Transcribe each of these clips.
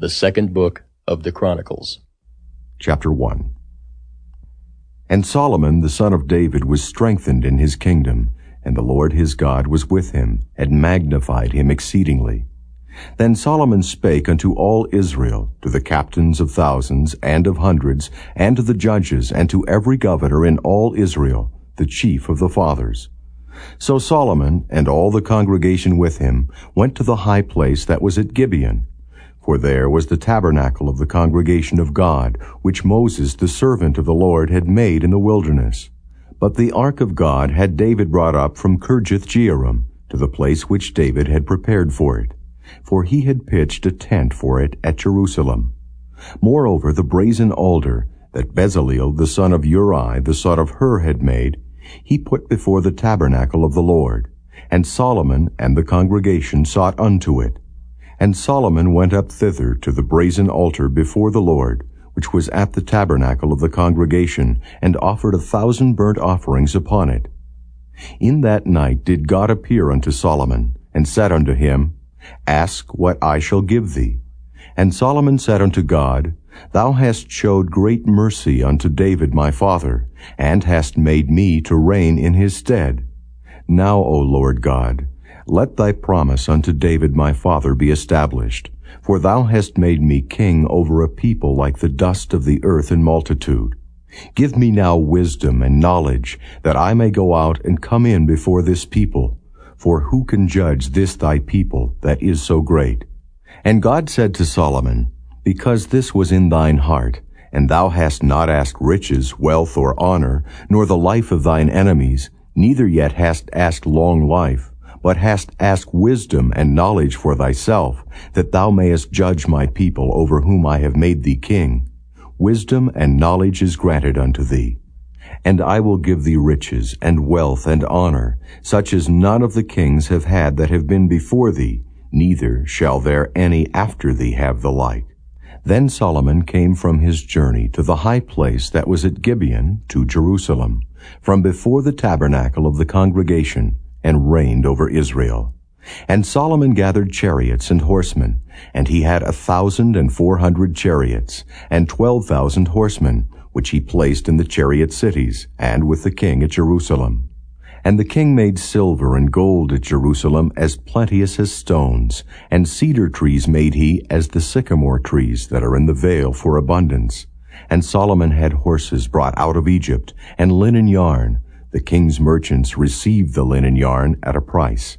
The second book of the Chronicles. Chapter 1 And Solomon the son of David was strengthened in his kingdom, and the Lord his God was with him, and magnified him exceedingly. Then Solomon spake unto all Israel, to the captains of thousands and of hundreds, and to the judges, and to every governor in all Israel, the chief of the fathers. So Solomon and all the congregation with him went to the high place that was at Gibeon, for there was the tabernacle of the congregation of God, which Moses the servant of the Lord had made in the wilderness. But the ark of God had David brought up from Kirjath Jearim to the place which David had prepared for it, for he had pitched a tent for it at Jerusalem. Moreover, the brazen altar that Bezaleel the son of Uri the son of Hur had made, he put before the tabernacle of the Lord. And Solomon and the congregation sought unto it. And Solomon went up thither to the brazen altar before the Lord, which was at the tabernacle of the congregation, and offered a thousand burnt offerings upon it. In that night did God appear unto Solomon, and said unto him, Ask what I shall give thee. And Solomon said unto God, Thou hast showed great mercy unto David my father, and hast made me to reign in his stead. Now, O Lord God, let thy promise unto David my father be established. For thou hast made me king over a people like the dust of the earth in multitude. Give me now wisdom and knowledge, that I may go out and come in before this people. For who can judge this thy people that is so great? And God said to Solomon, Because this was in thine heart, and thou hast not asked riches, wealth, or honor, nor the life of thine enemies, neither yet hast asked long life, but hast asked wisdom and knowledge for thyself, that thou mayest judge my people over whom I have made thee king. Wisdom and knowledge is granted unto thee. And I will give thee riches and wealth and honor, such as none of the kings have had that have been before thee, neither shall there any after thee have the like. Then Solomon came from his journey to the high place that was at Gibeon to Jerusalem, from before the tabernacle of the congregation, and reigned over Israel. And Solomon gathered chariots and horsemen, and he had a thousand and four hundred chariots, and twelve thousand horsemen, which he placed in the chariot cities, and with the king at Jerusalem. And the king made silver and gold at Jerusalem as plenteous as stones, and cedar trees made he as the sycamore trees that are in the vale for abundance. And Solomon had horses brought out of Egypt, and linen yarn, the king's merchants received the linen yarn at a price.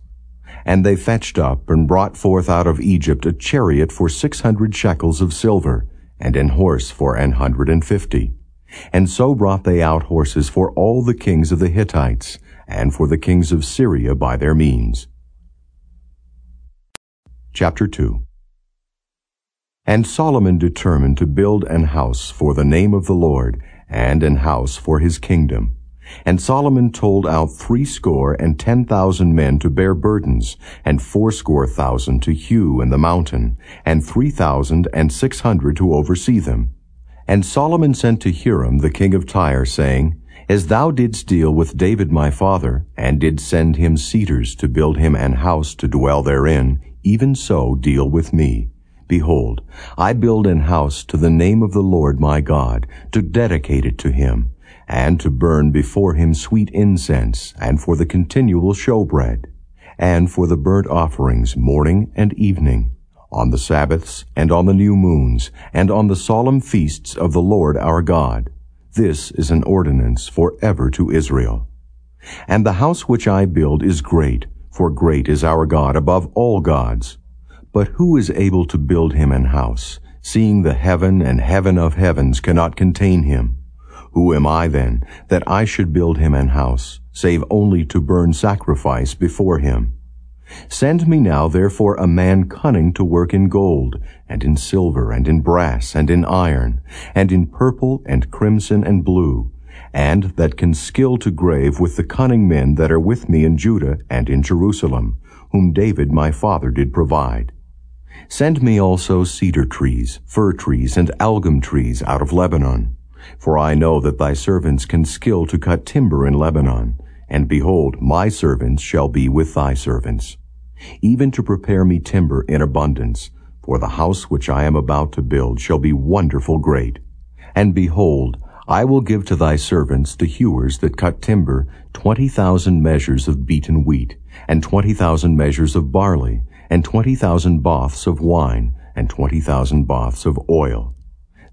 And they fetched up and brought forth out of Egypt a chariot for six hundred shekels of silver, and an horse for an hundred and fifty. And so brought they out horses for all the kings of the Hittites, and for the kings of Syria by their means. Chapter 2 And Solomon determined to build an house for the name of the Lord, and an house for his kingdom. And Solomon told out threescore and ten thousand men to bear burdens, and fourscore thousand to hew in the mountain, and three thousand and six hundred to oversee them. And Solomon sent to Hiram the king of Tyre, saying, As thou didst deal with David my father, and did send him cedars to build him an house to dwell therein, even so deal with me. Behold, I build an house to the name of the Lord my God, to dedicate it to him and to burn before him sweet incense, and for the continual showbread, and for the burnt offerings morning and evening, on the Sabbaths, and on the new moons, and on the solemn feasts of the Lord our God. This is an ordinance for ever to Israel. And the house which I build is great, for great is our God above all gods. But who is able to build him an house, seeing the heaven and heaven of heavens cannot contain him? Who am I then, that I should build him an house, save only to burn sacrifice before him? Send me now therefore a man cunning to work in gold, and in silver, and in brass, and in iron, and in purple, and crimson, and blue, and that can skill to grave with the cunning men that are with me in Judah and in Jerusalem, whom David my father did provide. Send me also cedar trees, fir trees, and algum trees out of Lebanon, for I know that thy servants can skill to cut timber in Lebanon, and behold, my servants shall be with thy servants, even to prepare me timber in abundance, for the house which I am about to build shall be wonderful great. And behold, I will give to thy servants the hewers that cut timber twenty thousand measures of beaten wheat, and twenty thousand measures of barley, and twenty thousand baths of wine, and twenty thousand baths of oil.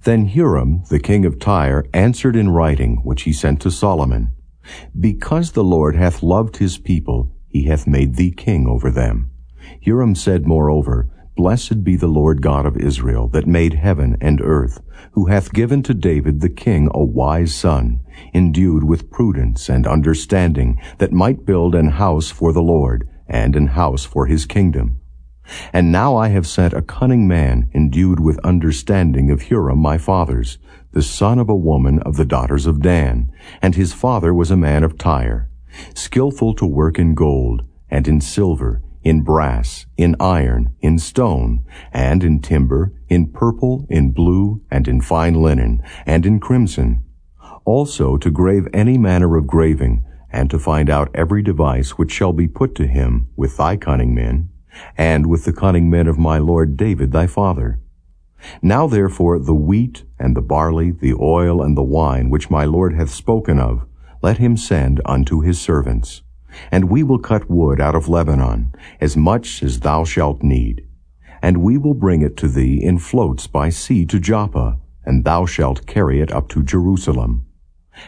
Then Huram, the king of Tyre, answered in writing, which he sent to Solomon, Because the Lord hath loved his people, he hath made thee king over them. Huram said moreover, Blessed be the Lord God of Israel, that made heaven and earth, who hath given to David the king a wise son, endued with prudence and understanding, that might build an house for the Lord, and an house for his kingdom. And now I have sent a cunning man, endued with understanding of Huram my father's, the son of a woman of the daughters of Dan, and his father was a man of Tyre, skillful to work in gold, and in silver, in brass, in iron, in stone, and in timber, in purple, in blue, and in fine linen, and in crimson. Also to grave any manner of graving, and to find out every device which shall be put to him with thy cunning men, and with the cunning men of my lord David thy father. Now therefore the wheat, and the barley, the oil, and the wine, which my lord hath spoken of, let him send unto his servants and we will cut wood out of Lebanon, as much as thou shalt need. And we will bring it to thee in floats by sea to Joppa, and thou shalt carry it up to Jerusalem.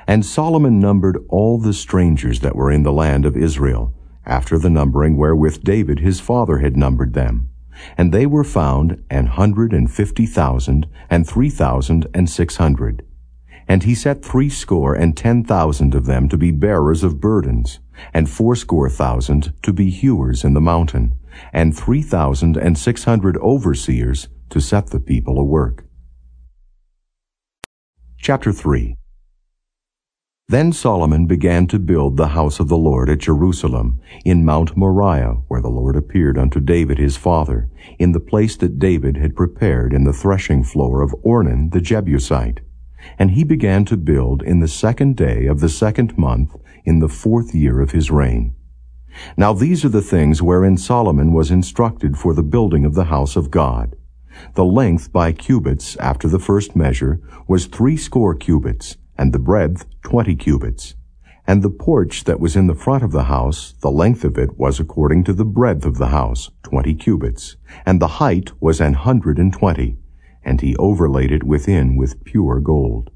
And Solomon numbered all the strangers that were in the land of Israel, after the numbering wherewith David his father had numbered them. And they were found an hundred and fifty thousand, and three thousand and six hundred. And he set threescore and ten thousand of them to be bearers of burdens, and fourscore thousand to be hewers in the mountain, and three thousand and six hundred overseers to set the people a work. Chapter 3 Then Solomon began to build the house of the Lord at Jerusalem, in Mount Moriah, where the Lord appeared unto David his father, in the place that David had prepared in the threshing floor of Ornan the Jebusite. And he began to build in the second day of the second month in the fourth year of his reign. Now these are the things wherein Solomon was instructed for the building of the house of God. The length by cubits after the first measure was threescore cubits, and the breadth twenty cubits. And the porch that was in the front of the house, the length of it was according to the breadth of the house, twenty cubits, and the height was an hundred and twenty, and he overlaid it within with pure gold.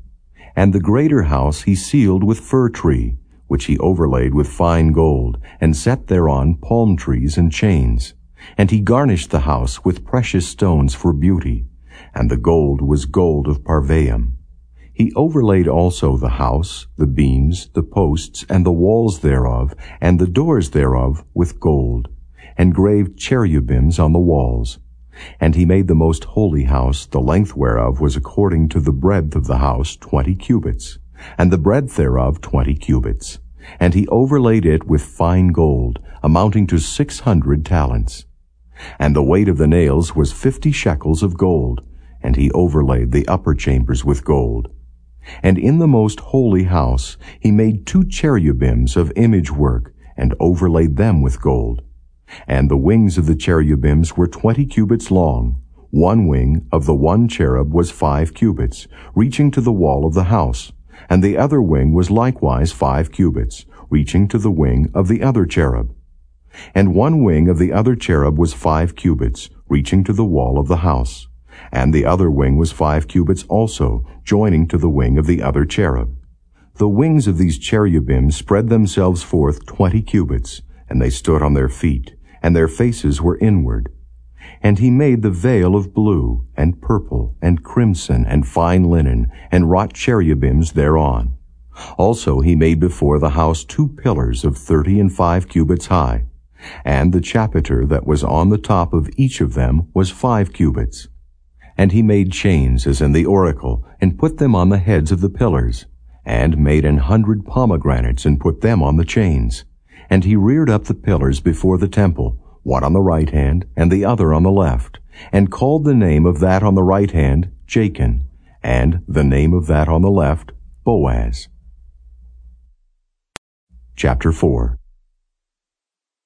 And the greater house he sealed with fir tree, which he overlaid with fine gold, and set thereon palm trees and chains. And he garnished the house with precious stones for beauty, and the gold was gold of Parvaim. He overlaid also the house, the beams, the posts, and the walls thereof, and the doors thereof with gold, and graved cherubims on the walls. And he made the most holy house, the length whereof was according to the breadth of the house twenty cubits, and the breadth thereof twenty cubits. And he overlaid it with fine gold, amounting to six hundred talents. And the weight of the nails was fifty shekels of gold, and he overlaid the upper chambers with gold. And in the most holy house he made two cherubims of image work, and overlaid them with gold. And the wings of the cherubims were twenty cubits long. One wing of the one cherub was five cubits, reaching to the wall of the house, and the other wing was likewise five cubits, reaching to the wing of the other cherub. And one wing of the other cherub was five cubits, reaching to the wall of the house. And the other wing was five cubits also, joining to the wing of the other cherub. The wings of these cherubim spread themselves forth twenty cubits, and they stood on their feet, and their faces were inward. And he made the veil of blue, and purple, and crimson, and fine linen, and wrought cherubims thereon. Also he made before the house two pillars of thirty and five cubits high, and the chapiter that was on the top of each of them was five cubits. And he made chains as in the oracle, and put them on the heads of the pillars, and made an hundred pomegranates, and put them on the chains. And he reared up the pillars before the temple, one on the right hand and the other on the left, and called the name of that on the right hand Jachin, and the name of that on the left Boaz. Chapter 4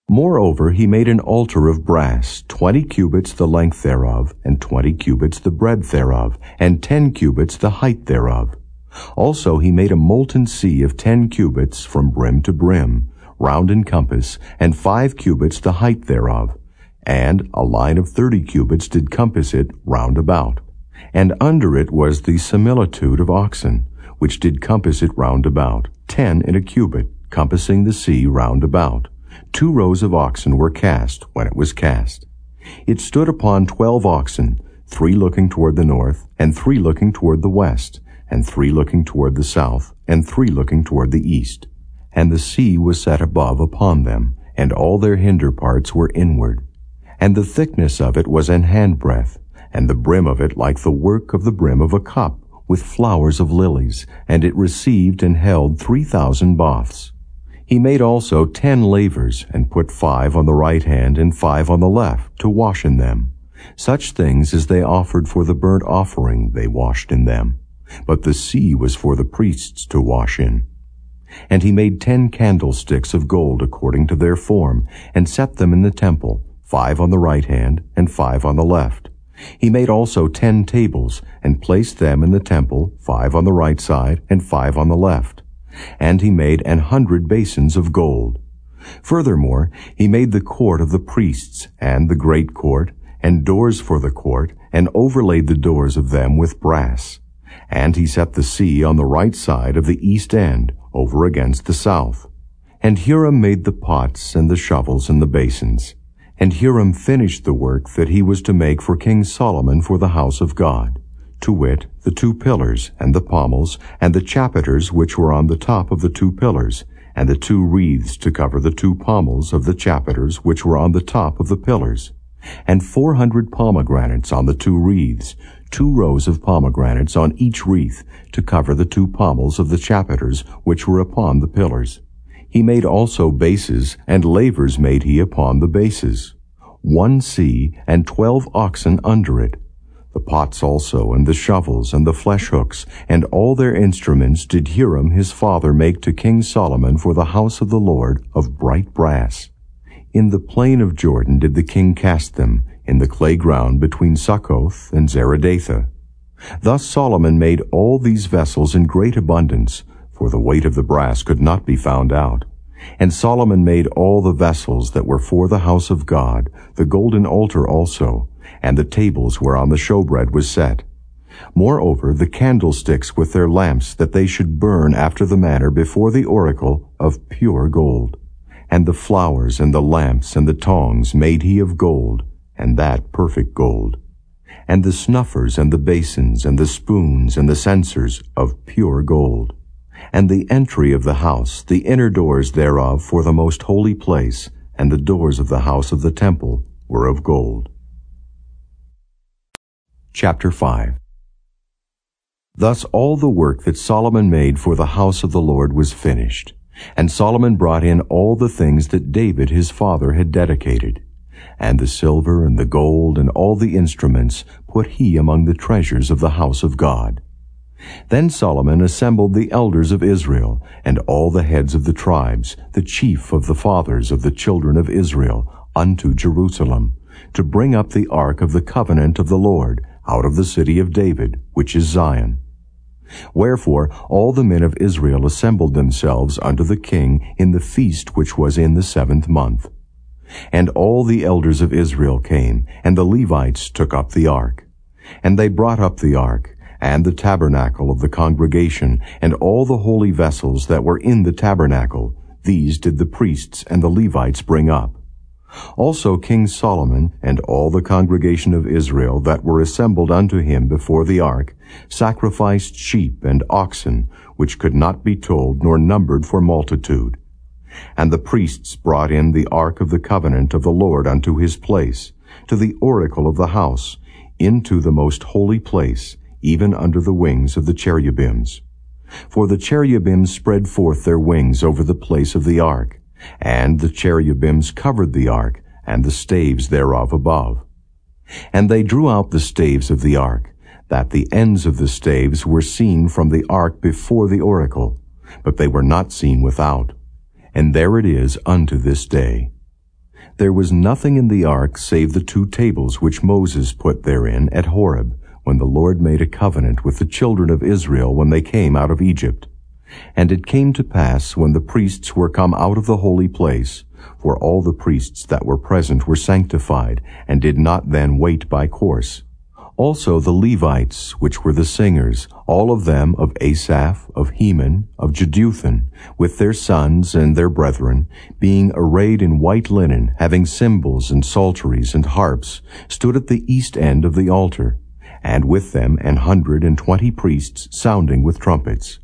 Moreover, he made an altar of brass, twenty cubits the length thereof, and twenty cubits the breadth thereof, and ten cubits the height thereof. Also he made a molten sea of ten cubits from brim to brim, round in compass, and five cubits the height thereof. And a line of thirty cubits did compass it round about. And under it was the similitude of oxen, which did compass it round about, ten in a cubit, compassing the sea round about. Two rows of oxen were cast when it was cast. It stood upon twelve oxen, three looking toward the north, and three looking toward the west, and three looking toward the south, and three looking toward the east. And the sea was set above upon them, and all their hinder parts were inward. And the thickness of it was an handbreadth, and the brim of it like the work of the brim of a cup, with flowers of lilies, and it received and held three thousand baths. He made also ten lavers, and put five on the right hand and five on the left, to wash in them. Such things as they offered for the burnt offering they washed in them. But the sea was for the priests to wash in. And he made ten candlesticks of gold according to their form, and set them in the temple, five on the right hand and five on the left. He made also ten tables, and placed them in the temple, five on the right side and five on the left and he made an hundred basins of gold. Furthermore, he made the court of the priests, and the great court, and doors for the court, and overlaid the doors of them with brass. And he set the sea on the right side of the east end, over against the south. And Hiram made the pots, and the shovels, and the basins. And Hiram finished the work that he was to make for King Solomon for the house of God to wit, the two pillars, and the pommels, and the chapiters which were on the top of the two pillars, and the two wreaths to cover the two pommels of the chapiters which were on the top of the pillars, and four hundred pomegranates on the two wreaths, two rows of pomegranates on each wreath, to cover the two pommels of the chapiters which were upon the pillars. He made also bases, and lavers made he upon the bases. One sea, and twelve oxen under it, the pots also, and the shovels, and the flesh hooks, and all their instruments did Hiram his father make to King Solomon for the house of the Lord of bright brass. In the plain of Jordan did the king cast them, in the clay ground between Succoth and Zeredathah. Thus Solomon made all these vessels in great abundance, for the weight of the brass could not be found out. And Solomon made all the vessels that were for the house of God, the golden altar also, and the tables whereon the showbread was set. Moreover, the candlesticks with their lamps, that they should burn after the manner before the oracle of pure gold. And the flowers and the lamps and the tongs made he of gold, and that perfect gold. And the snuffers and the basins and the spoons and the censers of pure gold. And the entry of the house, the inner doors thereof for the most holy place, and the doors of the house of the temple were of gold. Chapter 5 Thus all the work that Solomon made for the house of the Lord was finished, and Solomon brought in all the things that David his father had dedicated. And the silver and the gold and all the instruments put he among the treasures of the house of God. Then Solomon assembled the elders of Israel, and all the heads of the tribes, the chief of the fathers of the children of Israel, unto Jerusalem, to bring up the ark of the covenant of the Lord, out of the city of David, which is Zion. Wherefore all the men of Israel assembled themselves unto the king in the feast which was in the seventh month. And all the elders of Israel came, and the Levites took up the ark. And they brought up the ark, and the tabernacle of the congregation, and all the holy vessels that were in the tabernacle, these did the priests and the Levites bring up. Also King Solomon and all the congregation of Israel that were assembled unto him before the ark sacrificed sheep and oxen, which could not be told nor numbered for multitude. And the priests brought in the ark of the covenant of the Lord unto his place, to the oracle of the house, into the most holy place, even under the wings of the cherubims. For the cherubims spread forth their wings over the place of the ark, and the cherubims covered the ark, and the staves thereof above. And they drew out the staves of the ark, that the ends of the staves were seen from the ark before the oracle, but they were not seen without. And there it is unto this day. There was nothing in the ark save the two tables which Moses put therein at Horeb, when the Lord made a covenant with the children of Israel when they came out of Egypt. And it came to pass, when the priests were come out of the holy place, for all the priests that were present were sanctified, and did not then wait by course, also the Levites, which were the singers, all of them of Asaph, of Heman, of Jeduthun, with their sons and their brethren, being arrayed in white linen, having cymbals and psalteries and harps, stood at the east end of the altar, and with them an hundred and twenty priests sounding with trumpets.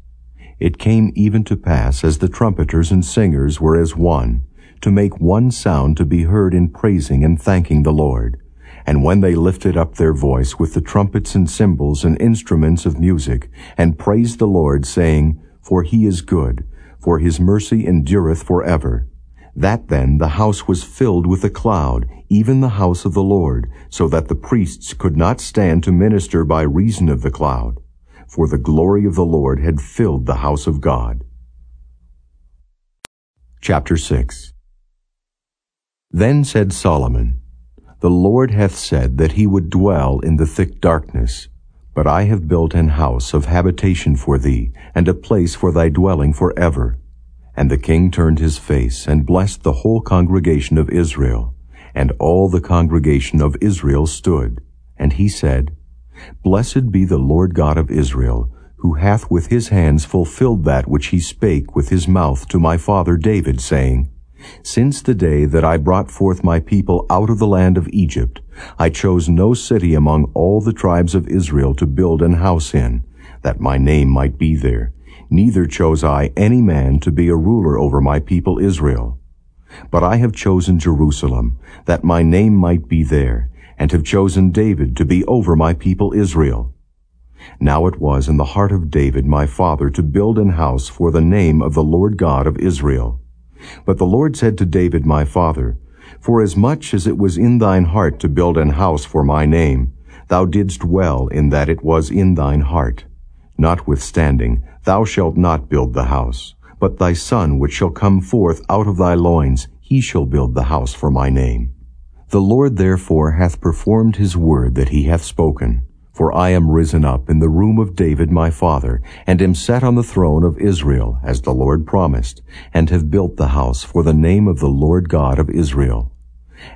It came even to pass, as the trumpeters and singers were as one, to make one sound to be heard in praising and thanking the Lord. And when they lifted up their voice with the trumpets and cymbals and instruments of music, and praised the Lord, saying, For he is good, for his mercy endureth for ever. That then the house was filled with a cloud, even the house of the Lord, so that the priests could not stand to minister by reason of the cloud. For the glory of the Lord had filled the house of God. Chapter 6 Then said Solomon, the Lord hath said that he would dwell in the thick darkness. But I have built an house of habitation for thee, and a place for thy dwelling for ever. And the king turned his face, and blessed the whole congregation of Israel. And all the congregation of Israel stood. And he said, Blessed be the Lord God of Israel, who hath with his hands fulfilled that which he spake with his mouth to my father David, saying, since the day that I brought forth my people out of the land of Egypt, I chose no city among all the tribes of Israel to build an house in, that my name might be there. Neither chose I any man to be a ruler over my people Israel. But I have chosen Jerusalem, that my name might be there, and have chosen David to be over my people Israel. Now it was in the heart of David my father to build an house for the name of the Lord God of Israel. But the Lord said to David my father, Forasmuch as much as it was in thine heart to build an house for my name, thou didst well in that it was in thine heart. Notwithstanding, thou shalt not build the house, but thy son which shall come forth out of thy loins, he shall build the house for my name. The Lord therefore hath performed his word that he hath spoken. For I am risen up in the room of David my father, and am set on the throne of Israel, as the Lord promised, and have built the house for the name of the Lord God of Israel.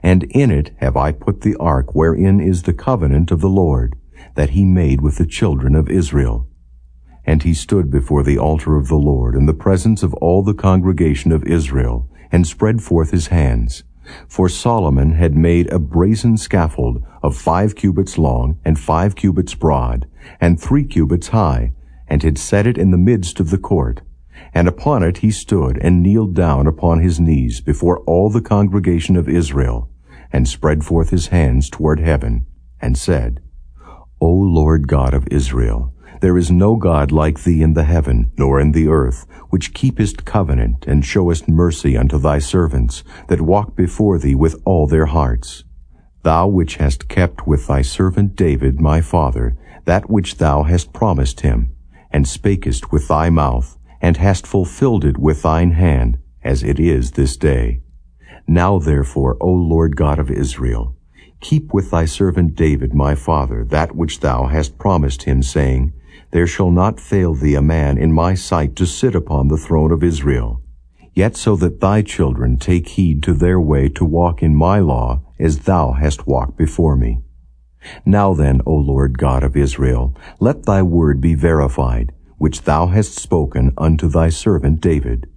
And in it have I put the ark wherein is the covenant of the Lord, that he made with the children of Israel. And he stood before the altar of the Lord in the presence of all the congregation of Israel, and spread forth his hands. For Solomon had made a brazen scaffold of five cubits long and five cubits broad, and three cubits high, and had set it in the midst of the court. And upon it he stood and kneeled down upon his knees before all the congregation of Israel, and spread forth his hands toward heaven, and said, O Lord God of Israel, there is no God like thee in the heaven, nor in the earth, which keepest covenant, and showest mercy unto thy servants, that walk before thee with all their hearts. Thou which hast kept with thy servant David my father, that which thou hast promised him, and spakest with thy mouth, and hast fulfilled it with thine hand, as it is this day. Now therefore, O Lord God of Israel, keep with thy servant David my father that which thou hast promised him, saying, there shall not fail thee a man in my sight to sit upon the throne of Israel. Yet so that thy children take heed to their way to walk in my law, as thou hast walked before me. Now then, O Lord God of Israel, let thy word be verified, which thou hast spoken unto thy servant David.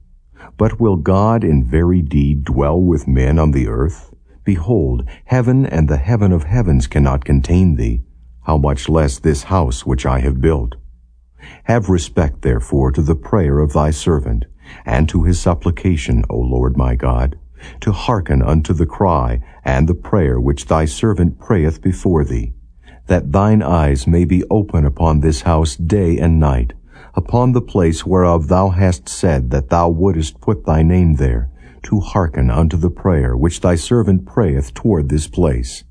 But will God in very deed dwell with men on the earth? Behold, heaven and the heaven of heavens cannot contain thee how much less this house which I have built. Have respect, therefore, to the prayer of thy servant, and to his supplication, O Lord my God, to hearken unto the cry and the prayer which thy servant prayeth before thee, that thine eyes may be open upon this house day and night, upon the place whereof thou hast said that thou wouldest put thy name there, to hearken unto the prayer which thy servant prayeth toward this place.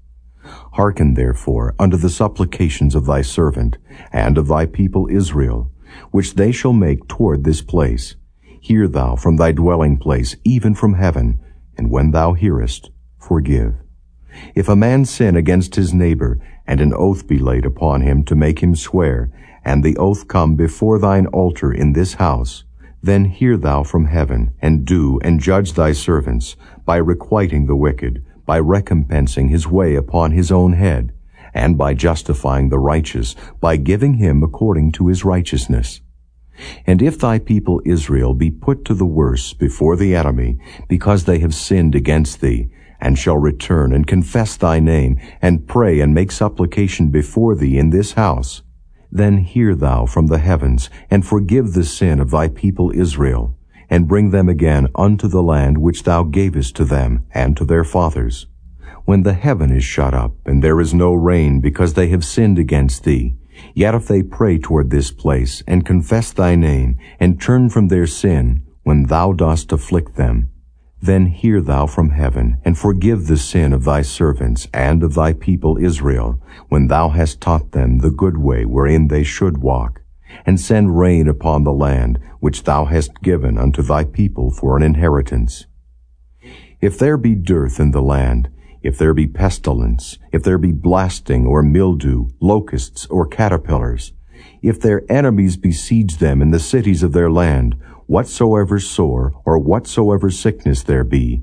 Hearken therefore unto the supplications of thy servant, and of thy people Israel, which they shall make toward this place. Hear thou from thy dwelling place, even from heaven, and when thou hearest, forgive. If a man sin against his neighbor, and an oath be laid upon him to make him swear, and the oath come before thine altar in this house, then hear thou from heaven, and do and judge thy servants, by requiting the wicked, by recompensing his way upon his own head, and by justifying the righteous, by giving him according to his righteousness. And if thy people Israel be put to the worse before the enemy, because they have sinned against thee, and shall return and confess thy name, and pray and make supplication before thee in this house, then hear thou from the heavens, and forgive the sin of thy people Israel, and bring them again unto the land which thou gavest to them and to their fathers. When the heaven is shut up, and there is no rain, because they have sinned against thee, Yet if they pray toward this place, and confess thy name, and turn from their sin, when thou dost afflict them, then hear thou from heaven, and forgive the sin of thy servants and of thy people Israel, when thou hast taught them the good way wherein they should walk, and send rain upon the land which thou hast given unto thy people for an inheritance. If there be dearth in the land, if there be pestilence, if there be blasting or mildew, locusts or caterpillars, if their enemies besiege them in the cities of their land, whatsoever sore or whatsoever sickness there be,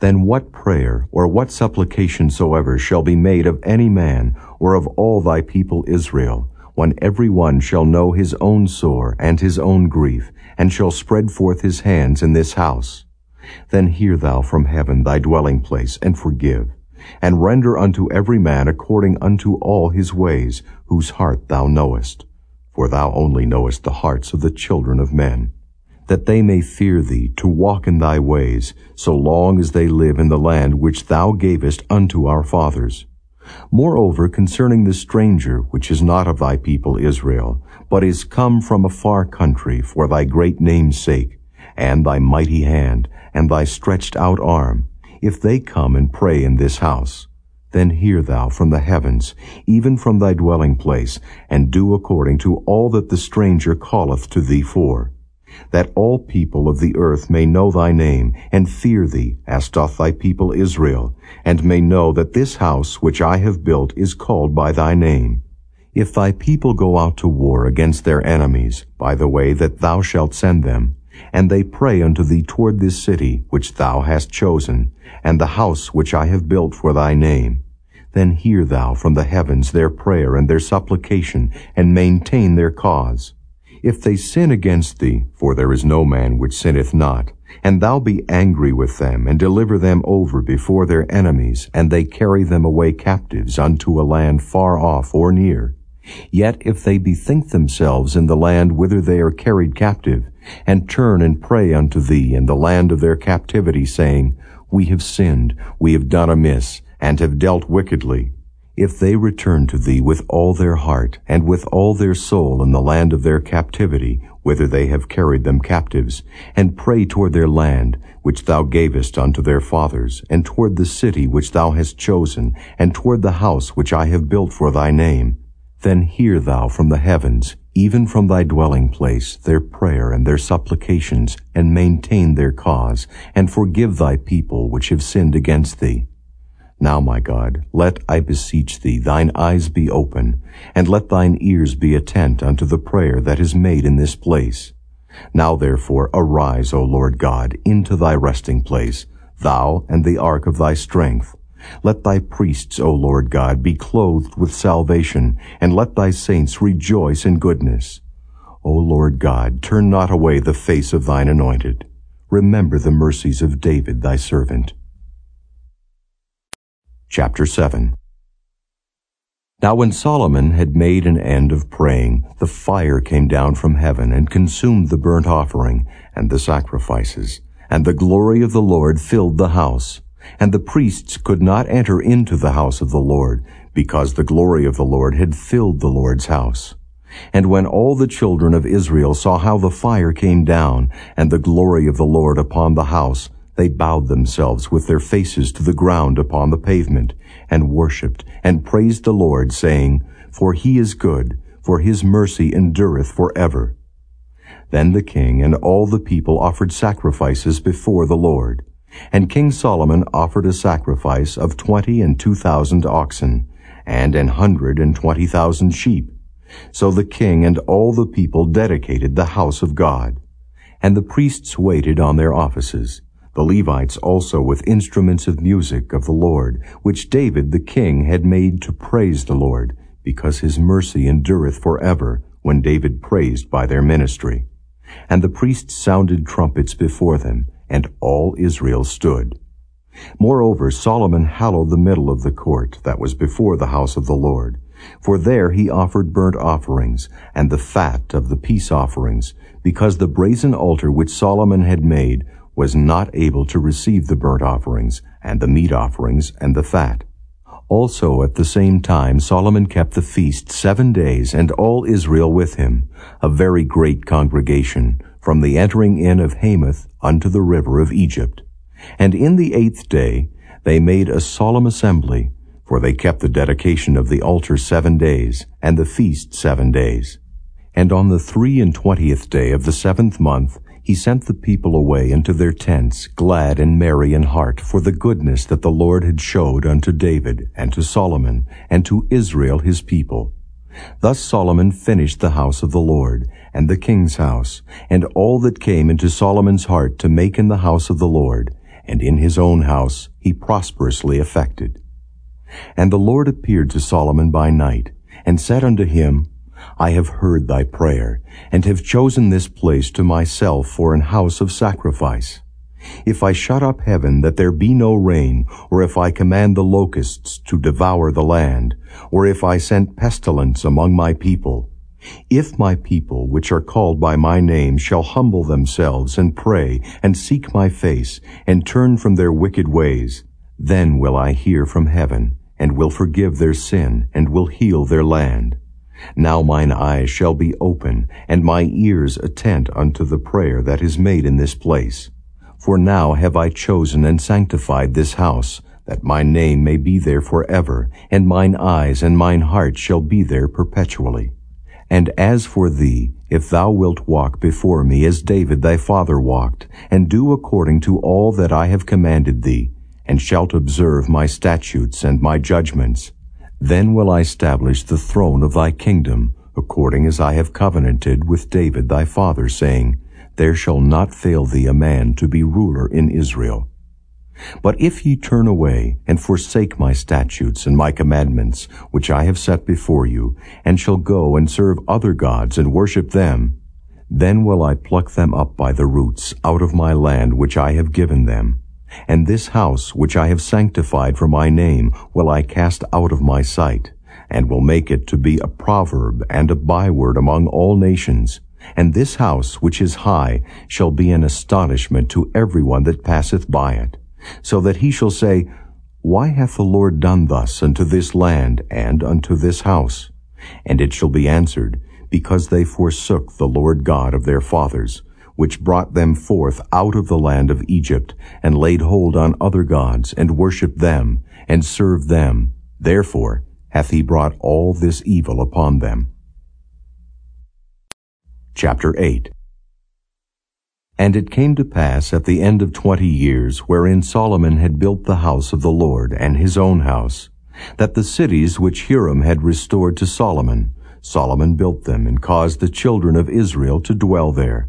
then what prayer or what supplication soever shall be made of any man or of all thy people Israel, when every one shall know his own sore and his own grief, and shall spread forth his hands in this house, then hear thou from heaven thy dwelling place, and forgive, and render unto every man according unto all his ways, whose heart thou knowest. For thou only knowest the hearts of the children of men, that they may fear thee to walk in thy ways, so long as they live in the land which thou gavest unto our fathers. Moreover, concerning the stranger, which is not of thy people Israel, but is come from a far country for thy great name's sake, and thy mighty hand, and thy stretched out arm, if they come and pray in this house, then hear thou from the heavens, even from thy dwelling place, and do according to all that the stranger calleth to thee for, that all people of the earth may know thy name, and fear thee, as doth thy people Israel, and may know that this house which I have built is called by thy name. If thy people go out to war against their enemies, by the way that thou shalt send them, and they pray unto thee toward this city which thou hast chosen, and the house which I have built for thy name. Then hear thou from the heavens their prayer and their supplication, and maintain their cause. If they sin against thee, for there is no man which sinneth not, and thou be angry with them, and deliver them over before their enemies, and they carry them away captives unto a land far off or near, Yet if they bethink themselves in the land whither they are carried captive, and turn and pray unto thee in the land of their captivity, saying, We have sinned, we have done amiss, and have dealt wickedly, if they return to thee with all their heart, and with all their soul in the land of their captivity, whither they have carried them captives, and pray toward their land, which thou gavest unto their fathers, and toward the city which thou hast chosen, and toward the house which I have built for thy name, then hear thou from the heavens, even from thy dwelling place, their prayer and their supplications, and maintain their cause, and forgive thy people which have sinned against thee. Now, my God, let, I beseech thee, thine eyes be open, and let thine ears be attent unto the prayer that is made in this place. Now therefore arise, O Lord God, into thy resting place, thou and the ark of thy strength, let thy priests, O Lord God, be clothed with salvation, and let thy saints rejoice in goodness. O Lord God, turn not away the face of thine anointed. Remember the mercies of David thy servant. Chapter 7 Now when Solomon had made an end of praying, the fire came down from heaven and consumed the burnt offering and the sacrifices, and the glory of the Lord filled the house. And the priests could not enter into the house of the Lord, because the glory of the Lord had filled the Lord's house. And when all the children of Israel saw how the fire came down, and the glory of the Lord upon the house, they bowed themselves with their faces to the ground upon the pavement, and worshipped, and praised the Lord, saying, For he is good, for his mercy endureth for ever. Then the king and all the people offered sacrifices before the Lord. And King Solomon offered a sacrifice of twenty and two thousand oxen, and an hundred and twenty thousand sheep. So the king and all the people dedicated the house of God. And the priests waited on their offices, the Levites also with instruments of music of the Lord, which David the king had made to praise the Lord, because his mercy endureth forever, when David praised by their ministry. And the priests sounded trumpets before them, and all Israel stood. Moreover, Solomon hallowed the middle of the court that was before the house of the Lord. For there he offered burnt offerings, and the fat of the peace offerings, because the brazen altar which Solomon had made was not able to receive the burnt offerings, and the meat offerings, and the fat. Also at the same time Solomon kept the feast seven days, and all Israel with him, a very great congregation, from the entering in of Hamath unto the river of Egypt. And in the eighth day they made a solemn assembly, for they kept the dedication of the altar seven days, and the feast seven days. And on the three and twentieth day of the seventh month he sent the people away into their tents, glad and merry in heart, for the goodness that the Lord had showed unto David, and to Solomon, and to Israel his people. Thus Solomon finished the house of the Lord, and the king's house, and all that came into Solomon's heart to make in the house of the Lord, and in his own house he prosperously effected. And the Lord appeared to Solomon by night, and said unto him, I have heard thy prayer, and have chosen this place to myself for an house of sacrifice. If I shut up heaven that there be no rain, or if I command the locusts to devour the land, or if I send pestilence among my people, if my people, which are called by my name, shall humble themselves and pray and seek my face and turn from their wicked ways, then will I hear from heaven and will forgive their sin and will heal their land. Now mine eyes shall be open, and my ears attent unto the prayer that is made in this place. For now have I chosen and sanctified this house, that my name may be there for ever, and mine eyes and mine heart shall be there perpetually. And as for thee, if thou wilt walk before me as David thy father walked, and do according to all that I have commanded thee, and shalt observe my statutes and my judgments, then will I establish the throne of thy kingdom, according as I have covenanted with David thy father, saying, There shall not fail thee a man to be ruler in Israel. But if ye turn away and forsake my statutes and my commandments, which I have set before you, and shall go and serve other gods and worship them, then will I pluck them up by the roots out of my land which I have given them, and this house which I have sanctified for my name will I cast out of my sight, and will make it to be a proverb and a byword among all nations. And this house which is high shall be an astonishment to every one that passeth by it, so that he shall say, Why hath the Lord done thus unto this land and unto this house? And it shall be answered, Because they forsook the Lord God of their fathers, which brought them forth out of the land of Egypt, and laid hold on other gods, and worshipped them, and served them. Therefore hath he brought all this evil upon them. Chapter 8 And it came to pass at the end of twenty years, wherein Solomon had built the house of the Lord, and his own house, that the cities which Hiram had restored to Solomon, Solomon built them, and caused the children of Israel to dwell there.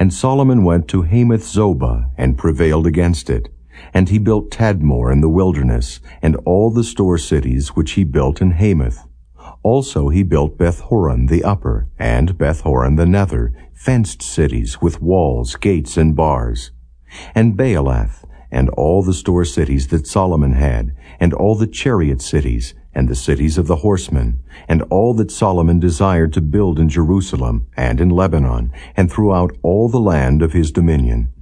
And Solomon went to Hamath Zobah, and prevailed against it. And he built Tadmor in the wilderness, and all the store cities which he built in Hamath. Also he built Bethhoron the upper, and Bethhoron the nether, fenced cities with walls, gates, and bars. And Baalath, and all the store cities that Solomon had, and all the chariot cities, and the cities of the horsemen, and all that Solomon desired to build in Jerusalem, and in Lebanon, and throughout all the land of his dominion.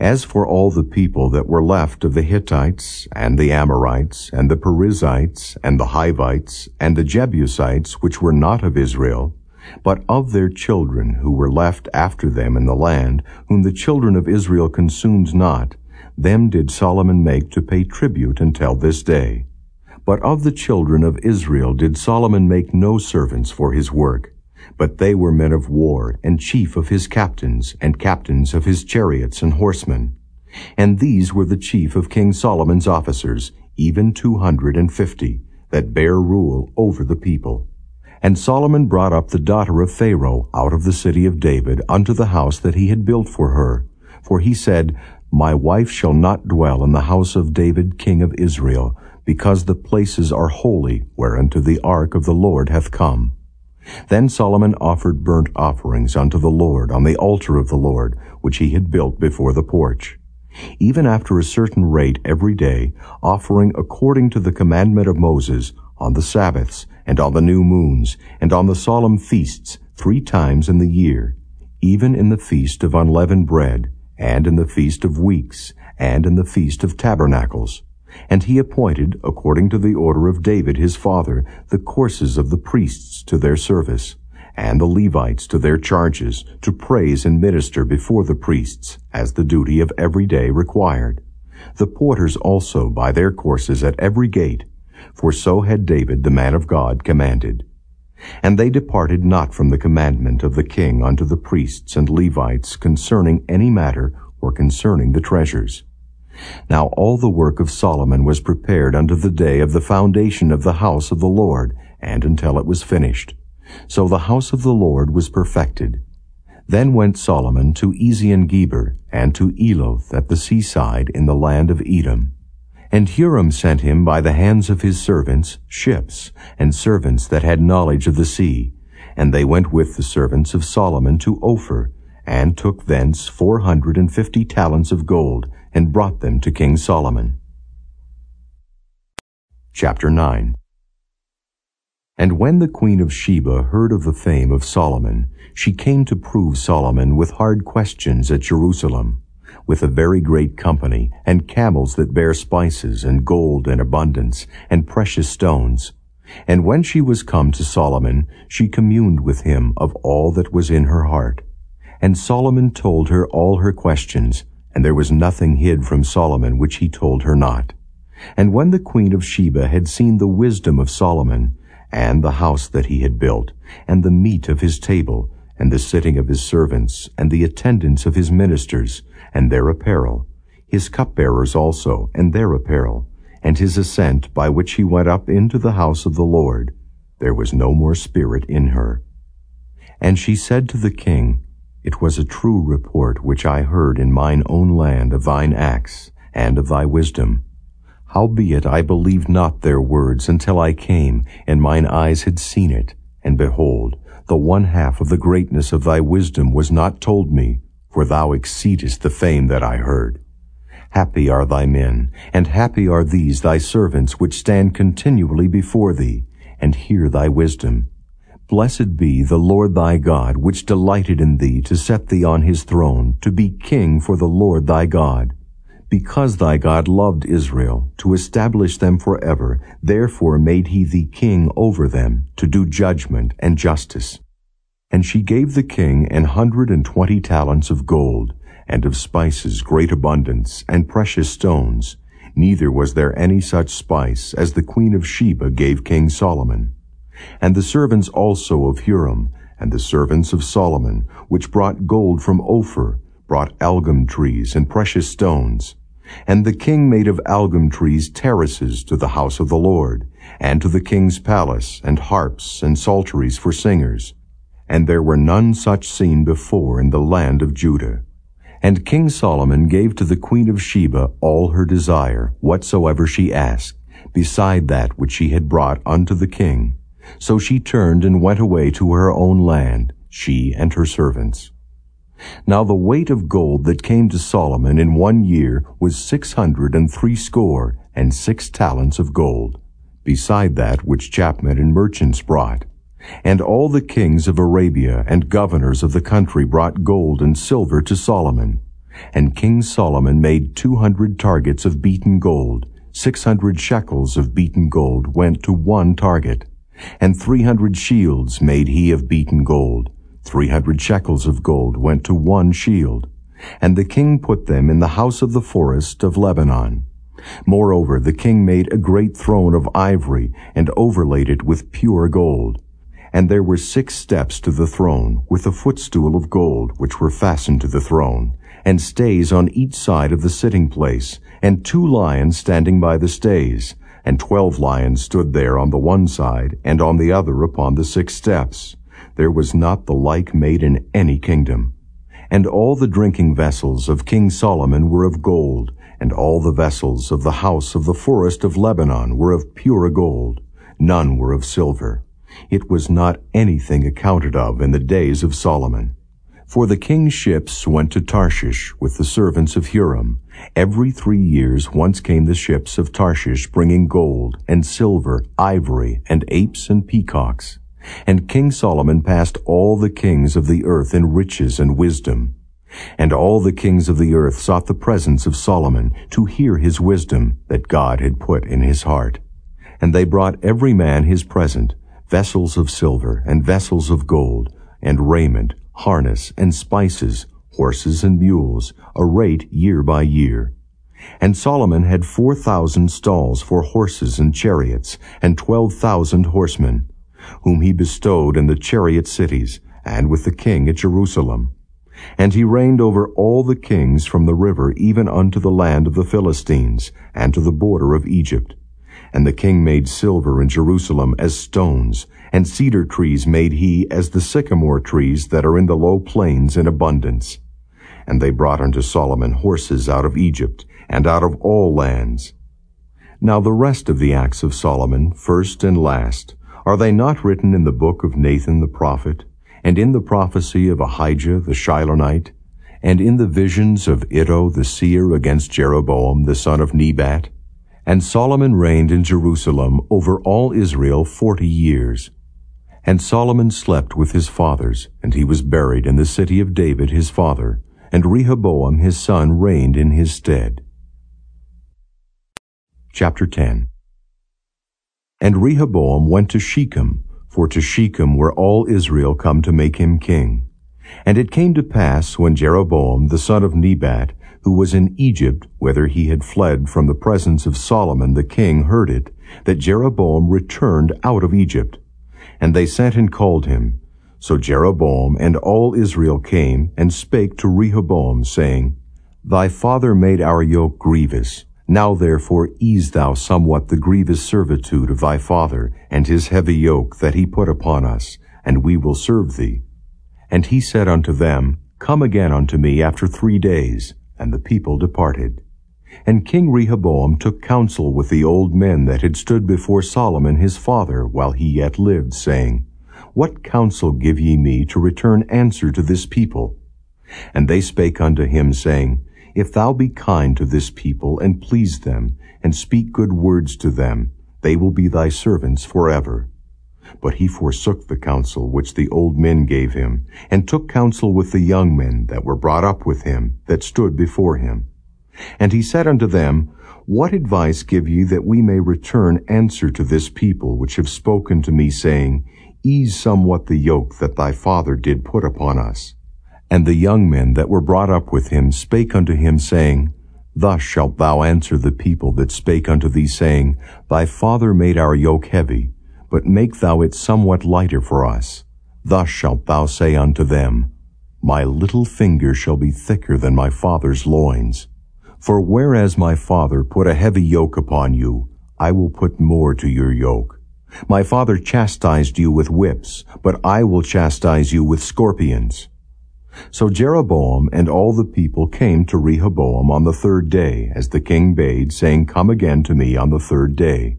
As for all the people that were left of the Hittites, and the Amorites, and the Perizzites, and the Hivites, and the Jebusites, which were not of Israel, but of their children who were left after them in the land, whom the children of Israel consumed not, them did Solomon make to pay tribute until this day. But of the children of Israel did Solomon make no servants for his work, but they were men of war, and chief of his captains, and captains of his chariots and horsemen. And these were the chief of King Solomon's officers, even two hundred and fifty, that bare rule over the people. And Solomon brought up the daughter of Pharaoh out of the city of David unto the house that he had built for her. For he said, My wife shall not dwell in the house of David king of Israel, because the places are holy whereunto the ark of the Lord hath come. Then Solomon offered burnt offerings unto the Lord on the altar of the Lord, which he had built before the porch even after a certain rate every day, offering according to the commandment of Moses, on the Sabbaths, and on the new moons, and on the solemn feasts, three times in the year, even in the feast of unleavened bread, and in the feast of weeks, and in the feast of tabernacles. And he appointed, according to the order of David his father, the courses of the priests to their service, and the Levites to their charges, to praise and minister before the priests, as the duty of every day required. The porters also by their courses at every gate, for so had David the man of God commanded. And they departed not from the commandment of the king unto the priests and Levites concerning any matter or concerning the treasures. Now all the work of Solomon was prepared unto the day of the foundation of the house of the Lord, and until it was finished. So the house of the Lord was perfected. Then went Solomon to Ezion-Geber and to Eloth at the seaside in the land of Edom. And Huram sent him by the hands of his servants ships, and servants that had knowledge of the sea. And they went with the servants of Solomon to Ophir, and took thence four hundred and fifty talents of gold, and brought them to King Solomon. Chapter 9 and when the queen of Sheba heard of the fame of Solomon, she came to prove Solomon with hard questions at Jerusalem, with a very great company, and camels that bear spices, and gold in abundance, and precious stones. And when she was come to Solomon, she communed with him of all that was in her heart. And Solomon told her all her questions, and there was nothing hid from Solomon which he told her not. And when the queen of Sheba had seen the wisdom of Solomon, and the house that he had built, and the meat of his table, and the sitting of his servants, and the attendance of his ministers, and their apparel, his cupbearers also, and their apparel, and his ascent by which he went up into the house of the Lord. There was no more spirit in her. And she said to the king, It was a true report which I heard in mine own land of thine acts, and of thy wisdom, Howbeit I believed not their words until I came, and mine eyes had seen it. And behold, the one half of the greatness of thy wisdom was not told me, for thou exceedest the fame that I heard. Happy are thy men, and happy are these thy servants which stand continually before thee, and hear thy wisdom. Blessed be the Lord thy God, which delighted in thee to set thee on his throne, to be king for the Lord thy God. Because thy God loved Israel, to establish them forever, therefore made he thee king over them, to do judgment and justice. And she gave the king an hundred and twenty talents of gold, and of spices great abundance, and precious stones. Neither was there any such spice as the queen of Sheba gave King Solomon. And the servants also of Huram, and the servants of Solomon, which brought gold from Ophir, brought algum trees and precious stones. And the king made of algum trees terraces to the house of the Lord, and to the king's palace, and harps and psalteries for singers. And there were none such seen before in the land of Judah. And King Solomon gave to the queen of Sheba all her desire, whatsoever she asked, beside that which she had brought unto the king. So she turned and went away to her own land, she and her servants. Now the weight of gold that came to Solomon in one year was six hundred and threescore and six talents of gold, beside that which chapmen and merchants brought. And all the kings of Arabia and governors of the country brought gold and silver to Solomon. And King Solomon made two hundred targets of beaten gold. Six hundred shekels of beaten gold went to one target. And three hundred shields made he of beaten gold. Three hundred shekels of gold went to one shield, and the king put them in the house of the forest of Lebanon. Moreover, the king made a great throne of ivory, and overlaid it with pure gold. And there were six steps to the throne, with a footstool of gold, which were fastened to the throne, and stays on each side of the sitting place, and two lions standing by the stays, and twelve lions stood there on the one side, and on the other upon the six steps. There was not the like made in any kingdom. And all the drinking vessels of King Solomon were of gold, and all the vessels of the house of the forest of Lebanon were of pure gold. None were of silver. It was not anything accounted of in the days of Solomon. For the king's ships went to Tarshish with the servants of Huram. Every three years once came the ships of Tarshish bringing gold and silver, ivory, and apes and peacocks. And King Solomon passed all the kings of the earth in riches and wisdom. And all the kings of the earth sought the presence of Solomon to hear his wisdom that God had put in his heart. And they brought every man his present, vessels of silver and vessels of gold, and raiment, harness, and spices, horses and mules, a rate year by year. And Solomon had four thousand stalls for horses and chariots, and twelve thousand horsemen, whom he bestowed in the chariot cities, and with the king at Jerusalem. And he reigned over all the kings from the river even unto the land of the Philistines, and to the border of Egypt. And the king made silver in Jerusalem as stones, and cedar trees made he as the sycamore trees that are in the low plains in abundance. And they brought unto Solomon horses out of Egypt, and out of all lands. Now the rest of the acts of Solomon, first and last, are they not written in the book of Nathan the prophet, and in the prophecy of Ahijah the Shilonite, and in the visions of Iddo the seer against Jeroboam the son of Nebat? And Solomon reigned in Jerusalem over all Israel forty years. And Solomon slept with his fathers, and he was buried in the city of David his father, and Rehoboam his son reigned in his stead. Chapter 10 And Rehoboam went to Shechem, for to Shechem were all Israel come to make him king. And it came to pass, when Jeroboam the son of Nebat, who was in Egypt, whither he had fled from the presence of Solomon the king, heard it, that Jeroboam returned out of Egypt. And they sent and called him. So Jeroboam and all Israel came and spake to Rehoboam, saying, Thy father made our yoke grievous. Now therefore ease thou somewhat the grievous servitude of thy father, and his heavy yoke that he put upon us, and we will serve thee. And he said unto them, Come again unto me after three days. And the people departed. And King Rehoboam took counsel with the old men that had stood before Solomon his father while he yet lived, saying, what counsel give ye me to return answer to this people? And they spake unto him, saying, If thou be kind to this people, and please them, and speak good words to them, they will be thy servants forever. But he forsook the counsel which the old men gave him, and took counsel with the young men that were brought up with him, that stood before him. And he said unto them, What advice give ye that we may return answer to this people which have spoken to me, saying, ease somewhat the yoke that thy father did put upon us. And the young men that were brought up with him spake unto him, saying, Thus shalt thou answer the people that spake unto thee, saying, Thy father made our yoke heavy, but make thou it somewhat lighter for us. Thus shalt thou say unto them, My little finger shall be thicker than my father's loins. For whereas my father put a heavy yoke upon you, I will put more to your yoke. My father chastised you with whips, but I will chastise you with scorpions. So Jeroboam and all the people came to Rehoboam on the third day, as the king bade, saying, Come again to me on the third day.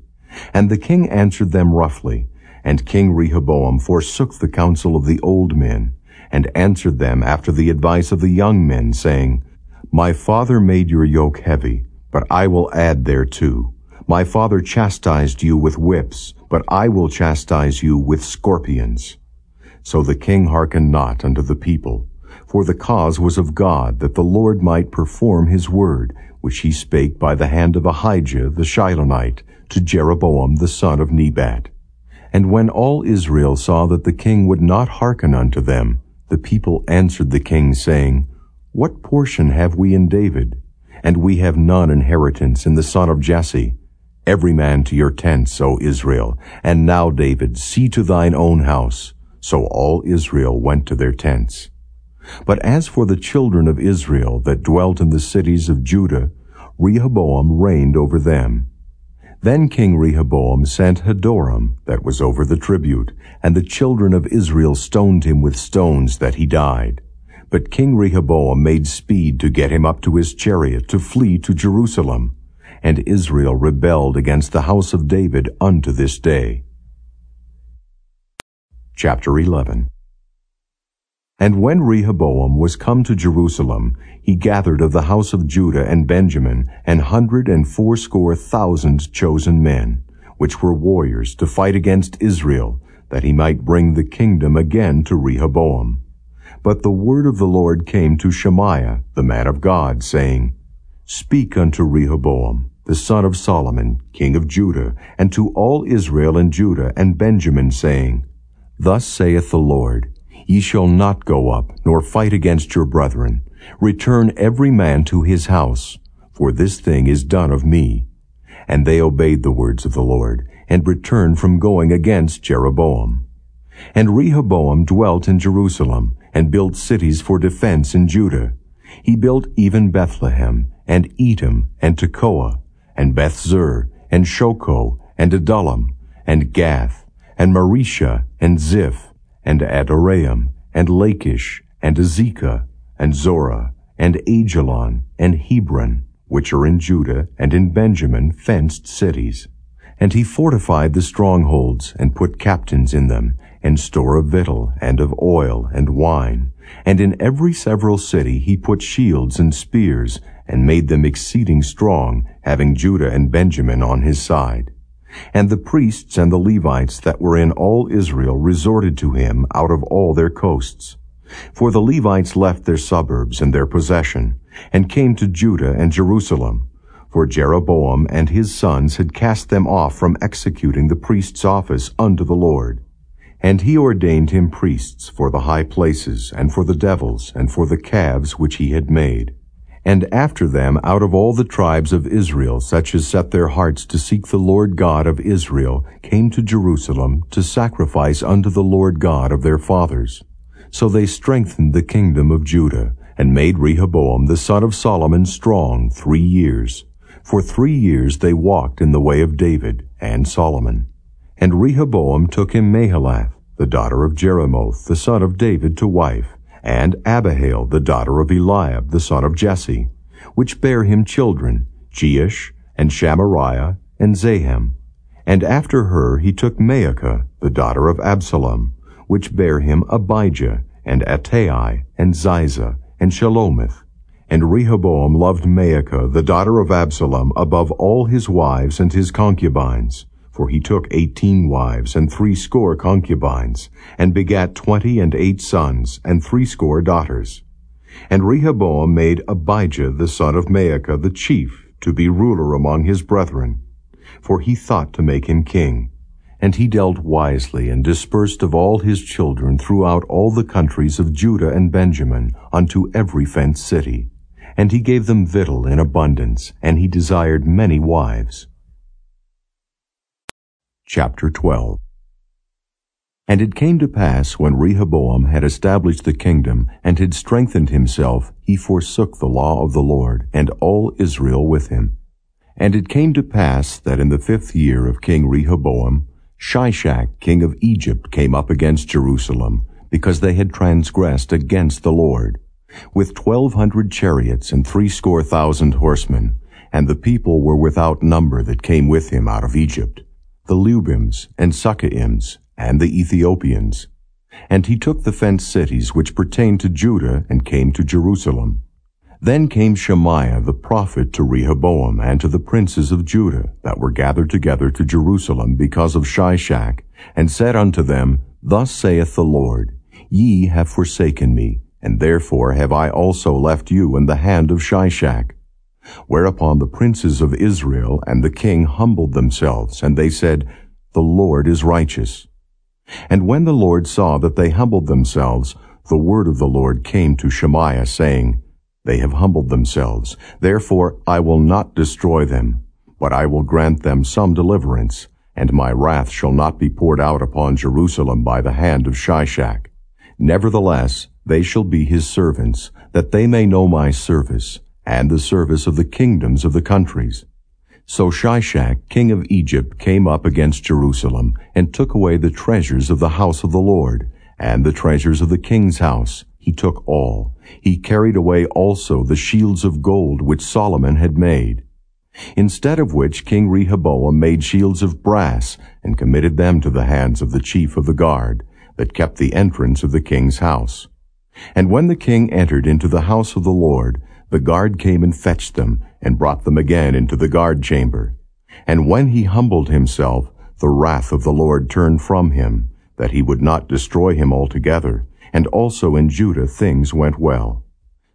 And the king answered them roughly, and King Rehoboam forsook the counsel of the old men, and answered them after the advice of the young men, saying, My father made your yoke heavy, but I will add thereto. My father chastised you with whips, but I will chastise you with scorpions. So the king hearkened not unto the people, for the cause was of God, that the Lord might perform his word, which he spake by the hand of Ahijah the Shilonite to Jeroboam the son of Nebat. And when all Israel saw that the king would not hearken unto them, the people answered the king, saying, What portion have we in David? And we have none inheritance in the son of Jesse. Every man to your tents, O Israel. And now, David, see to thine own house. So all Israel went to their tents. But as for the children of Israel that dwelt in the cities of Judah, Rehoboam reigned over them. Then King Rehoboam sent Hadoram, that was over the tribute, and the children of Israel stoned him with stones that he died. But King Rehoboam made speed to get him up to his chariot to flee to Jerusalem. And Israel rebelled against the house of David unto this day. Chapter 11 And when Rehoboam was come to Jerusalem, he gathered of the house of Judah and Benjamin an hundred and fourscore thousand chosen men, which were warriors to fight against Israel, that he might bring the kingdom again to Rehoboam. But the word of the Lord came to Shemaiah, the man of God, saying, Speak unto Rehoboam, the son of Solomon, king of Judah, and to all Israel and Judah and Benjamin, saying, Thus saith the Lord, Ye shall not go up, nor fight against your brethren. Return every man to his house, for this thing is done of me. And they obeyed the words of the Lord, and returned from going against Jeroboam. And Rehoboam dwelt in Jerusalem, and built cities for defense in Judah. He built even Bethlehem, and Etam, and Tekoa, and Bethzur, and Shoco, and Adullam, and Gath, and Mareshah, and Ziph, and Adoraim, and Lachish, and Azekah, and Zorah, and Ajalon, and Hebron, which are in Judah and in Benjamin fenced cities. And he fortified the strongholds, and put captains in them, and store of victual, and of oil, and wine. And in every several city he put shields and spears, and made them exceeding strong, having Judah and Benjamin on his side. And the priests and the Levites that were in all Israel resorted to him out of all their coasts. For the Levites left their suburbs and their possession, and came to Judah and Jerusalem. For Jeroboam and his sons had cast them off from executing the priest's office unto the Lord. And he ordained him priests for the high places, and for the devils, and for the calves which he had made. And after them out of all the tribes of Israel such as set their hearts to seek the Lord God of Israel came to Jerusalem to sacrifice unto the Lord God of their fathers. So they strengthened the kingdom of Judah, and made Rehoboam the son of Solomon strong three years. For three years they walked in the way of David and Solomon. And Rehoboam took him Mahalath, the daughter of Jerimoth, the son of David, to wife, and Abihail the daughter of Eliab the son of Jesse, which bare him children, Jeush, and Shamariah, and Zaham. And after her he took Maacah the daughter of Absalom, which bare him Abijah, and Attai, and Ziza, and Shelomith. And Rehoboam loved Maacah the daughter of Absalom above all his wives and his concubines, for he took eighteen wives and threescore concubines, and begat twenty and eight sons and threescore daughters. And Rehoboam made Abijah the son of Maacah the chief to be ruler among his brethren, for he thought to make him king. And he dealt wisely and dispersed of all his children throughout all the countries of Judah and Benjamin unto every fenced city. And he gave them victual in abundance, and he desired many wives. Chapter 12 And it came to pass, when Rehoboam had established the kingdom, and had strengthened himself, he forsook the law of the Lord, and all Israel with him. And it came to pass that in the fifth year of King Rehoboam, Shishak king of Egypt came up against Jerusalem, because they had transgressed against the Lord, with twelve hundred chariots and threescore thousand horsemen, and the people were without number that came with him out of Egypt the Lubims and Sukkiims, and the Ethiopians. And he took the fenced cities which pertained to Judah, and came to Jerusalem. Then came Shemaiah the prophet to Rehoboam and to the princes of Judah that were gathered together to Jerusalem because of Shishak, and said unto them, Thus saith the Lord, Ye have forsaken me, and therefore have I also left you in the hand of Shishak. Whereupon the princes of Israel and the king humbled themselves, and they said, The Lord is righteous. And when the Lord saw that they humbled themselves, the word of the Lord came to Shemaiah, saying, They have humbled themselves, therefore I will not destroy them, but I will grant them some deliverance, and my wrath shall not be poured out upon Jerusalem by the hand of Shishak. Nevertheless, they shall be his servants, that they may know my service, and the service of the kingdoms of the countries. So Shishak, king of Egypt, came up against Jerusalem, and took away the treasures of the house of the Lord, and the treasures of the king's house. He took all. He carried away also the shields of gold which Solomon had made. Instead of which King Rehoboam made shields of brass, and committed them to the hands of the chief of the guard, that kept the entrance of the king's house. And when the king entered into the house of the Lord, the guard came and fetched them, and brought them again into the guard chamber. And when he humbled himself, the wrath of the Lord turned from him, that he would not destroy him altogether, and also in Judah things went well.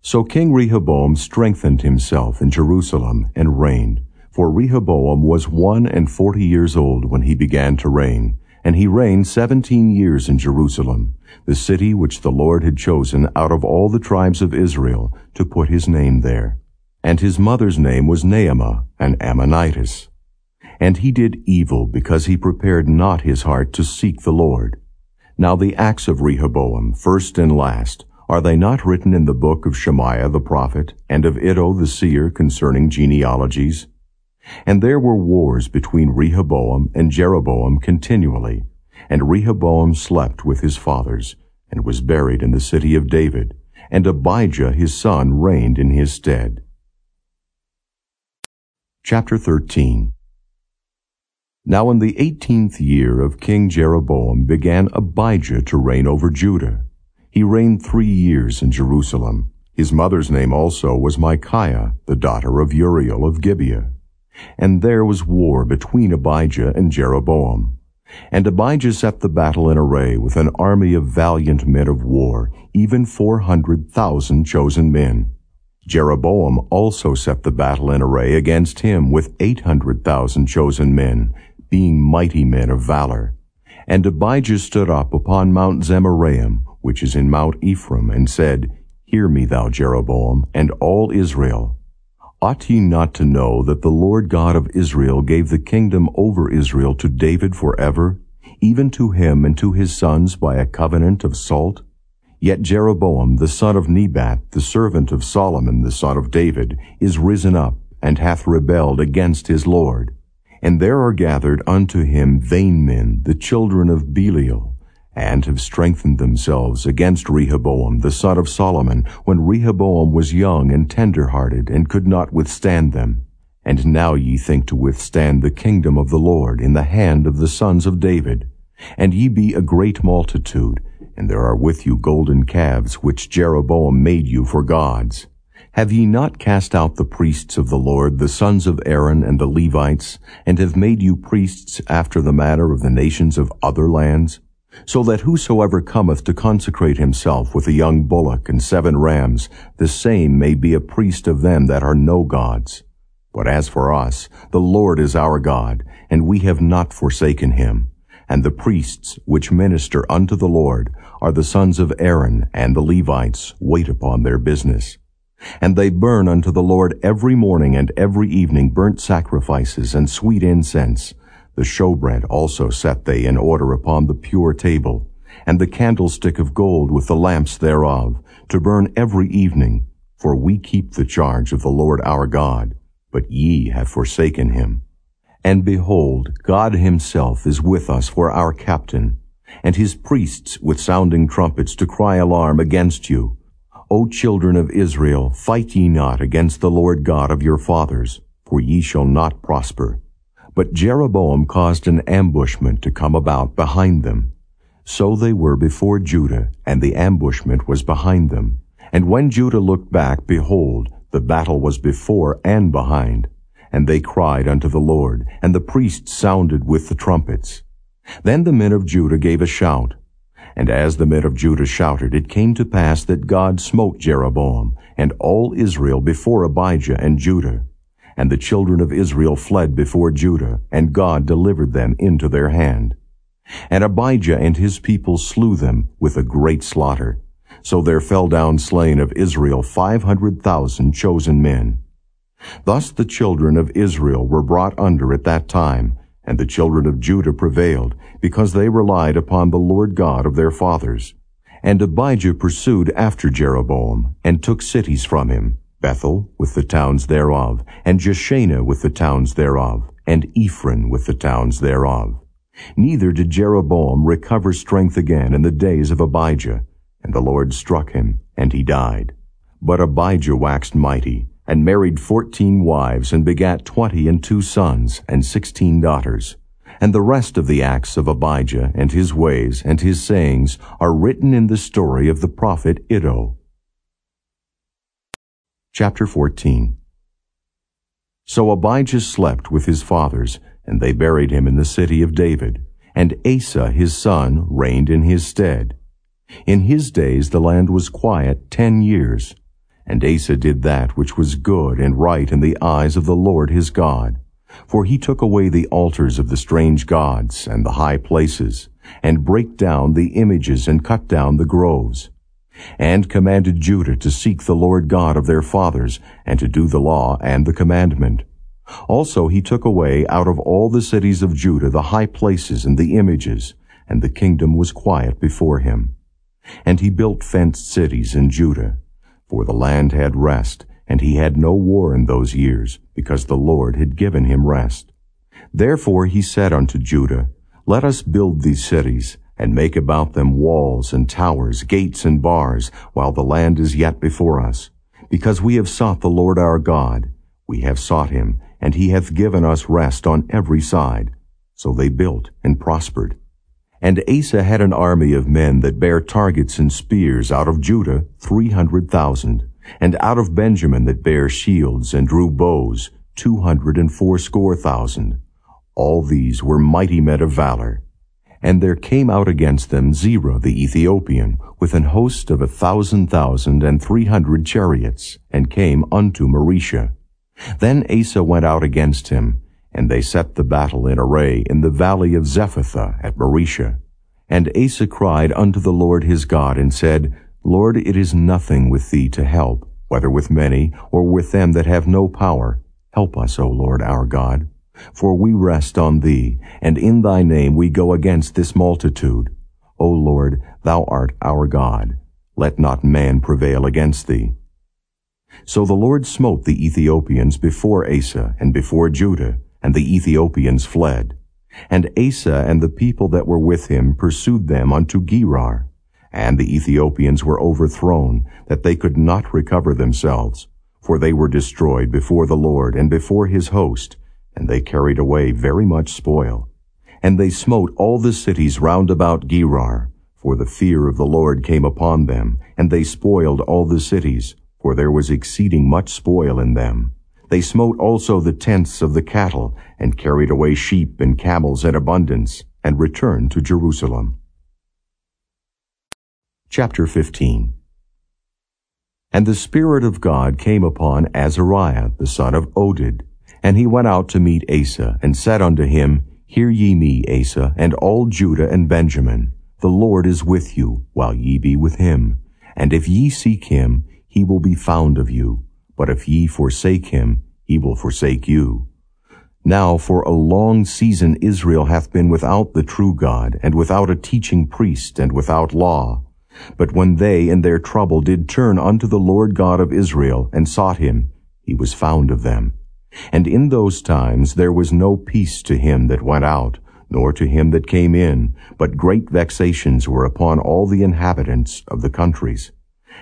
So King Rehoboam strengthened himself in Jerusalem and reigned. For Rehoboam was one and forty years old when he began to reign, and he reigned seventeen years in Jerusalem, the city which the Lord had chosen out of all the tribes of Israel to put his name there. And his mother's name was Naamah, an Ammonitess. And he did evil because he prepared not his heart to seek the Lord. Now the acts of Rehoboam, first and last, are they not written in the book of Shemaiah the prophet, and of Iddo the seer concerning genealogies? And there were wars between Rehoboam and Jeroboam continually, and Rehoboam slept with his fathers, and was buried in the city of David, and Abijah his son reigned in his stead. Chapter 13 Now in the eighteenth year of King Jeroboam began Abijah to reign over Judah. He reigned three years in Jerusalem. His mother's name also was Michaiah, the daughter of Uriel of Gibeah. And there was war between Abijah and Jeroboam. And Abijah set the battle in array with an army of valiant men of war, even four hundred thousand chosen men. Jeroboam also set the battle in array against him with eight hundred thousand chosen men, being mighty men of valor. And Abijah stood up upon Mount Zemaraim, which is in Mount Ephraim, and said, Hear me, thou Jeroboam, and all Israel. Ought ye not to know that the Lord God of Israel gave the kingdom over Israel to David forever, even to him and to his sons by a covenant of salt? Yet Jeroboam the son of Nebat, the servant of Solomon the son of David, is risen up, and hath rebelled against his Lord. And there are gathered unto him vain men, the children of Belial, and have strengthened themselves against Rehoboam the son of Solomon, when Rehoboam was young and tender-hearted, and could not withstand them. And now ye think to withstand the kingdom of the Lord in the hand of the sons of David. And ye be a great multitude, and there are with you golden calves, which Jeroboam made you for gods. Have ye not cast out the priests of the Lord, the sons of Aaron and the Levites, and have made you priests after the manner of the nations of other lands? So that whosoever cometh to consecrate himself with a young bullock and seven rams, the same may be a priest of them that are no gods. But as for us, the Lord is our God, and we have not forsaken him. And the priests which minister unto the Lord are the sons of Aaron, and the Levites wait upon their business. And they burn unto the Lord every morning and every evening burnt sacrifices and sweet incense, the showbread also set they in order upon the pure table, and the candlestick of gold with the lamps thereof, to burn every evening. For we keep the charge of the Lord our God, but ye have forsaken him. And behold, God himself is with us for our captain, and his priests with sounding trumpets to cry alarm against you. O children of Israel, fight ye not against the Lord God of your fathers, for ye shall not prosper. But Jeroboam caused an ambushment to come about behind them. So they were before Judah, and the ambushment was behind them. And when Judah looked back, behold, the battle was before and behind. And they cried unto the Lord, and the priests sounded with the trumpets. Then the men of Judah gave a shout. And as the men of Judah shouted, it came to pass that God smote Jeroboam, and all Israel before Abijah and Judah. And the children of Israel fled before Judah, and God delivered them into their hand. And Abijah and his people slew them with a great slaughter. So there fell down slain of Israel five hundred thousand chosen men. Thus the children of Israel were brought under at that time, and the children of Judah prevailed, because they relied upon the Lord God of their fathers. And Abijah pursued after Jeroboam, and took cities from him, Bethel with the towns thereof, and Jeshanah with the towns thereof, and Ephron with the towns thereof. Neither did Jeroboam recover strength again in the days of Abijah, and the Lord struck him, and he died. But Abijah waxed mighty, and married fourteen wives, and begat twenty and two sons, and sixteen daughters. And the rest of the acts of Abijah, and his ways, and his sayings, are written in the story of the prophet Iddo. Chapter 14 So Abijah slept with his fathers, and they buried him in the city of David. And Asa his son reigned in his stead. In his days the land was quiet ten years. And Asa did that which was good and right in the eyes of the Lord his God. For he took away the altars of the strange gods and the high places, and brake down the images and cut down the groves, and commanded Judah to seek the Lord God of their fathers, and to do the law and the commandment. Also he took away out of all the cities of Judah the high places and the images, and the kingdom was quiet before him. And he built fenced cities in Judah, for the land had rest, and he had no war in those years, because the Lord had given him rest. Therefore he said unto Judah, Let us build these cities, and make about them walls and towers, gates and bars, while the land is yet before us. Because we have sought the Lord our God, we have sought him, and he hath given us rest on every side. So they built and prospered. And Asa had an army of men that bare targets and spears out of Judah, three hundred thousand, and out of Benjamin that bare shields and drew bows, two hundred and fourscore thousand. All these were mighty men of valor. And there came out against them Zerah the Ethiopian, with an host of a thousand thousand and three hundred chariots, and came unto Mareshah. Then Asa went out against him, and they set the battle in array in the valley of Zephathah at Mareshah. And Asa cried unto the Lord his God, and said, Lord, it is nothing with thee to help, whether with many, or with them that have no power. Help us, O Lord our God. For we rest on thee, and in thy name we go against this multitude. O Lord, thou art our God. Let not man prevail against thee. So the Lord smote the Ethiopians before Asa and before Judah, and the Ethiopians fled. And Asa and the people that were with him pursued them unto Gerar. And the Ethiopians were overthrown, that they could not recover themselves. For they were destroyed before the Lord and before his host, and they carried away very much spoil. And they smote all the cities round about Gerar, for the fear of the Lord came upon them, and they spoiled all the cities, for there was exceeding much spoil in them. They smote also the tents of the cattle, and carried away sheep and camels in abundance, and returned to Jerusalem. Chapter 15 And the Spirit of God came upon Azariah, the son of Oded, and he went out to meet Asa, and said unto him, Hear ye me, Asa, and all Judah and Benjamin. The Lord is with you, while ye be with him. And if ye seek him, he will be found of you. But if ye forsake him, he will forsake you. Now for a long season Israel hath been without the true God, and without a teaching priest, and without law. But when they in their trouble did turn unto the Lord God of Israel, and sought him, he was found of them. And in those times there was no peace to him that went out, nor to him that came in, but great vexations were upon all the inhabitants of the countries.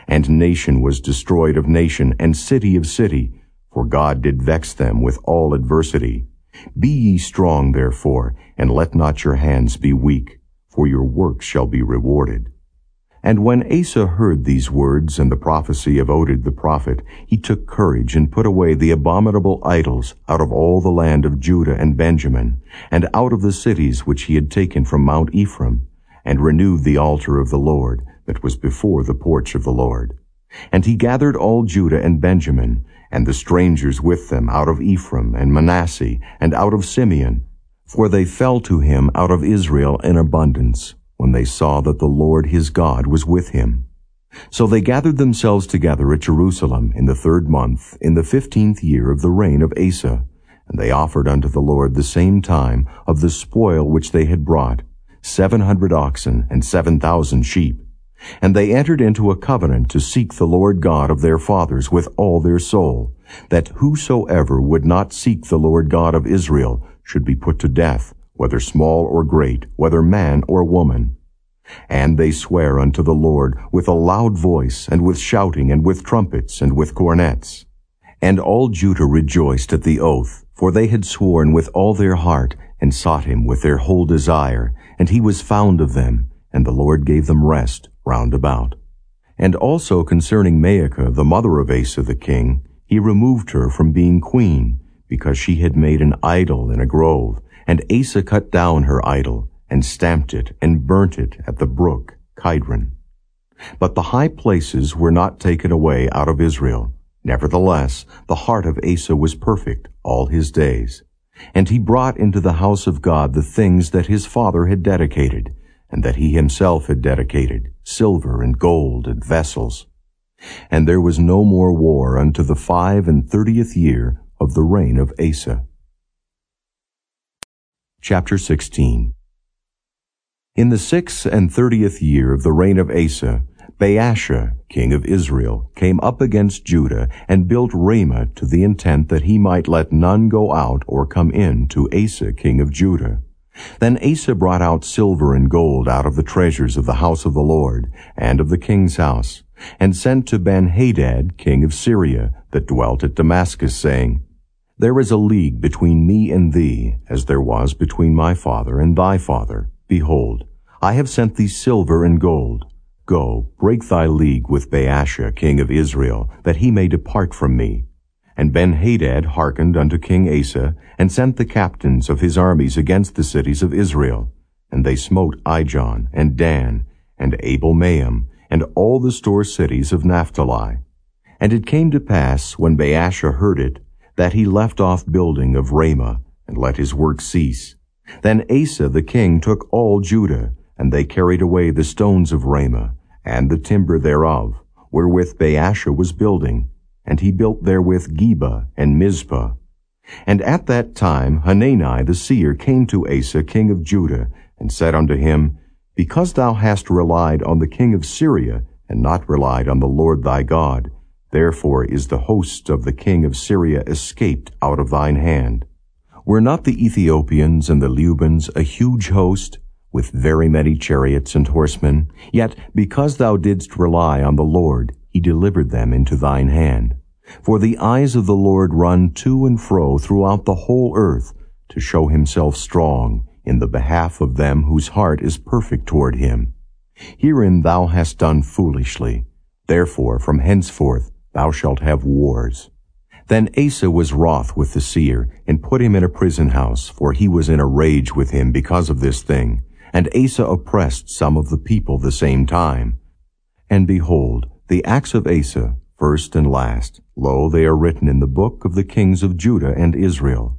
And nation was destroyed of nation, and city of city, for God did vex them with all adversity. Be ye strong, therefore, and let not your hands be weak, for your work shall be rewarded. And when Asa heard these words and the prophecy of Oded the prophet, he took courage and put away the abominable idols out of all the land of Judah and Benjamin, and out of the cities which he had taken from Mount Ephraim, and renewed the altar of the Lord, that was before the porch of the Lord. And he gathered all Judah and Benjamin, and the strangers with them out of Ephraim and Manasseh, and out of Simeon, for they fell to him out of Israel in abundance, when they saw that the Lord his God was with him. So they gathered themselves together at Jerusalem in the third month, in the fifteenth year of the reign of Asa. And they offered unto the Lord the same time of the spoil which they had brought, seven hundred oxen and seven thousand sheep. And they entered into a covenant to seek the Lord God of their fathers with all their soul, that whosoever would not seek the Lord God of Israel should be put to death, whether small or great, whether man or woman. And they swear unto the Lord with a loud voice, and with shouting, and with trumpets, and with cornets. And all Judah rejoiced at the oath, for they had sworn with all their heart, and sought him with their whole desire, and he was found of them, and the Lord gave them rest round about. And also concerning Maacah, the mother of Asa the king, he removed her from being queen, because she had made an idol in a grove, and Asa cut down her idol, and stamped it, and burnt it at the brook Kidron. But the high places were not taken away out of Israel. Nevertheless, the heart of Asa was perfect all his days. And he brought into the house of God the things that his father had dedicated, and that he himself had dedicated, silver and gold and vessels. And there was no more war unto the five and thirtieth year of the reign of Asa. Chapter 16 In the sixth and thirtieth year of the reign of Asa, Baasha, king of Israel, came up against Judah and built Ramah to the intent that he might let none go out or come in to Asa, king of Judah. Then Asa brought out silver and gold out of the treasures of the house of the Lord and of the king's house, and sent to Benhadad, king of Syria, that dwelt at Damascus, saying, There is a league between me and thee, as there was between my father and thy father. Behold, I have sent thee silver and gold. Go, break thy league with Baasha, king of Israel, that he may depart from me. And Benhadad hearkened unto King Asa, and sent the captains of his armies against the cities of Israel. And they smote Ijon, and Dan, and Abel Maim, and all the store cities of Naphtali. And it came to pass, when Baasha heard it, that he left off building of Ramah, and let his work cease. Then Asa the king took all Judah, and they carried away the stones of Ramah, and the timber thereof, wherewith Baasha was building, and he built therewith Geba and Mizpah. And at that time Hanani the seer came to Asa king of Judah, and said unto him, Because thou hast relied on the king of Syria, and not relied on the Lord thy God, therefore is the host of the king of Syria escaped out of thine hand. Were not the Ethiopians and the Lubims a huge host, with very many chariots and horsemen? Yet because thou didst rely on the Lord, he delivered them into thine hand. For the eyes of the Lord run to and fro throughout the whole earth, to show himself strong in the behalf of them whose heart is perfect toward him. Herein thou hast done foolishly. Therefore from henceforth thou shalt have wars. Then Asa was wroth with the seer, and put him in a prison house, for he was in a rage with him because of this thing. And Asa oppressed some of the people the same time. And behold, the acts of Asa, first and last, lo, they are written in the book of the kings of Judah and Israel.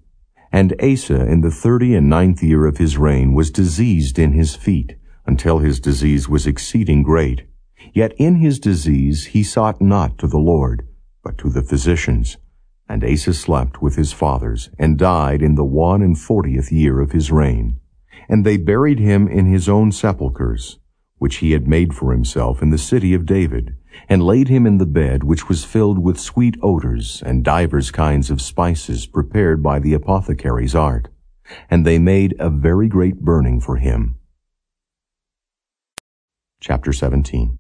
And Asa in the thirty and ninth year of his reign was diseased in his feet, until his disease was exceeding great. Yet in his disease he sought not to the Lord, but to the physicians. And Asa slept with his fathers, and died in the one and fortieth year of his reign. And they buried him in his own sepulchres, which he had made for himself in the city of David, and laid him in the bed which was filled with sweet odors and divers kinds of spices prepared by the apothecary's art. And they made a very great burning for him. Chapter 17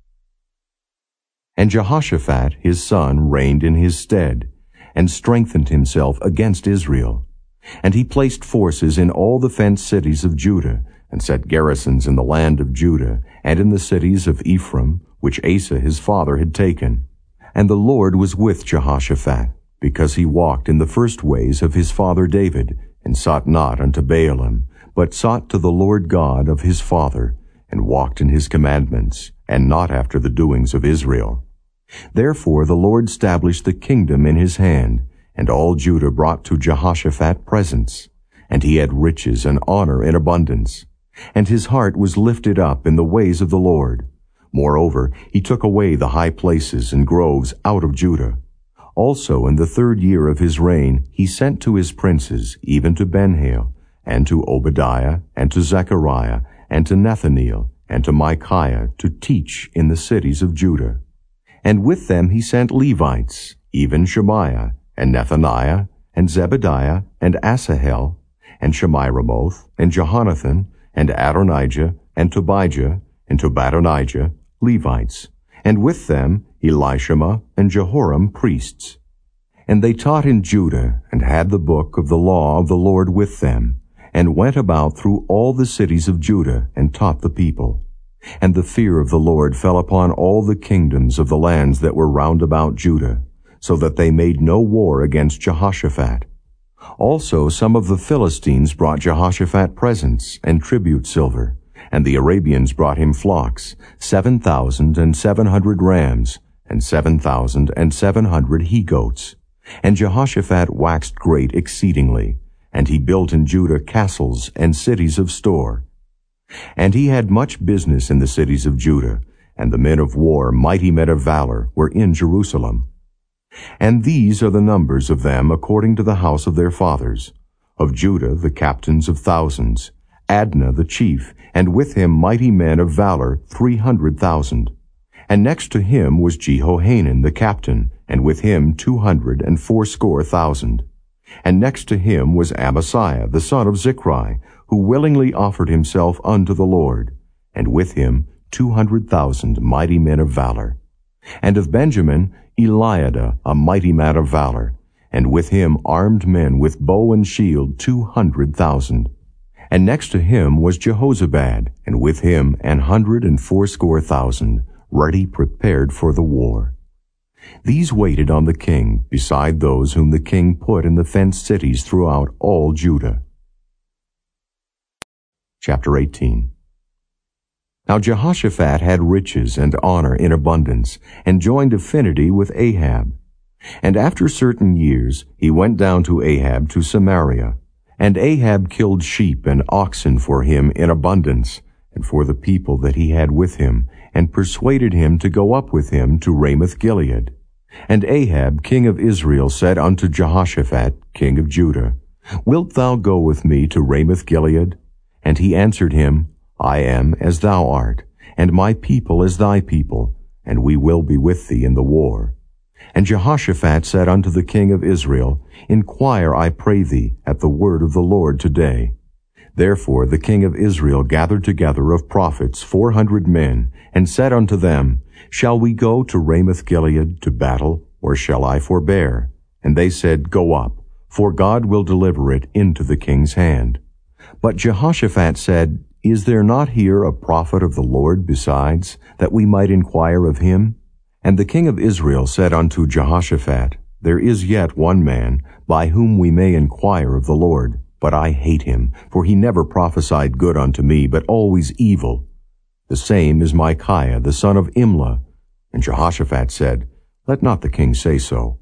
And Jehoshaphat his son reigned in his stead, and strengthened himself against Israel. And he placed forces in all the fenced cities of Judah, and set garrisons in the land of Judah, and in the cities of Ephraim, which Asa his father had taken. And the Lord was with Jehoshaphat, because he walked in the first ways of his father David, and sought not unto Baalim, but sought to the Lord God of his father, and walked in his commandments, and not after the doings of Israel. Therefore the Lord established the kingdom in his hand, and all Judah brought to Jehoshaphat presents, and he had riches and honor in abundance. And his heart was lifted up in the ways of the Lord. Moreover, he took away the high places and groves out of Judah. Also in the third year of his reign, he sent to his princes, even to Benhail, and to Obadiah, and to Zechariah, and to Nethaneel, and to Michaiah, to teach in the cities of Judah. And with them he sent Levites, even Shemaiah, and Nethaniah, and Zebadiah, and Asahel, and Shemiramoth, and Jehonathan, and Adonijah, and Tobijah, and Tobadonijah, Levites, and with them Elishama and Jehoram priests. And they taught in Judah, and had the book of the law of the Lord with them, and went about through all the cities of Judah, and taught the people. And the fear of the Lord fell upon all the kingdoms of the lands that were round about Judah, so that they made no war against Jehoshaphat. Also some of the Philistines brought Jehoshaphat presents and tribute silver, and the Arabians brought him flocks, seven thousand and seven hundred rams, and seven thousand and seven hundred he-goats. And Jehoshaphat waxed great exceedingly, and he built in Judah castles and cities of store. And he had much business in the cities of Judah, and the men of war, mighty men of valor, were in Jerusalem. And these are the numbers of them according to the house of their fathers. Of Judah the captains of thousands, Adnah the chief, and with him mighty men of valor three hundred thousand. And next to him was Jehohanan the captain, and with him two hundred and fourscore thousand. And next to him was Amasiah the son of Zichri, who willingly offered himself unto the Lord, and with him two hundred thousand mighty men of valor. And of Benjamin, Eliada, a mighty man of valor, and with him armed men with bow and shield two hundred thousand. And next to him was Jehozabad, and with him an hundred and fourscore thousand, ready prepared for the war. These waited on the king, beside those whom the king put in the fenced cities throughout all Judah. Chapter 18 Now Jehoshaphat had riches and honor in abundance, and joined affinity with Ahab. And after certain years he went down to Ahab to Samaria. And Ahab killed sheep and oxen for him in abundance, and for the people that he had with him, and persuaded him to go up with him to Ramoth Gilead. And Ahab, king of Israel, said unto Jehoshaphat, king of Judah, Wilt thou go with me to Ramoth Gilead? And he answered him, I am as thou art, and my people as thy people, and we will be with thee in the war. And Jehoshaphat said unto the king of Israel, Inquire, I pray thee, at the word of the Lord today. Therefore the king of Israel gathered together of prophets four hundred men, and said unto them, Shall we go to Ramoth Gilead to battle, or shall I forbear? And they said, Go up, for God will deliver it into the king's hand. But Jehoshaphat said, Is there not here a prophet of the Lord besides, that we might inquire of him? And the king of Israel said unto Jehoshaphat, There is yet one man, by whom we may inquire of the Lord. But I hate him, for he never prophesied good unto me, but always evil. The same is Micaiah, the son of Imlah. And Jehoshaphat said, Let not the king say so.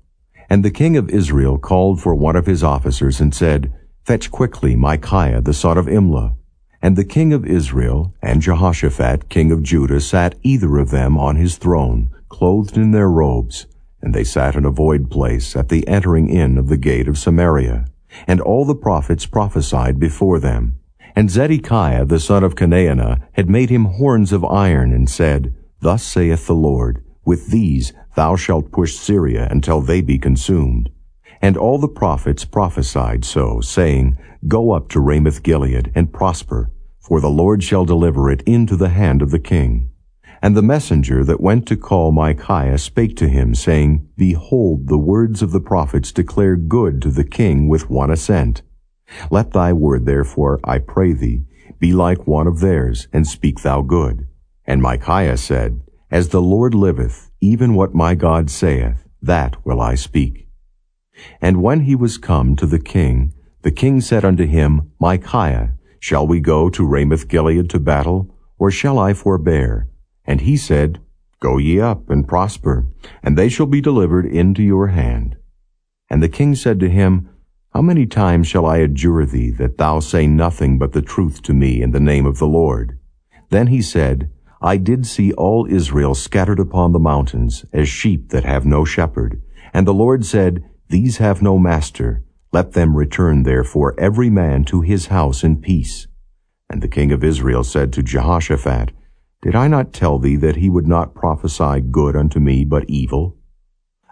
And the king of Israel called for one of his officers, and said, Fetch quickly Micaiah, the son of Imlah. And the king of Israel and Jehoshaphat, king of Judah, sat either of them on his throne, clothed in their robes, and they sat in a void place at the entering in of the gate of Samaria and all the prophets prophesied before them. And Zedekiah the son of Chenaanah had made him horns of iron, and said, Thus saith the Lord, With these thou shalt push Syria until they be consumed. And all the prophets prophesied so, saying, Go up to Ramoth Gilead, and prosper, for the Lord shall deliver it into the hand of the king. And the messenger that went to call Micaiah spake to him, saying, Behold, the words of the prophets declare good to the king with one assent. Let thy word, therefore, I pray thee, be like one of theirs, and speak thou good. And Micaiah said, As the Lord liveth, even what my God saith, that will I speak. And when he was come to the king, the king said unto him, Micaiah, shall we go to Ramoth Gilead to battle, or shall I forbear? And he said, Go ye up and prosper, and they shall be delivered into your hand. And the king said to him, How many times shall I adjure thee that thou say nothing but the truth to me in the name of the Lord? Then he said, I did see all Israel scattered upon the mountains, as sheep that have no shepherd. And the Lord said, These have no master. Let them return therefore every man to his house in peace. And the king of Israel said to Jehoshaphat, Did I not tell thee that he would not prophesy good unto me, but evil?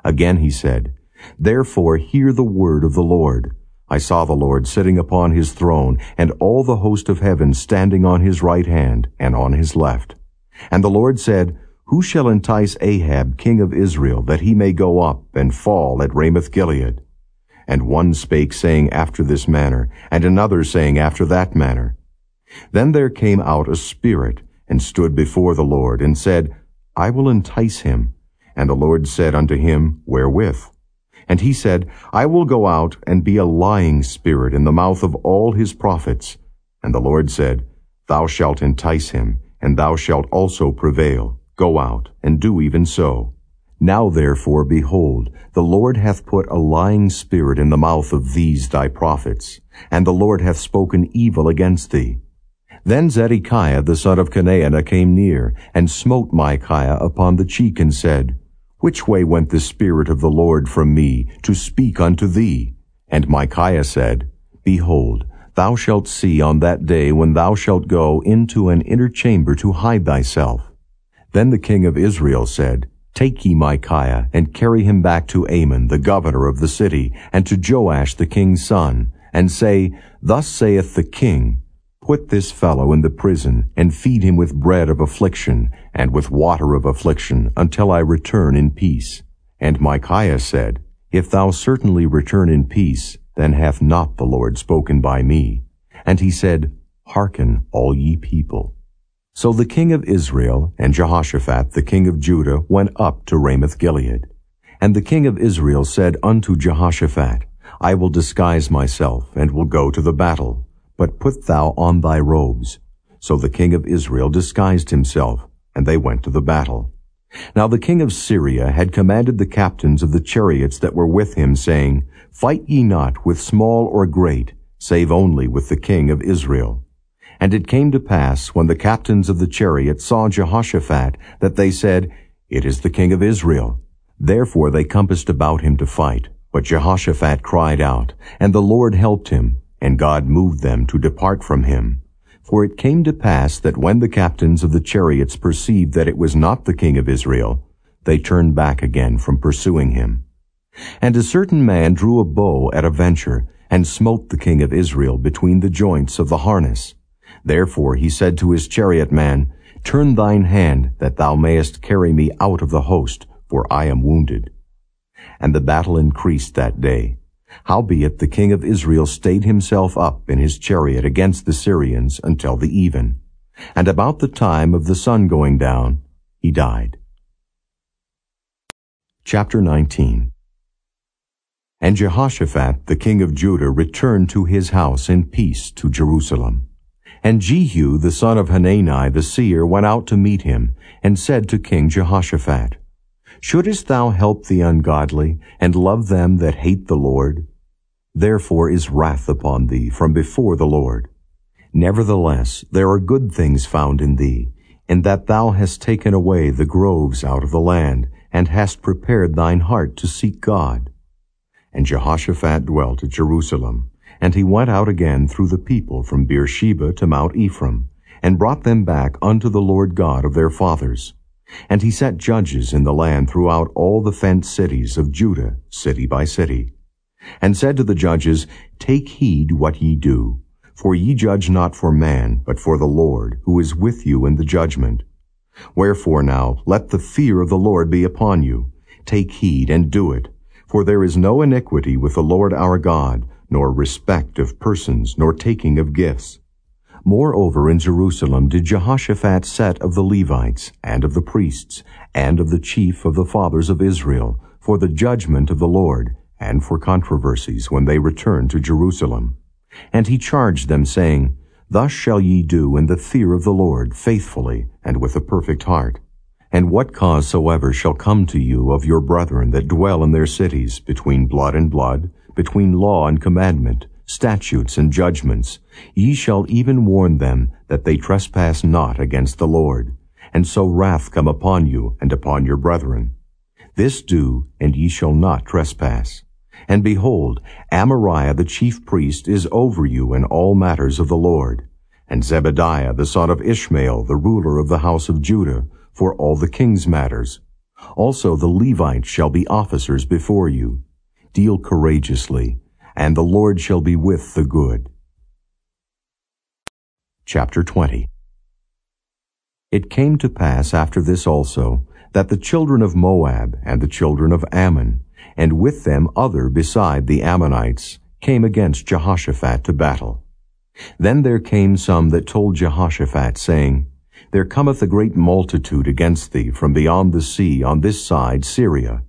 Again he said, Therefore hear the word of the Lord. I saw the Lord sitting upon his throne, and all the host of heaven standing on his right hand and on his left. And the Lord said, Who shall entice Ahab, king of Israel, that he may go up and fall at Ramoth Gilead? And one spake, saying after this manner, and another saying after that manner. Then there came out a spirit, and stood before the Lord, and said, I will entice him. And the Lord said unto him, Wherewith? And he said, I will go out and be a lying spirit in the mouth of all his prophets. And the Lord said, Thou shalt entice him, and thou shalt also prevail. Go out, and do even so. Now therefore, behold, the Lord hath put a lying spirit in the mouth of these thy prophets, and the Lord hath spoken evil against thee. Then Zedekiah the son of Chenaanah came near, and smote Micaiah upon the cheek, and said, Which way went the Spirit of the Lord from me, to speak unto thee? And Micaiah said, Behold, thou shalt see on that day when thou shalt go into an inner chamber to hide thyself. Then the king of Israel said, Take ye Micaiah, and carry him back to Amon, the governor of the city, and to Joash the king's son, and say, Thus saith the king, Put this fellow in the prison, and feed him with bread of affliction, and with water of affliction, until I return in peace. And Micaiah said, If thou certainly return in peace, then hath not the Lord spoken by me. And he said, Hearken, all ye people. So the king of Israel and Jehoshaphat the king of Judah went up to Ramoth Gilead. And the king of Israel said unto Jehoshaphat, I will disguise myself, and will go to the battle, but put thou on thy robes. So the king of Israel disguised himself, and they went to the battle. Now the king of Syria had commanded the captains of the chariots that were with him, saying, Fight ye not with small or great, save only with the king of Israel. And it came to pass, when the captains of the chariots saw Jehoshaphat, that they said, It is the king of Israel. Therefore they compassed about him to fight. But Jehoshaphat cried out, and the Lord helped him, and God moved them to depart from him. For it came to pass that when the captains of the chariots perceived that it was not the king of Israel, they turned back again from pursuing him. And a certain man drew a bow at a venture, and smote the king of Israel between the joints of the harness. Therefore he said to his chariot man, Turn thine hand, that thou mayest carry me out of the host, for I am wounded. And the battle increased that day. Howbeit the king of Israel stayed himself up in his chariot against the Syrians until the even. And about the time of the sun going down, he died. Chapter 19 and Jehoshaphat the king of Judah returned to his house in peace to Jerusalem. And Jehu the son of Hanani the seer went out to meet him, and said to King Jehoshaphat, Shouldest thou help the ungodly, and love them that hate the Lord? Therefore is wrath upon thee from before the Lord. Nevertheless, there are good things found in thee, in that thou hast taken away the groves out of the land, and hast prepared thine heart to seek God. And Jehoshaphat dwelt at Jerusalem. And he went out again through the people from Beersheba to Mount Ephraim, and brought them back unto the Lord God of their fathers. And he set judges in the land throughout all the fenced cities of Judah, city by city. And said to the judges, Take heed what ye do, for ye judge not for man, but for the Lord, who is with you in the judgment. Wherefore now, let the fear of the Lord be upon you. Take heed and do it, for there is no iniquity with the Lord our God, nor respect of persons, nor taking of gifts. Moreover, in Jerusalem did Jehoshaphat set of the Levites, and of the priests, and of the chief of the fathers of Israel, for the judgment of the Lord, and for controversies when they returned to Jerusalem. And he charged them, saying, Thus shall ye do in the fear of the Lord faithfully, and with a perfect heart. And what cause soever shall come to you of your brethren that dwell in their cities, between blood and blood, between law and commandment, statutes and judgments, ye shall even warn them that they trespass not against the Lord. and so wrath come upon you and upon your brethren. This do, and ye shall not trespass. And behold, Amariah the chief priest is over you in all matters of the Lord, and Zebadiah the son of Ishmael, the ruler of the house of Judah, for all the king's matters. Also the Levites shall be officers before you. Deal courageously, and the Lord shall be with the good. Chapter 20 It came to pass after this also, that the children of Moab and the children of Ammon, and with them other beside the Ammonites, came against Jehoshaphat to battle. Then there came some that told Jehoshaphat, saying, There cometh a great multitude against thee from beyond the sea on this side Syria.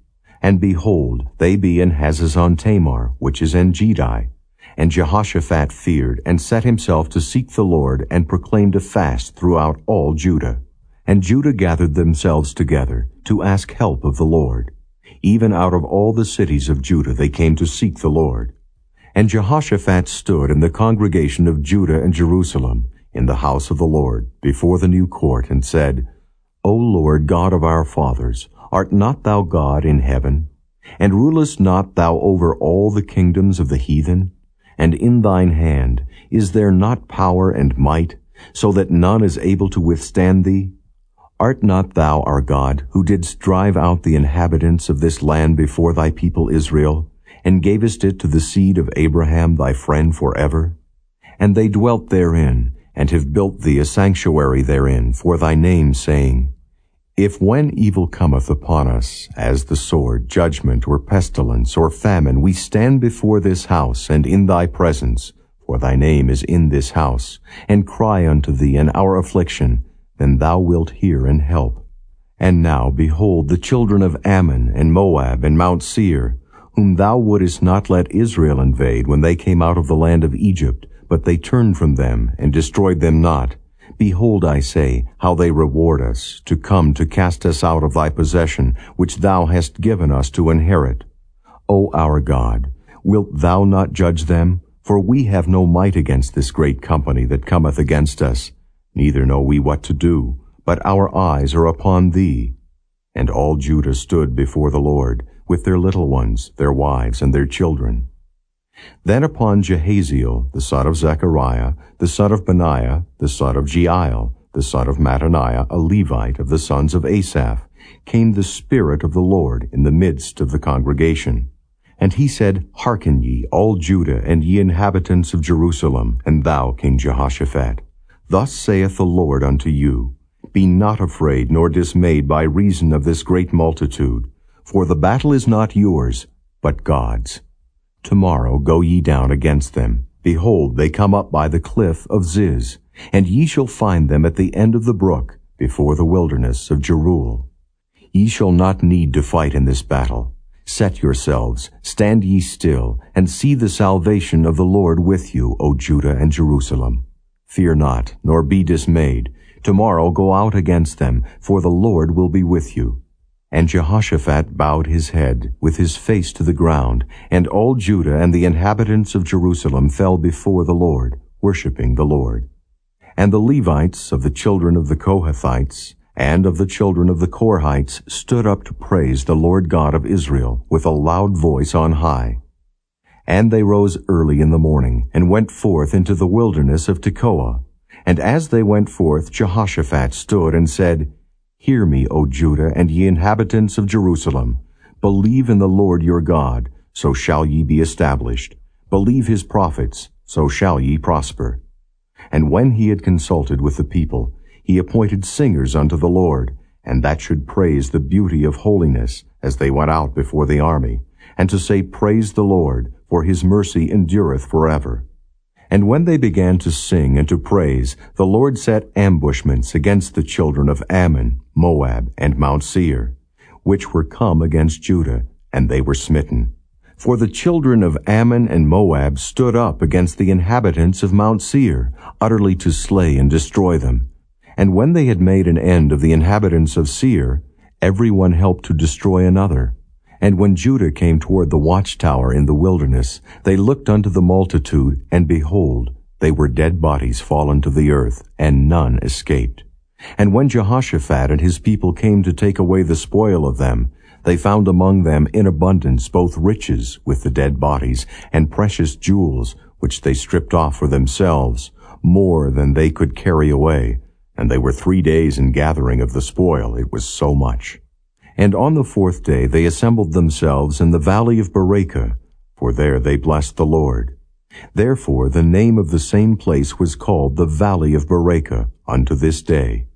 And behold, they be in Hazazon Tamar, which is Engedi. And Jehoshaphat feared, and set himself to seek the Lord, and proclaimed a fast throughout all Judah. And Judah gathered themselves together to ask help of the Lord. Even out of all the cities of Judah they came to seek the Lord. And Jehoshaphat stood in the congregation of Judah and Jerusalem, in the house of the Lord, before the new court, and said, O Lord God of our fathers, art not thou God in heaven? And rulest not thou over all the kingdoms of the heathen? And in thine hand is there not power and might, so that none is able to withstand thee? Art not thou our God, who didst drive out the inhabitants of this land before thy people Israel, and gavest it to the seed of Abraham thy friend forever? And they dwelt therein, and have built thee a sanctuary therein for thy name, saying, If when evil cometh upon us, as the sword, judgment, or pestilence, or famine, we stand before this house and in thy presence, for thy name is in this house, and cry unto thee in our affliction, then thou wilt hear and help. And now, behold, the children of Ammon and Moab and Mount Seir, whom thou wouldest not let Israel invade when they came out of the land of Egypt, but they turned from them and destroyed them not. Behold, I say, how they reward us, to come to cast us out of thy possession, which thou hast given us to inherit. O our God, wilt thou not judge them? For we have no might against this great company that cometh against us. Neither know we what to do, but our eyes are upon thee. And all Judah stood before the Lord, with their little ones, their wives, and their children. Then upon Jahaziel, the son of Zechariah, the son of Benaiah, the son of Jeiel, the son of Mattaniah, a Levite of the sons of Asaph, came the Spirit of the Lord in the midst of the congregation. And he said, Hearken ye, all Judah, and ye inhabitants of Jerusalem, and thou, King Jehoshaphat. Thus saith the Lord unto you, Be not afraid nor dismayed by reason of this great multitude, for the battle is not yours, but God's. Tomorrow go ye down against them. Behold, they come up by the cliff of Ziz, and ye shall find them at the end of the brook, before the wilderness of Jeruel. Ye shall not need to fight in this battle. Set yourselves, stand ye still, and see the salvation of the Lord with you, O Judah and Jerusalem. Fear not, nor be dismayed. Tomorrow go out against them, for the Lord will be with you. And Jehoshaphat bowed his head, with his face to the ground, and all Judah and the inhabitants of Jerusalem fell before the Lord, worshipping the Lord. And the Levites of the children of the Kohathites and of the children of the Korhites stood up to praise the Lord God of Israel with a loud voice on high. And they rose early in the morning, and went forth into the wilderness of Tekoa. And as they went forth, Jehoshaphat stood and said, Hear me, O Judah, and ye inhabitants of Jerusalem. Believe in the Lord your God, so shall ye be established. Believe his prophets, so shall ye prosper. And when he had consulted with the people, he appointed singers unto the Lord, and that should praise the beauty of holiness as they went out before the army, and to say, Praise the Lord, for his mercy endureth forever. And when they began to sing and to praise, the Lord set ambushments against the children of Ammon, Moab, and Mount Seir, which were come against Judah, and they were smitten. For the children of Ammon and Moab stood up against the inhabitants of Mount Seir, utterly to slay and destroy them. And when they had made an end of the inhabitants of Seir, every one helped to destroy another. And when Judah came toward the watchtower in the wilderness, they looked unto the multitude, and behold, they were dead bodies fallen to the earth, and none escaped. And when Jehoshaphat and his people came to take away the spoil of them, they found among them in abundance both riches with the dead bodies and precious jewels, which they stripped off for themselves, more than they could carry away. And they were three days in gathering of the spoil, it was so much. And on the fourth day they assembled themselves in the valley of Berachah, for there they blessed the Lord. Therefore the name of the same place was called the valley of Berachah unto this day.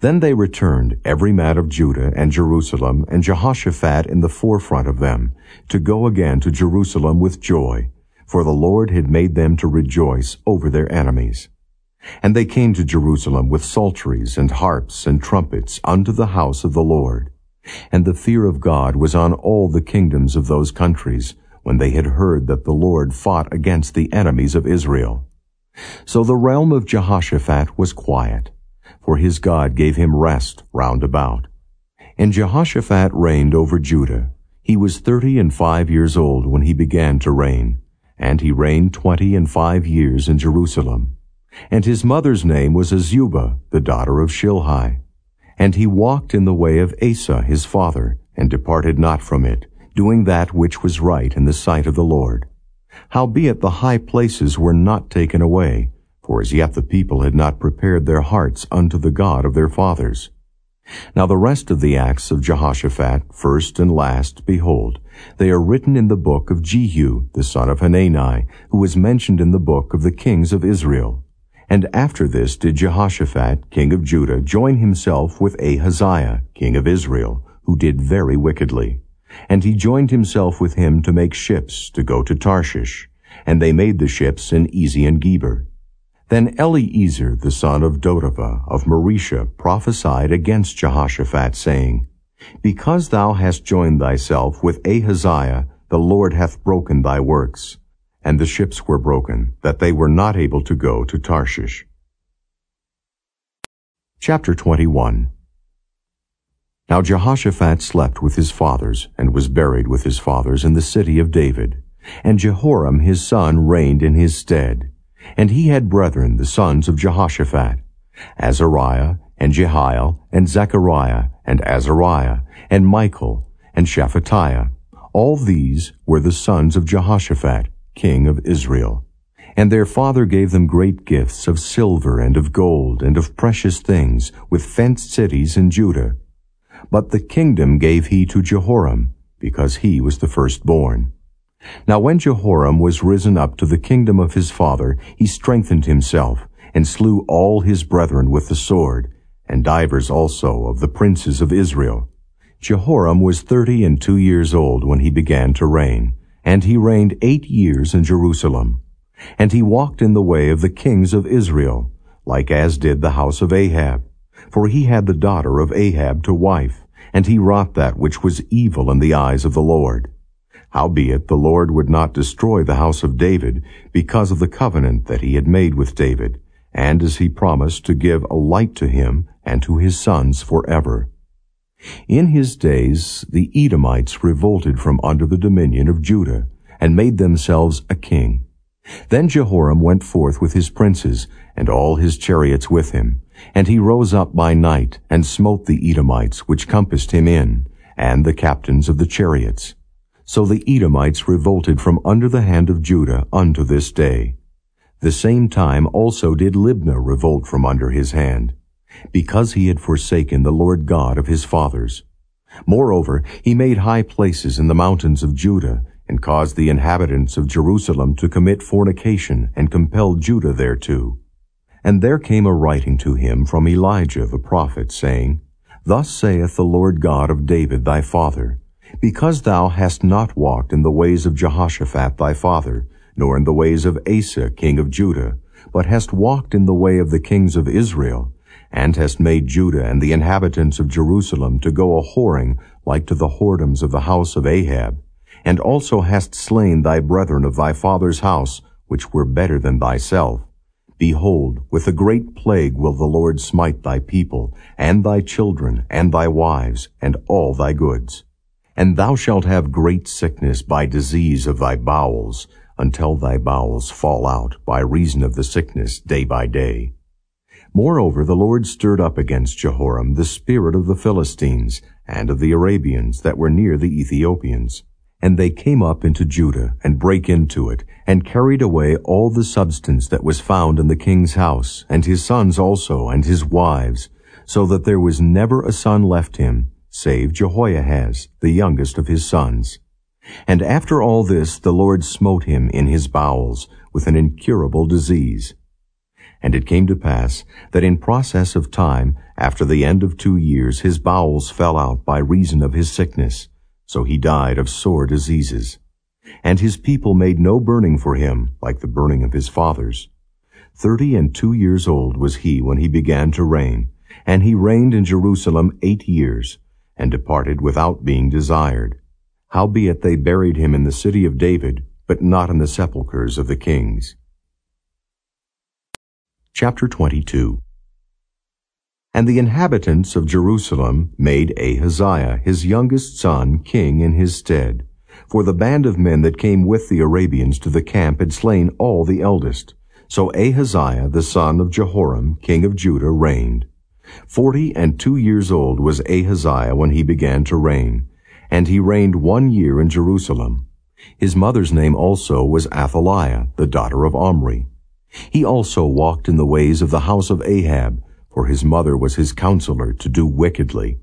Then they returned, every man of Judah and Jerusalem, and Jehoshaphat in the forefront of them, to go again to Jerusalem with joy, for the Lord had made them to rejoice over their enemies. And they came to Jerusalem with psalteries and harps and trumpets unto the house of the Lord. And the fear of God was on all the kingdoms of those countries, when they had heard that the Lord fought against the enemies of Israel. So the realm of Jehoshaphat was quiet, for his God gave him rest round about. And Jehoshaphat reigned over Judah. He was thirty and five years old when he began to reign, and he reigned twenty and five years in Jerusalem. And his mother's name was Azubah, the daughter of Shilhi. And he walked in the way of Asa his father, and departed not from it, doing that which was right in the sight of the Lord. Howbeit the high places were not taken away, for as yet the people had not prepared their hearts unto the God of their fathers. Now the rest of the acts of Jehoshaphat, first and last, behold, they are written in the book of Jehu, the son of Hanani, who was mentioned in the book of the kings of Israel. And after this did Jehoshaphat, king of Judah, join himself with Ahaziah, king of Israel, who did very wickedly. And he joined himself with him to make ships to go to Tarshish, and they made the ships in Ezion Geber. Then Eliezer the son of Dodavah of Mareshah prophesied against Jehoshaphat, saying, Because thou hast joined thyself with Ahaziah, the Lord hath broken thy works. And the ships were broken, that they were not able to go to Tarshish. Chapter 21 Now Jehoshaphat slept with his fathers, and was buried with his fathers in the city of David. And Jehoram his son reigned in his stead. And he had brethren, the sons of Jehoshaphat, Azariah, and Jehiel, and Zechariah, and Azariah, and Michael, and Shephatiah. All these were the sons of Jehoshaphat, king of Israel. And their father gave them great gifts of silver and of gold and of precious things, with fenced cities in Judah. But the kingdom gave he to Jehoram, because he was the firstborn. Now when Jehoram was risen up to the kingdom of his father, he strengthened himself, and slew all his brethren with the sword, and divers also of the princes of Israel. Jehoram was thirty and two years old when he began to reign, and he reigned eight years in Jerusalem. And he walked in the way of the kings of Israel, like as did the house of Ahab. For he had the daughter of Ahab to wife, and he wrought that which was evil in the eyes of the Lord. Howbeit the Lord would not destroy the house of David because of the covenant that he had made with David, and as he promised to give a light to him and to his sons forever. In his days the Edomites revolted from under the dominion of Judah, and made themselves a king. Then Jehoram went forth with his princes, and all his chariots with him, and he rose up by night, and smote the Edomites which compassed him in, and the captains of the chariots. So the Edomites revolted from under the hand of Judah unto this day. The same time also did Libnah revolt from under his hand, because he had forsaken the Lord God of his fathers. Moreover, he made high places in the mountains of Judah, and caused the inhabitants of Jerusalem to commit fornication, and compelled Judah thereto. And there came a writing to him from Elijah the prophet, saying, Thus saith the Lord God of David thy father, because thou hast not walked in the ways of Jehoshaphat thy father, nor in the ways of Asa king of Judah, but hast walked in the way of the kings of Israel, and hast made Judah and the inhabitants of Jerusalem to go a whoring like to the whoredoms of the house of Ahab, and also hast slain thy brethren of thy father's house, which were better than thyself. Behold, with a great plague will the Lord smite thy people, and thy children, and thy wives, and all thy goods. And thou shalt have great sickness by disease of thy bowels, until thy bowels fall out by reason of the sickness day by day. Moreover, the Lord stirred up against Jehoram the spirit of the Philistines and of the Arabians that were near the Ethiopians. And they came up into Judah and brake into it, and carried away all the substance that was found in the king's house, and his sons also, and his wives, so that there was never a son left him, save Jehoahaz, the youngest of his sons. And after all this the Lord smote him in his bowels with an incurable disease. And it came to pass that in process of time, after the end of two years, his bowels fell out by reason of his sickness, so he died of sore diseases. And his people made no burning for him, like the burning of his fathers. Thirty and two years old was he when he began to reign, and he reigned in Jerusalem eight years, and departed without being desired. Howbeit they buried him in the city of David, but not in the sepulchres of the kings. Chapter 22 and the inhabitants of Jerusalem made Ahaziah, his youngest son, king in his stead. For the band of men that came with the Arabians to the camp had slain all the eldest. So Ahaziah, the son of Jehoram, king of Judah, reigned. Forty and two years old was Ahaziah when he began to reign, and he reigned one year in Jerusalem. His mother's name also was Athaliah, the daughter of Omri. He also walked in the ways of the house of Ahab, for his mother was his counselor to do wickedly.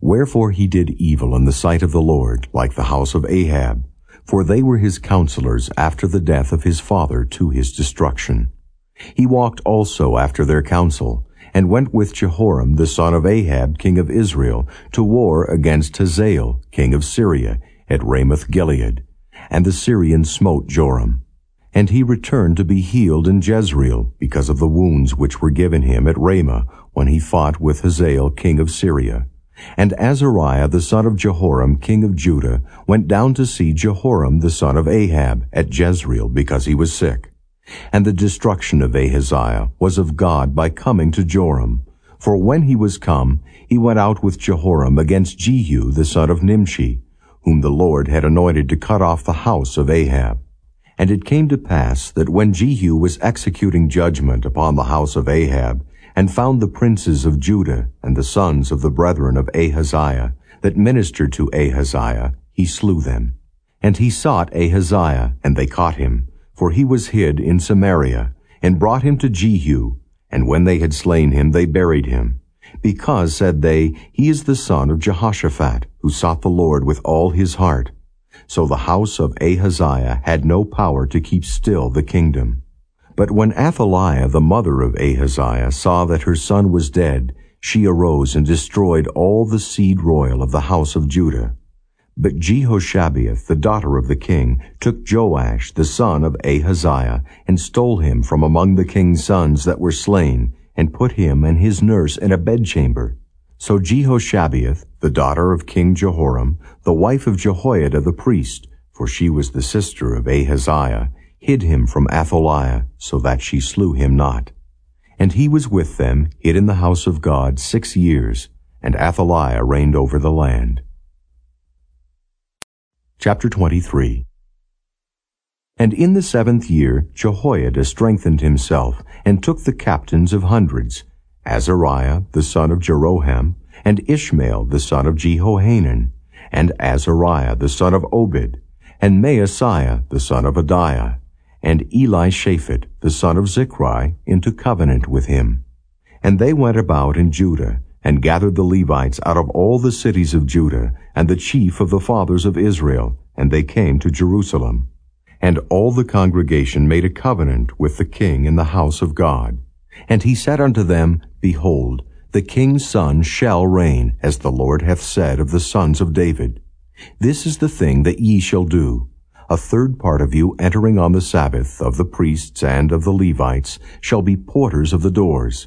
Wherefore he did evil in the sight of the Lord, like the house of Ahab, for they were his counselors after the death of his father to his destruction. He walked also after their counsel, and went with Jehoram the son of Ahab, king of Israel, to war against Hazael, king of Syria, at Ramoth Gilead. And the Syrians smote Joram. And he returned to be healed in Jezreel because of the wounds which were given him at Ramah when he fought with Hazael king of Syria. And Azariah the son of Jehoram king of Judah went down to see Jehoram the son of Ahab at Jezreel because he was sick. And the destruction of Ahaziah was of God by coming to Joram. For when he was come, he went out with Jehoram against Jehu the son of Nimshi, whom the Lord had anointed to cut off the house of Ahab. And it came to pass that when Jehu was executing judgment upon the house of Ahab, and found the princes of Judah and the sons of the brethren of Ahaziah that ministered to Ahaziah, he slew them. And he sought Ahaziah, and they caught him, for he was hid in Samaria, and brought him to Jehu. And when they had slain him, they buried him. Because, said they, he is the son of Jehoshaphat, who sought the Lord with all his heart. So the house of Ahaziah had no power to keep still the kingdom. But when Athaliah, the mother of Ahaziah, saw that her son was dead, she arose and destroyed all the seed royal of the house of Judah. But Jehoshabeath, the daughter of the king, took Joash, the son of Ahaziah, and stole him from among the king's sons that were slain, and put him and his nurse in a bedchamber. So Jehoshabeath, the daughter of King Jehoram, the wife of Jehoiada the priest, for she was the sister of Ahaziah, hid him from Athaliah, so that she slew him not. And he was with them, hid in the house of God, six years, and Athaliah reigned over the land. Chapter 23 And in the seventh year Jehoiada strengthened himself, and took the captains of hundreds, Azariah the son of Jeroham, and Ishmael the son of Jehohanan, and Azariah the son of Obed, and Maaseiah the son of Adaiah, and Elishaphat the son of Zichri into covenant with him. And they went about in Judah, and gathered the Levites out of all the cities of Judah, and the chief of the fathers of Israel, and they came to Jerusalem. And all the congregation made a covenant with the king in the house of God. And he said unto them, Behold, the king's son shall reign, as the Lord hath said of the sons of David. This is the thing that ye shall do. A third part of you entering on the Sabbath of the priests and of the Levites shall be porters of the doors.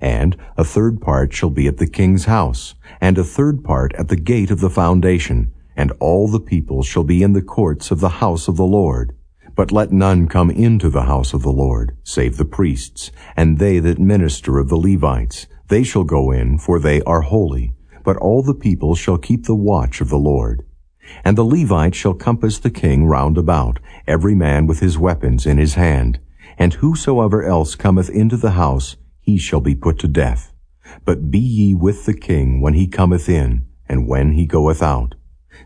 And a third part shall be at the king's house, and a third part at the gate of the foundation, and all the people shall be in the courts of the house of the Lord. But let none come into the house of the Lord, save the priests, and they that minister of the Levites. They shall go in, for they are holy. But all the people shall keep the watch of the Lord. And the Levites shall compass the king round about, every man with his weapons in his hand. And whosoever else cometh into the house, he shall be put to death. But be ye with the king when he cometh in, and when he goeth out.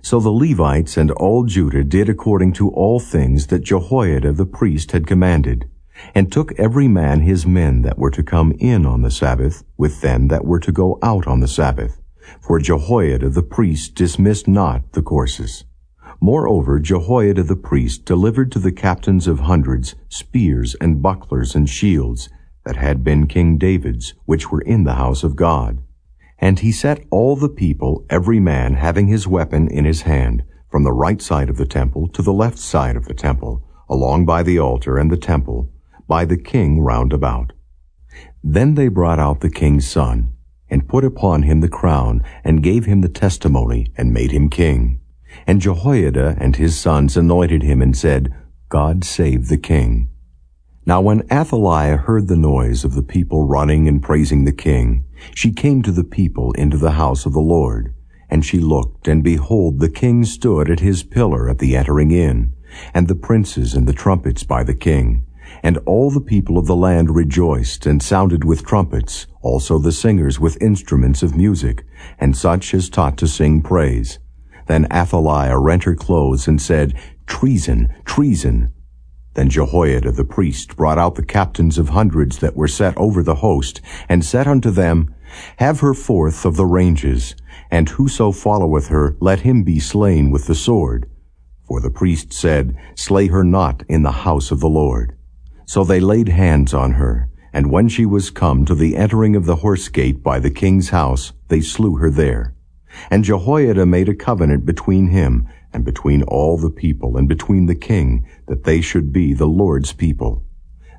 So the Levites and all Judah did according to all things that Jehoiada the priest had commanded, and took every man his men that were to come in on the Sabbath, with them that were to go out on the Sabbath. For Jehoiada the priest dismissed not the courses. Moreover, Jehoiada the priest delivered to the captains of hundreds spears and bucklers and shields that had been King David's, which were in the house of God. And he set all the people, every man having his weapon in his hand, from the right side of the temple to the left side of the temple, along by the altar and the temple, by the king round about. Then they brought out the king's son, and put upon him the crown, and gave him the testimony, and made him king. And Jehoiada and his sons anointed him and said, God save the king. Now when Athaliah heard the noise of the people running and praising the king, she came to the people into the house of the Lord. And she looked, and behold, the king stood at his pillar at the entering in, and the princes and the trumpets by the king. And all the people of the land rejoiced, and sounded with trumpets, also the singers with instruments of music, and such as taught to sing praise. Then Athaliah rent her clothes and said, Treason, treason. Then Jehoiada the priest brought out the captains of hundreds that were set over the host, and said unto them, Have her forth of the ranges, and whoso followeth her, let him be slain with the sword. For the priest said, Slay her not in the house of the Lord. So they laid hands on her, and when she was come to the entering of the horse gate by the king's house, they slew her there. And Jehoiada made a covenant between him and between all the people and between the king, that they should be the Lord's people.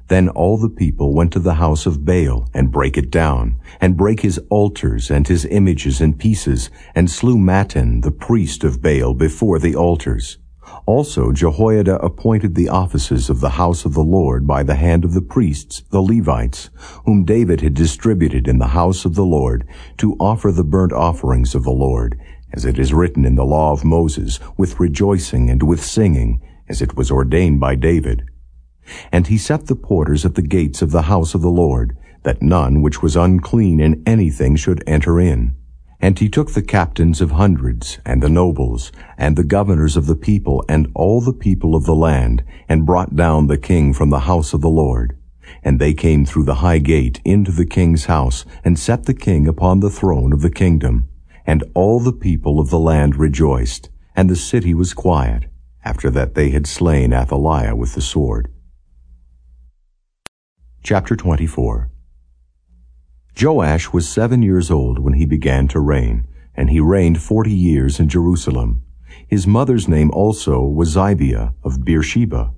Then all the people went to the house of Baal, and brake it down, and brake his altars and his images in pieces, and slew Mattan the priest of Baal before the altars. Also Jehoiada appointed the offices of the house of the Lord by the hand of the priests, the Levites, whom David had distributed in the house of the Lord, to offer the burnt offerings of the Lord, as it is written in the law of Moses, with rejoicing and with singing, as it was ordained by David. And he set the porters at the gates of the house of the Lord, that none which was unclean in anything should enter in. And he took the captains of hundreds, and the nobles, and the governors of the people, and all the people of the land, and brought down the king from the house of the Lord. And they came through the high gate into the king's house, and set the king upon the throne of the kingdom. And all the people of the land rejoiced, and the city was quiet, after that they had slain Athaliah with the sword. Chapter 24 Joash was seven years old when he began to reign, and he reigned forty years in Jerusalem. His mother's name also was Zibiah of Beersheba.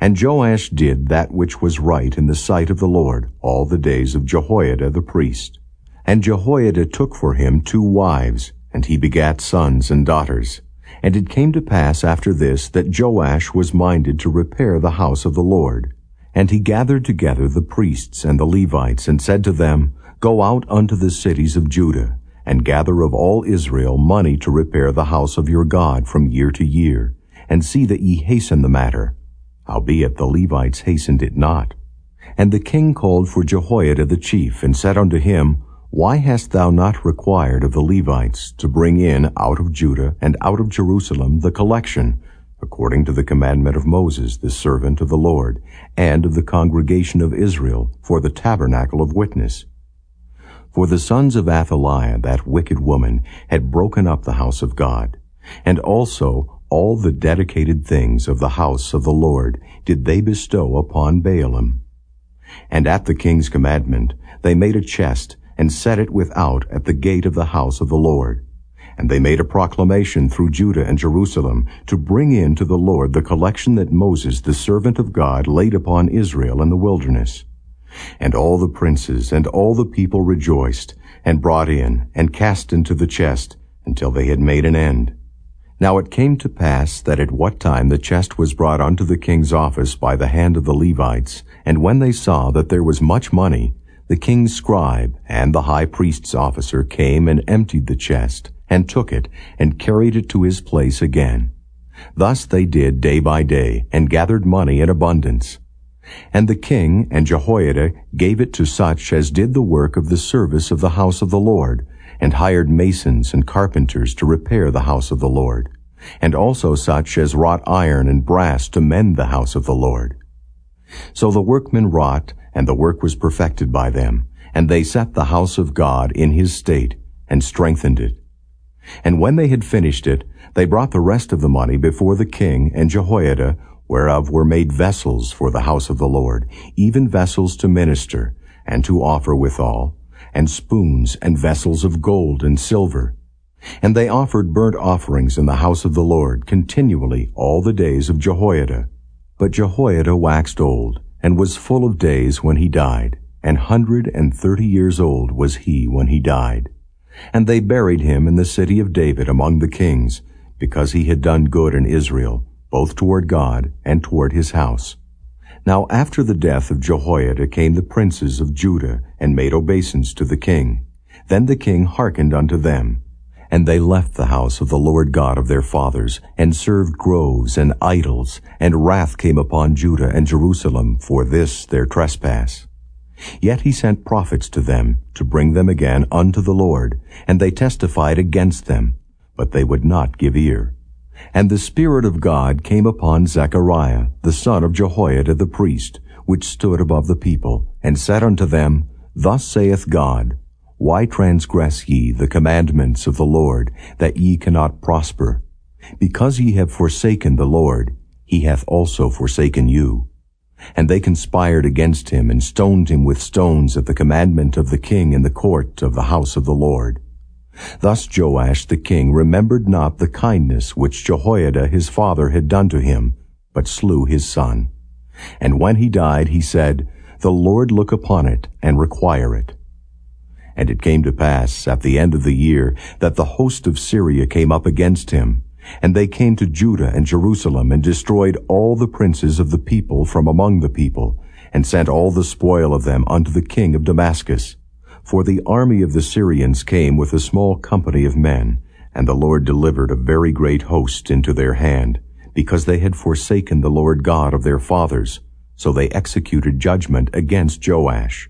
And Joash did that which was right in the sight of the Lord all the days of Jehoiada the priest. And Jehoiada took for him two wives, and he begat sons and daughters. And it came to pass after this that Joash was minded to repair the house of the Lord. And he gathered together the priests and the Levites, and said to them, Go out unto the cities of Judah, and gather of all Israel money to repair the house of your God from year to year, and see that ye hasten the matter. Howbeit the Levites hastened it not. And the king called for Jehoiada the chief, and said unto him, why hast thou not required of the Levites to bring in out of Judah and out of Jerusalem the collection, according to the commandment of Moses, the servant of the Lord, and of the congregation of Israel, for the tabernacle of witness? For the sons of Athaliah, that wicked woman, had broken up the house of God, and also all the dedicated things of the house of the Lord did they bestow upon Baalim. And at the king's commandment they made a chest and set it without at the gate of the house of the Lord. And they made a proclamation through Judah and Jerusalem to bring in to the Lord the collection that Moses, the servant of God, laid upon Israel in the wilderness. And all the princes and all the people rejoiced, and brought in, and cast into the chest, until they had made an end. Now it came to pass that at what time the chest was brought unto the king's office by the hand of the Levites, and when they saw that there was much money, the king's scribe and the high priest's officer came and emptied the chest, and took it, and carried it to his place again. Thus they did day by day, and gathered money in abundance. And the king and Jehoiada gave it to such as did the work of the service of the house of the Lord, and hired masons and carpenters to repair the house of the Lord, and also such as wrought iron and brass to mend the house of the Lord. So the workmen wrought, and the work was perfected by them, and they set the house of God in his state, and strengthened it. And when they had finished it, they brought the rest of the money before the king and Jehoiada, whereof were made vessels for the house of the Lord, even vessels to minister, and to offer withal, and spoons and vessels of gold and silver. And they offered burnt offerings in the house of the Lord continually all the days of Jehoiada. But Jehoiada waxed old, and was full of days when he died, and hundred and thirty years old was he when he died. And they buried him in the city of David among the kings, because he had done good in Israel, both toward God and toward his house. Now after the death of Jehoiada came the princes of Judah, and made obeisance to the king. Then the king hearkened unto them. And they left the house of the Lord God of their fathers, and served groves and idols, and wrath came upon Judah and Jerusalem for this their trespass. Yet he sent prophets to them, to bring them again unto the Lord, and they testified against them, but they would not give ear. And the Spirit of God came upon Zechariah, the son of Jehoiada the priest, which stood above the people, and said unto them, Thus saith God, Why transgress ye the commandments of the Lord, that ye cannot prosper? Because ye have forsaken the Lord, he hath also forsaken you. And they conspired against him, and stoned him with stones at the commandment of the king in the court of the house of the Lord. Thus Joash the king remembered not the kindness which Jehoiada his father had done to him, but slew his son. And when he died, he said, The Lord look upon it, and require it. And it came to pass, at the end of the year, that the host of Syria came up against him, and they came to Judah and Jerusalem, and destroyed all the princes of the people from among the people, and sent all the spoil of them unto the king of Damascus. For the army of the Syrians came with a small company of men, and the Lord delivered a very great host into their hand, because they had forsaken the Lord God of their fathers. So they executed judgment against Joash.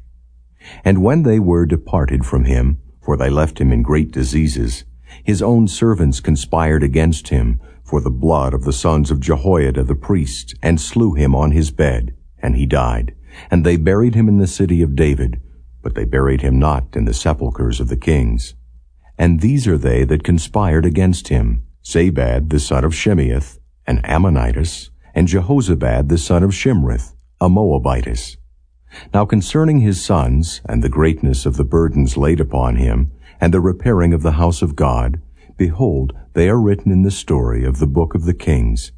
And when they were departed from him, for they left him in great diseases, his own servants conspired against him for the blood of the sons of Jehoiada the priest, and slew him on his bed, and he died. And they buried him in the city of David, but they buried him not in the sepulchres of the kings. And these are they that conspired against him, Zabad the son of Shimeath, an Ammonitess, and Jehozabad the son of Shimrith, a Moabitess. Now concerning his sons, and the greatness of the burdens laid upon him, and the repairing of the house of God, behold, they are written in the story of the book of the kings.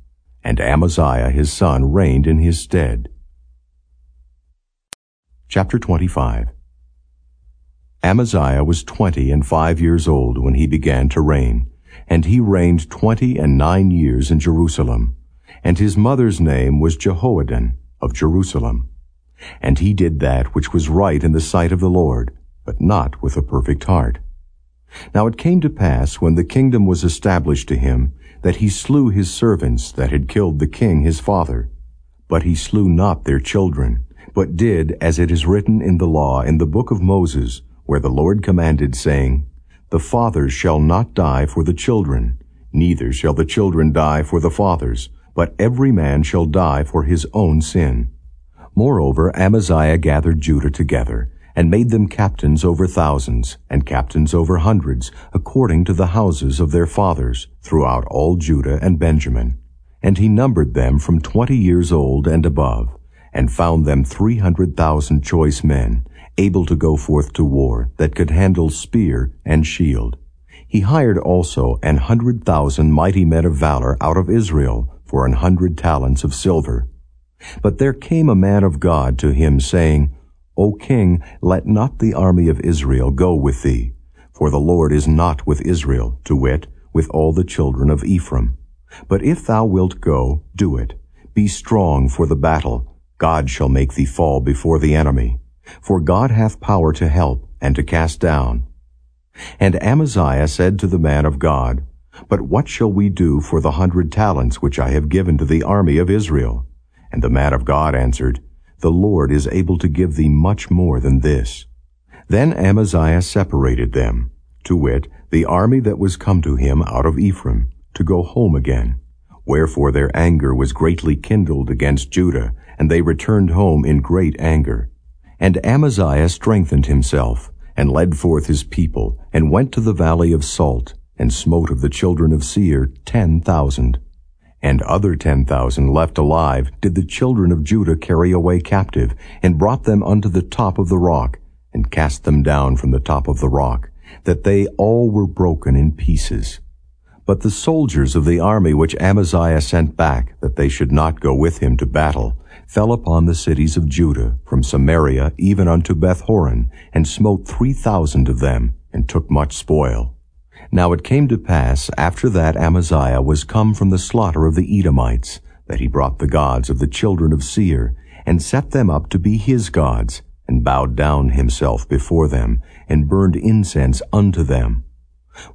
And Amaziah his son reigned in his stead. Chapter 25 Amaziah was twenty and five years old when he began to reign, and he reigned twenty and nine years in Jerusalem. And his mother's name was Jehoaddan of Jerusalem. And he did that which was right in the sight of the Lord, but not with a perfect heart. Now it came to pass, when the kingdom was established to him, that he slew his servants that had killed the king his father. But he slew not their children, but did as it is written in the law in the book of Moses, where the Lord commanded, saying, The fathers shall not die for the children, neither shall the children die for the fathers, but every man shall die for his own sin. Moreover, Amaziah gathered Judah together, and made them captains over thousands, and captains over hundreds, according to the houses of their fathers, throughout all Judah and Benjamin. And he numbered them from twenty years old and above, and found them three hundred thousand choice men, able to go forth to war, that could handle spear and shield. He hired also an hundred thousand mighty men of valor out of Israel for an hundred talents of silver. But there came a man of God to him, saying, O king, let not the army of Israel go with thee, for the Lord is not with Israel, to wit, with all the children of Ephraim. But if thou wilt go, do it. Be strong for the battle. God shall make thee fall before the enemy. For God hath power to help and to cast down. And Amaziah said to the man of God, But what shall we do for the hundred talents which I have given to the army of Israel? And the man of God answered, the Lord is able to give thee much more than this. Then Amaziah separated them, to wit, the army that was come to him out of Ephraim, to go home again. Wherefore their anger was greatly kindled against Judah, and they returned home in great anger. And Amaziah strengthened himself, and led forth his people, and went to the valley of Salt, and smote of the children of Seir ten thousand. And other ten thousand left alive did the children of Judah carry away captive, and brought them unto the top of the rock, and cast them down from the top of the rock, that they all were broken in pieces. But the soldiers of the army which Amaziah sent back, that they should not go with him to battle, fell upon the cities of Judah, from Samaria even unto Bethhoron, and smote three thousand of them, and took much spoil. Now it came to pass, after that Amaziah was come from the slaughter of the Edomites, that he brought the gods of the children of Seir, and set them up to be his gods, and bowed down himself before them, and burned incense unto them.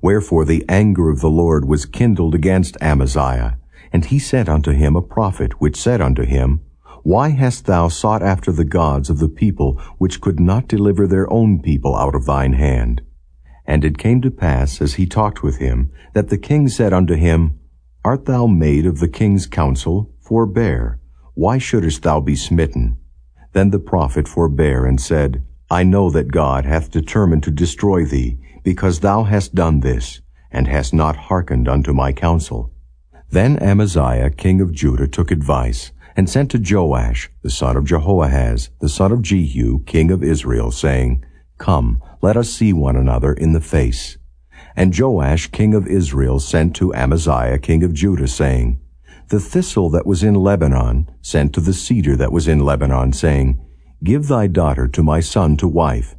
Wherefore the anger of the Lord was kindled against Amaziah, and he sent unto him a prophet, which said unto him, Why hast thou sought after the gods of the people, which could not deliver their own people out of thine hand? And it came to pass, as he talked with him, that the king said unto him, Art thou made of the king's counsel? Forbear. Why shouldest thou be smitten? Then the prophet forbare and said, I know that God hath determined to destroy thee, because thou hast done this, and hast not hearkened unto my counsel. Then Amaziah king of Judah took advice, and sent to Joash, the son of Jehoahaz, the son of Jehu, king of Israel, saying, Come, let us see one another in the face. And Joash king of Israel sent to Amaziah king of Judah, saying, The thistle that was in Lebanon sent to the cedar that was in Lebanon, saying, Give thy daughter to my son to wife.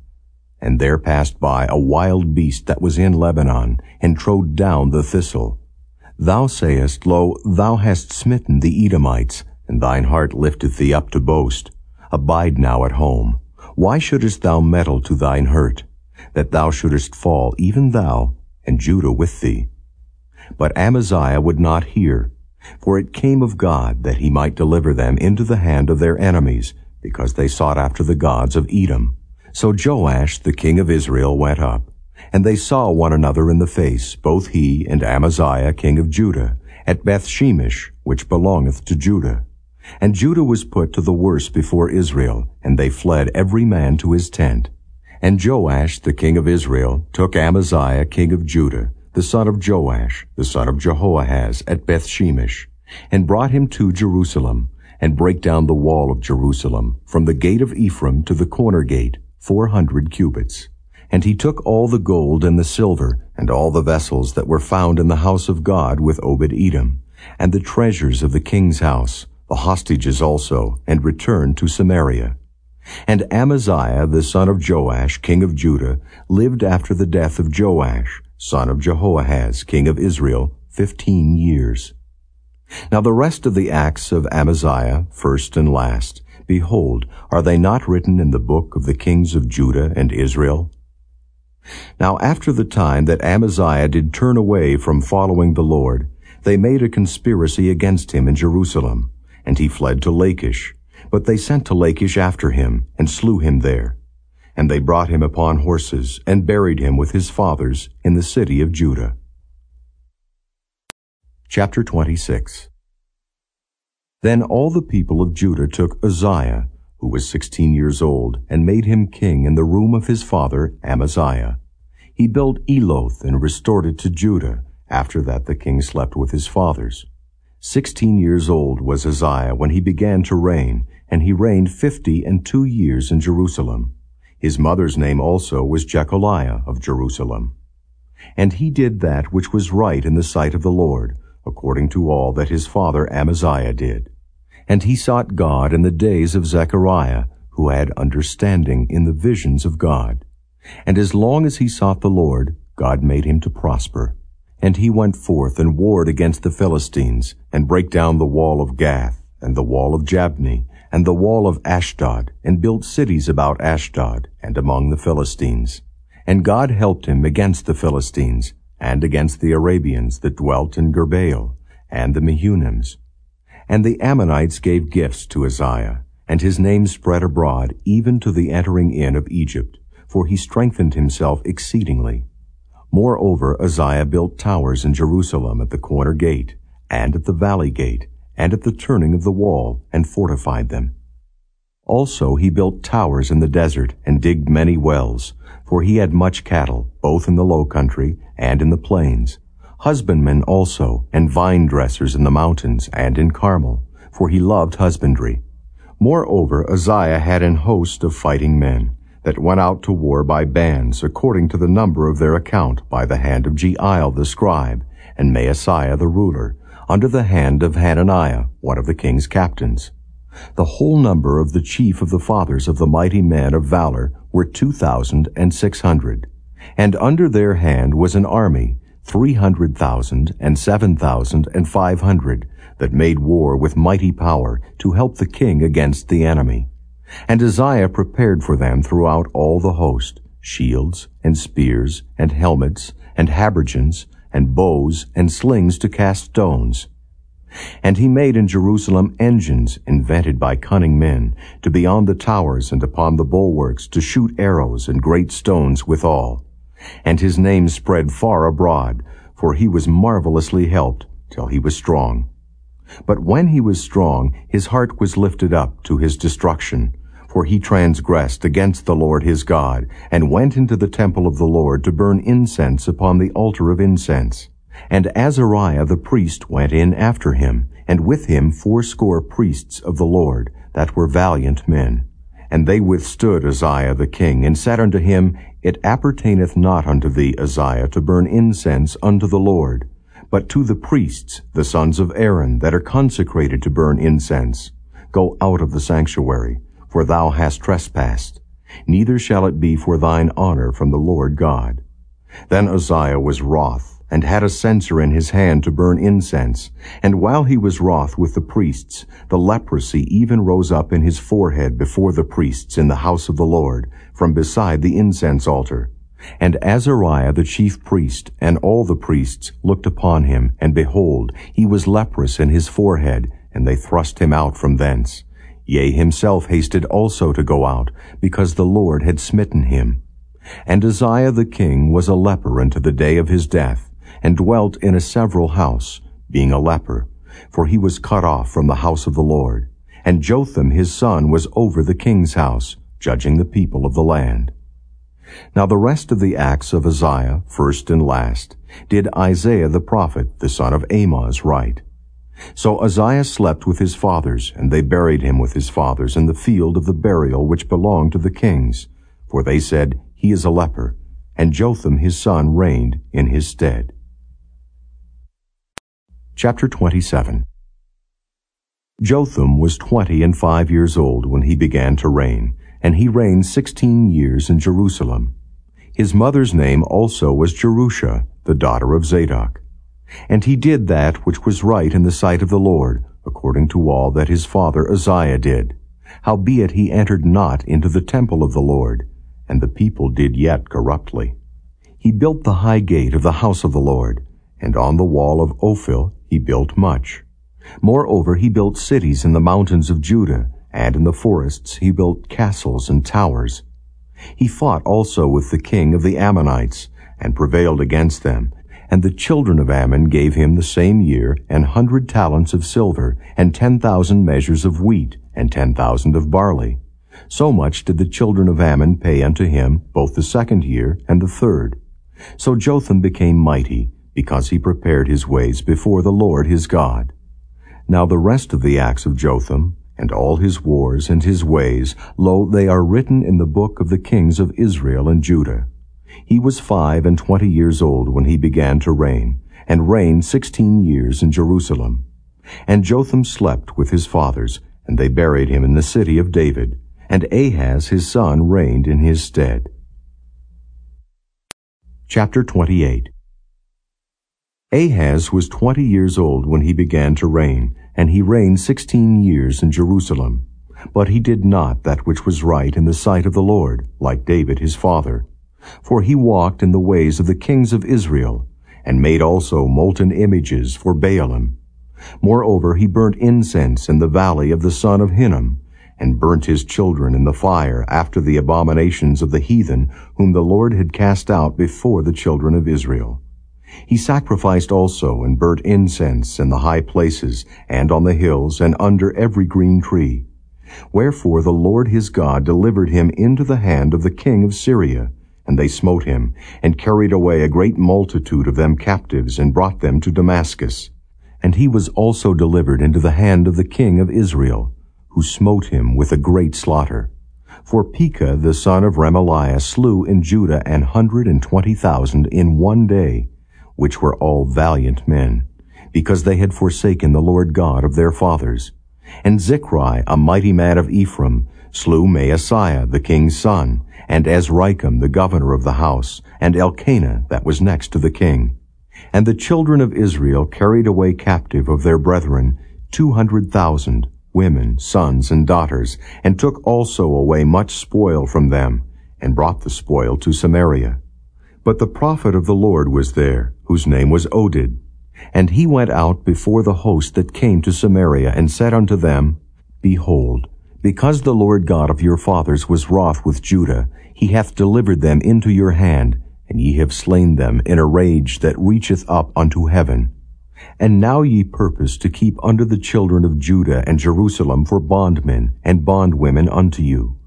And there passed by a wild beast that was in Lebanon, and trode down the thistle. Thou sayest, Lo, thou hast smitten the Edomites, and thine heart lifteth thee up to boast. Abide now at home. Why shouldest thou meddle to thine hurt, that thou shouldest fall, even thou, and Judah with thee? But Amaziah would not hear, for it came of God that he might deliver them into the hand of their enemies, because they sought after the gods of Edom. So Joash the king of Israel went up, and they saw one another in the face, both he and Amaziah king of Judah, at Bethshemesh, which belongeth to Judah. And Judah was put to the worse before Israel, and they fled every man to his tent. And Joash the king of Israel took Amaziah king of Judah, the son of Joash, the son of Jehoahaz, at Bethshemesh, and brought him to Jerusalem, and brake down the wall of Jerusalem, from the gate of Ephraim to the corner gate, four hundred cubits. And he took all the gold and the silver, and all the vessels that were found in the house of God with Obed-Edom, and the treasures of the king's house, the hostages also, and returned to Samaria. And Amaziah the son of Joash, king of Judah, lived after the death of Joash, son of Jehoahaz, king of Israel, fifteen years. Now the rest of the acts of Amaziah, first and last, behold, are they not written in the book of the kings of Judah and Israel? Now after the time that Amaziah did turn away from following the Lord, they made a conspiracy against him in Jerusalem, and he fled to Lachish. But they sent to Lachish after him, and slew him there. And they brought him upon horses, and buried him with his fathers in the city of Judah. Chapter 26 Then all the people of Judah took Uzziah, who was sixteen years old, and made him king in the room of his father Amaziah. He built Eloth and restored it to Judah. After that the king slept with his fathers. Sixteen years old was Uzziah when he began to reign, and he reigned fifty and two years in Jerusalem. His mother's name also was Jecholiah of Jerusalem. And he did that which was right in the sight of the Lord, according to all that his father Amaziah did. And he sought God in the days of Zechariah, who had understanding in the visions of God. And as long as he sought the Lord, God made him to prosper. And he went forth and warred against the Philistines, and brake down the wall of Gath, and the wall of Jabneh, and the wall of Ashdod, and built cities about Ashdod, and among the Philistines. And God helped him against the Philistines, and against the Arabians that dwelt in Gurbaal, and the Mehunims. And the Ammonites gave gifts to Uzziah, And his name spread abroad even to the entering in of Egypt, for he strengthened himself exceedingly. Moreover, Uzziah built towers in Jerusalem at the corner gate, and at the valley gate, and at the turning of the wall, and fortified them. Also he built towers in the desert, and digged many wells, for he had much cattle, both in the low country and in the plains, husbandmen also, and vine dressers in the mountains and in Carmel, for he loved husbandry. Moreover, Uzziah had an host of fighting men, that went out to war by bands, according to the number of their account, by the hand of Jeiel the scribe, and Maaseiah the ruler, under the hand of Hananiah, one of the king's captains. The whole number of the chief of the fathers of the mighty men of valor were two thousand and six hundred. And under their hand was an army, three hundred thousand and seven thousand and five hundred, that made war with mighty power to help the king against the enemy. And Uzziah prepared for them throughout all the host, shields and spears and helmets and habergeons and bows and slings to cast stones. And he made in Jerusalem engines invented by cunning men, to be on the towers and upon the bulwarks, to shoot arrows and great stones withal. And his name spread far abroad, for he was marvelously helped, till he was strong. But when he was strong, his heart was lifted up to his destruction, for he transgressed against the Lord his God, and went into the temple of the Lord to burn incense upon the altar of incense. And Azariah the priest went in after him, and with him fourscore priests of the Lord, that were valiant men. And they withstood Uzziah the king, and said unto him, It appertaineth not unto thee, Uzziah, to burn incense unto the Lord, but to the priests, the sons of Aaron, that are consecrated to burn incense. Go out of the sanctuary, for thou hast trespassed. Neither shall it be for thine honor from the Lord God. Then Uzziah was wroth, and had a censer in his hand to burn incense. And while he was wroth with the priests, the leprosy even rose up in his forehead before the priests in the house of the Lord, from beside the incense altar. And Azariah the chief priest and all the priests looked upon him, and behold, he was leprous in his forehead, and they thrust him out from thence. Yea, himself hasted also to go out, because the Lord had smitten him. And Uzziah the king was a leper unto the day of his death, and dwelt in a several house, being a leper, for he was cut off from the house of the Lord. And Jotham his son was over the king's house, judging the people of the land. Now the rest of the acts of Uzziah, first and last, did Isaiah the prophet, the son of Amoz, write. So Uzziah slept with his fathers, and they buried him with his fathers in the field of the burial which belonged to the kings. For they said, He is a leper, and Jotham his son reigned in his stead. Chapter 27 Jotham was twenty and five years old when he began to reign, and he reigned sixteen years in Jerusalem. His mother's name also was Jerusha, the daughter of Zadok. And he did that which was right in the sight of the Lord, according to all that his father Uzziah did. Howbeit he entered not into the temple of the Lord, and the people did yet corruptly. He built the high gate of the house of the Lord, and on the wall of Ophel he built much. Moreover, he built cities in the mountains of Judah, and in the forests he built castles and towers. He fought also with the king of the Ammonites, and prevailed against them. And the children of Ammon gave him the same year an hundred talents of silver, and ten thousand measures of wheat, and ten thousand of barley. So much did the children of Ammon pay unto him both the second year and the third. So Jotham became mighty, because he prepared his ways before the Lord his God. Now the rest of the acts of Jotham, and all his wars and his ways, lo, they are written in the book of the kings of Israel and Judah. He was five and twenty years old when he began to reign, and reigned sixteen years in Jerusalem. And Jotham slept with his fathers, and they buried him in the city of David, and Ahaz his son reigned in his stead. Chapter 28 Ahaz was twenty years old when he began to reign, and he reigned sixteen years in Jerusalem. But he did not that which was right in the sight of the Lord, like David his father. For he walked in the ways of the kings of Israel, and made also molten images for Baalim. Moreover, he burnt incense in the valley of the son of Hinnom, and burnt his children in the fire after the abominations of the heathen whom the Lord had cast out before the children of Israel. He sacrificed also and burnt incense in the high places and on the hills and under every green tree. Wherefore the Lord his God delivered him into the hand of the king of Syria, and they smote him, and carried away a great multitude of them captives, and brought them to Damascus. And he was also delivered into the hand of the king of Israel, who smote him with a great slaughter. For Pekah the son of Remaliah slew in Judah an hundred and twenty thousand in one day, which were all valiant men, because they had forsaken the Lord God of their fathers. And Zichri, a mighty man of Ephraim, slew Maaseiah the king's son, and Azrikam the governor of the house, and Elkanah that was next to the king. And the children of Israel carried away captive of their brethren two hundred thousand, women, sons, and daughters, and took also away much spoil from them, and brought the spoil to Samaria. But the prophet of the Lord was there, whose name was Oded. And he went out before the host that came to Samaria, and said unto them, Behold, because the Lord God of your fathers was wroth with Judah, he hath delivered them into your hand, and ye have slain them in a rage that reacheth up unto heaven. And now ye purpose to keep under the children of Judah and Jerusalem for bondmen and bondwomen unto you.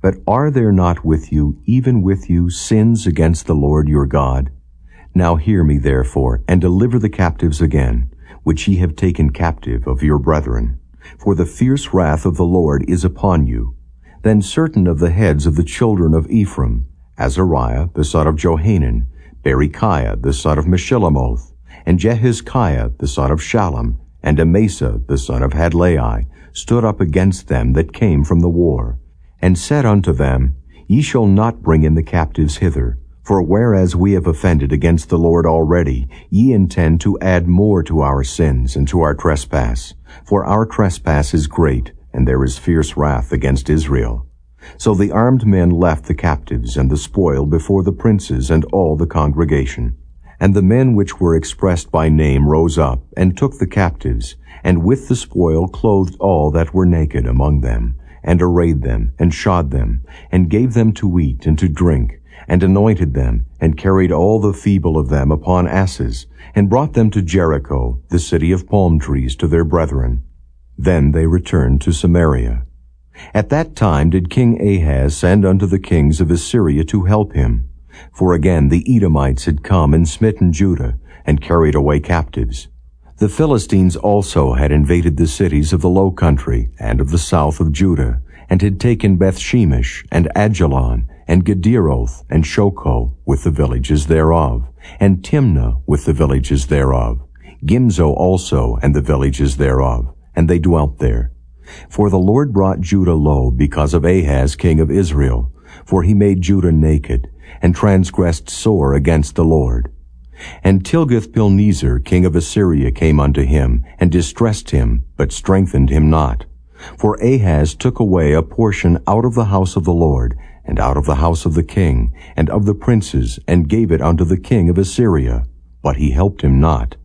But are there not with you, even with you, sins against the Lord your God? Now hear me therefore, and deliver the captives again, which ye have taken captive of your brethren for the fierce wrath of the Lord is upon you. Then certain of the heads of the children of Ephraim, Azariah the son of Johanan, Berechiah the son of Meshillemoth, and Jehizkiah the son of Shallum, and Amasa the son of Hadlai, stood up against them that came from the war, and said unto them, Ye shall not bring in the captives hither, for whereas we have offended against the Lord already, ye intend to add more to our sins and to our trespass. For our trespass is great, and there is fierce wrath against Israel. So the armed men left the captives and the spoil before the princes and all the congregation. And the men which were expressed by name rose up, and took the captives, and with the spoil clothed all that were naked among them, and arrayed them, and shod them, and gave them to eat and to drink, and anointed them, and carried all the feeble of them upon asses, and brought them to Jericho, the city of palm trees, to their brethren. Then they returned to Samaria. At that time did King Ahaz send unto the kings of Assyria to help him. For again the Edomites had come and smitten Judah, and carried away captives. The Philistines also had invaded the cities of the low country and of the south of Judah, and had taken Bethshemesh and Ajalon, and Gederoth, and Shochoh, with the villages thereof, and Timnah, with the villages thereof, Gimzo also, and the villages thereof, and they dwelt there. For the Lord brought Judah low because of Ahaz king of Israel, for he made Judah naked, and transgressed sore against the Lord. And Tilgath-Pilneser king of Assyria came unto him, and distressed him, but strengthened him not. For Ahaz took away a portion out of the house of the Lord, and out of the house of the king, and of the princes, and gave it unto the king of Assyria. But he helped him not.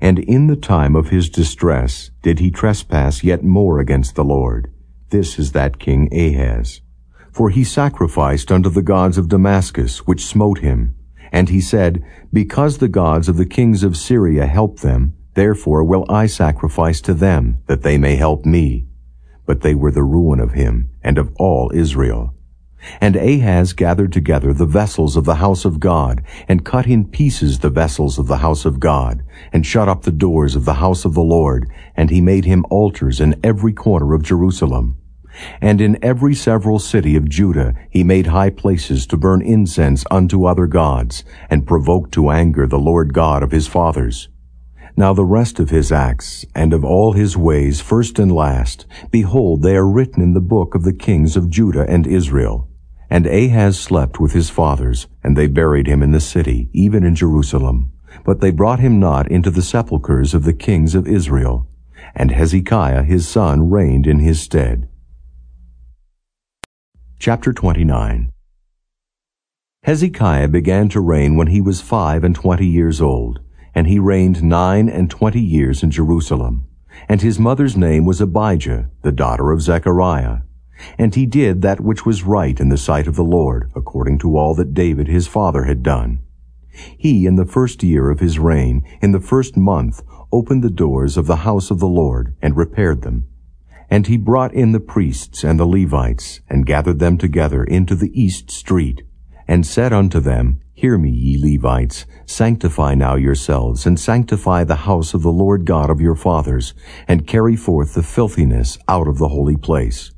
And in the time of his distress did he trespass yet more against the Lord. This is that king Ahaz. For he sacrificed unto the gods of Damascus, which smote him. And he said, Because the gods of the kings of Syria help them, therefore will I sacrifice to them, that they may help me. But they were the ruin of him, and of all Israel. And Ahaz gathered together the vessels of the house of God, and cut in pieces the vessels of the house of God, and shut up the doors of the house of the Lord, and he made him altars in every corner of Jerusalem. And in every several city of Judah he made high places to burn incense unto other gods, and provoked to anger the Lord God of his fathers. Now the rest of his acts, and of all his ways, first and last, behold, they are written in the book of the kings of Judah and Israel. And Ahaz slept with his fathers, and they buried him in the city, even in Jerusalem. But they brought him not into the sepulchres of the kings of Israel. And Hezekiah his son reigned in his stead. Chapter 29 Hezekiah began to reign when he was five and twenty years old, and he reigned nine and twenty years in Jerusalem. And his mother's name was Abijah, the daughter of Zechariah. And he did that which was right in the sight of the Lord, according to all that David his father had done. He, in the first year of his reign, in the first month, opened the doors of the house of the Lord, and repaired them. And he brought in the priests and the Levites, and gathered them together into the east street, and said unto them, Hear me, ye Levites, sanctify now yourselves, and sanctify the house of the Lord God of your fathers, and carry forth the filthiness out of the holy place.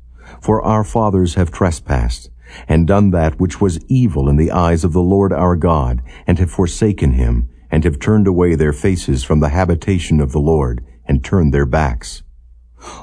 For our fathers have trespassed, and done that which was evil in the eyes of the Lord our God, and have forsaken him, and have turned away their faces from the habitation of the Lord, and turned their backs.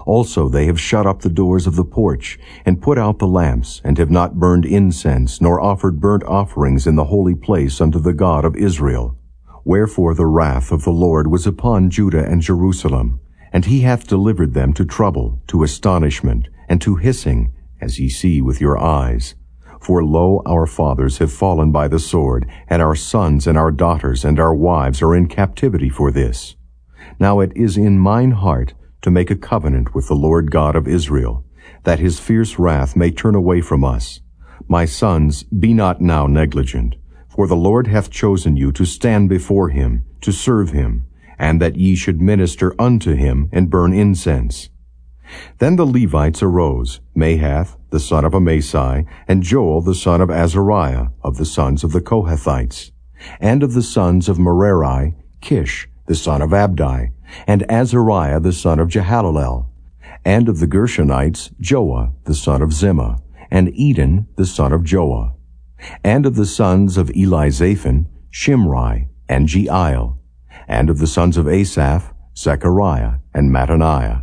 Also they have shut up the doors of the porch, and put out the lamps, and have not burned incense, nor offered burnt offerings in the holy place unto the God of Israel. Wherefore the wrath of the Lord was upon Judah and Jerusalem, and he hath delivered them to trouble, to astonishment, and to hissing, as ye see with your eyes. For lo, our fathers have fallen by the sword, and our sons and our daughters and our wives are in captivity for this. Now it is in mine heart to make a covenant with the Lord God of Israel, that his fierce wrath may turn away from us. My sons, be not now negligent, for the Lord hath chosen you to stand before him, to serve him, and that ye should minister unto him and burn incense. Then the Levites arose, Mahath, the son of Amasai, and Joel, the son of Azariah, of the sons of the Kohathites, and of the sons of Merari, Kish, the son of Abdi, and Azariah the son of Jehalelel, and of the Gershonites Joah the son of Zimmah, and Eden the son of Joah, and of the sons of Elizaphan Shimri and Jeiel, and of the sons of Asaph Zechariah and Mattaniah,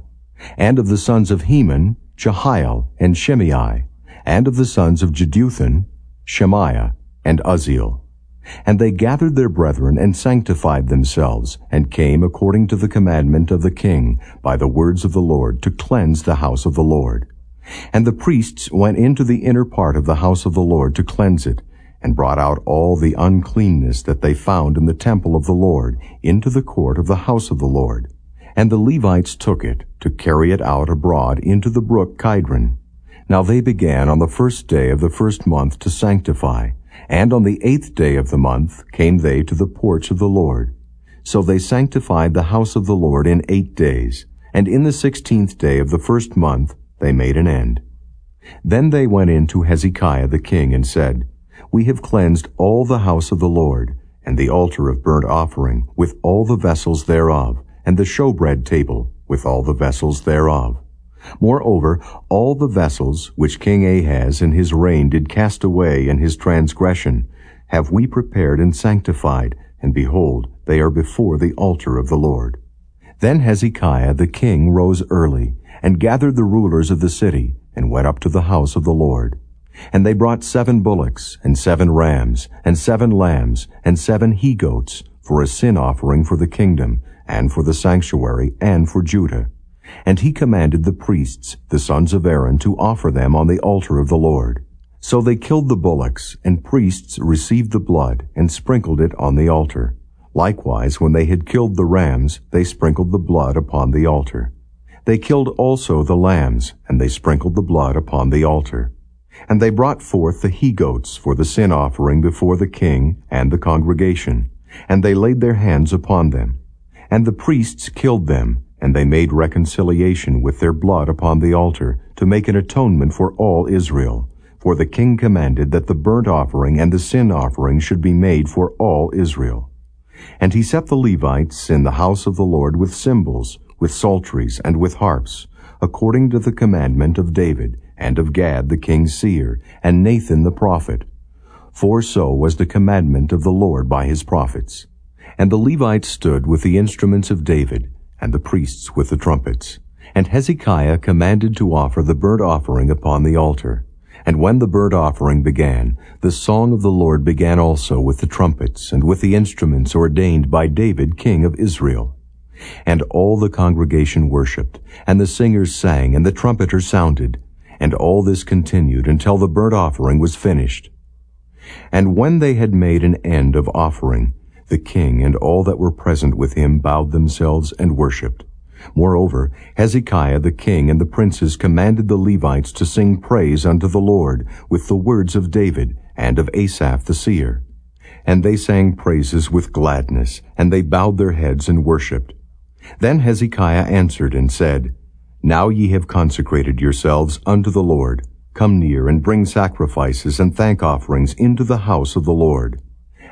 and of the sons of Heman Jehiel and Shimei, and of the sons of Jeduthun Shemaiah and Uzziel. And they gathered their brethren and sanctified themselves, and came according to the commandment of the king by the words of the Lord to cleanse the house of the Lord. And the priests went into the inner part of the house of the Lord to cleanse it, and brought out all the uncleanness that they found in the temple of the Lord into the court of the house of the Lord. And the Levites took it to carry it out abroad into the brook Kidron. Now they began on the first day of the first month to sanctify, and on the eighth day of the month came they to the porch of the Lord. So they sanctified the house of the Lord in eight days, and in the sixteenth day of the first month they made an end. Then they went in to Hezekiah the king and said, We have cleansed all the house of the Lord, and the altar of burnt offering, with all the vessels thereof, and the showbread table, with all the vessels thereof. Moreover, all the vessels which King Ahaz in his reign did cast away in his transgression have we prepared and sanctified, and behold, they are before the altar of the Lord. Then Hezekiah the king rose early, and gathered the rulers of the city, and went up to the house of the Lord. And they brought seven bullocks, and seven rams, and seven lambs, and seven he-goats, for a sin offering for the kingdom, and for the sanctuary, and for Judah. And he commanded the priests, the sons of Aaron, to offer them on the altar of the Lord. So they killed the bullocks, and priests received the blood, and sprinkled it on the altar. Likewise, when they had killed the rams, they sprinkled the blood upon the altar. They killed also the lambs, and they sprinkled the blood upon the altar. And they brought forth the he-goats for the sin offering before the king and the congregation, and they laid their hands upon them. And the priests killed them, and they made reconciliation with their blood upon the altar to make an atonement for all Israel. For the king commanded that the burnt offering and the sin offering should be made for all Israel. And he set the Levites in the house of the Lord with cymbals, with psalteries, and with harps, according to the commandment of David, and of Gad the king's seer, and Nathan the prophet. For so was the commandment of the Lord by his prophets. And the Levites stood with the instruments of David, and the priests with the trumpets. And Hezekiah commanded to offer the burnt offering upon the altar. And when the burnt offering began, the song of the Lord began also with the trumpets, and with the instruments ordained by David king of Israel. And all the congregation worshipped, and the singers sang, and the trumpeters sounded. And all this continued until the burnt offering was finished. And when they had made an end of offering, the king and all that were present with him bowed themselves and worshipped. Moreover, Hezekiah the king and the princes commanded the Levites to sing praise unto the Lord with the words of David and of Asaph the seer. And they sang praises with gladness, and they bowed their heads and worshipped. Then Hezekiah answered and said, Now ye have consecrated yourselves unto the Lord. Come near and bring sacrifices and thank offerings into the house of the Lord.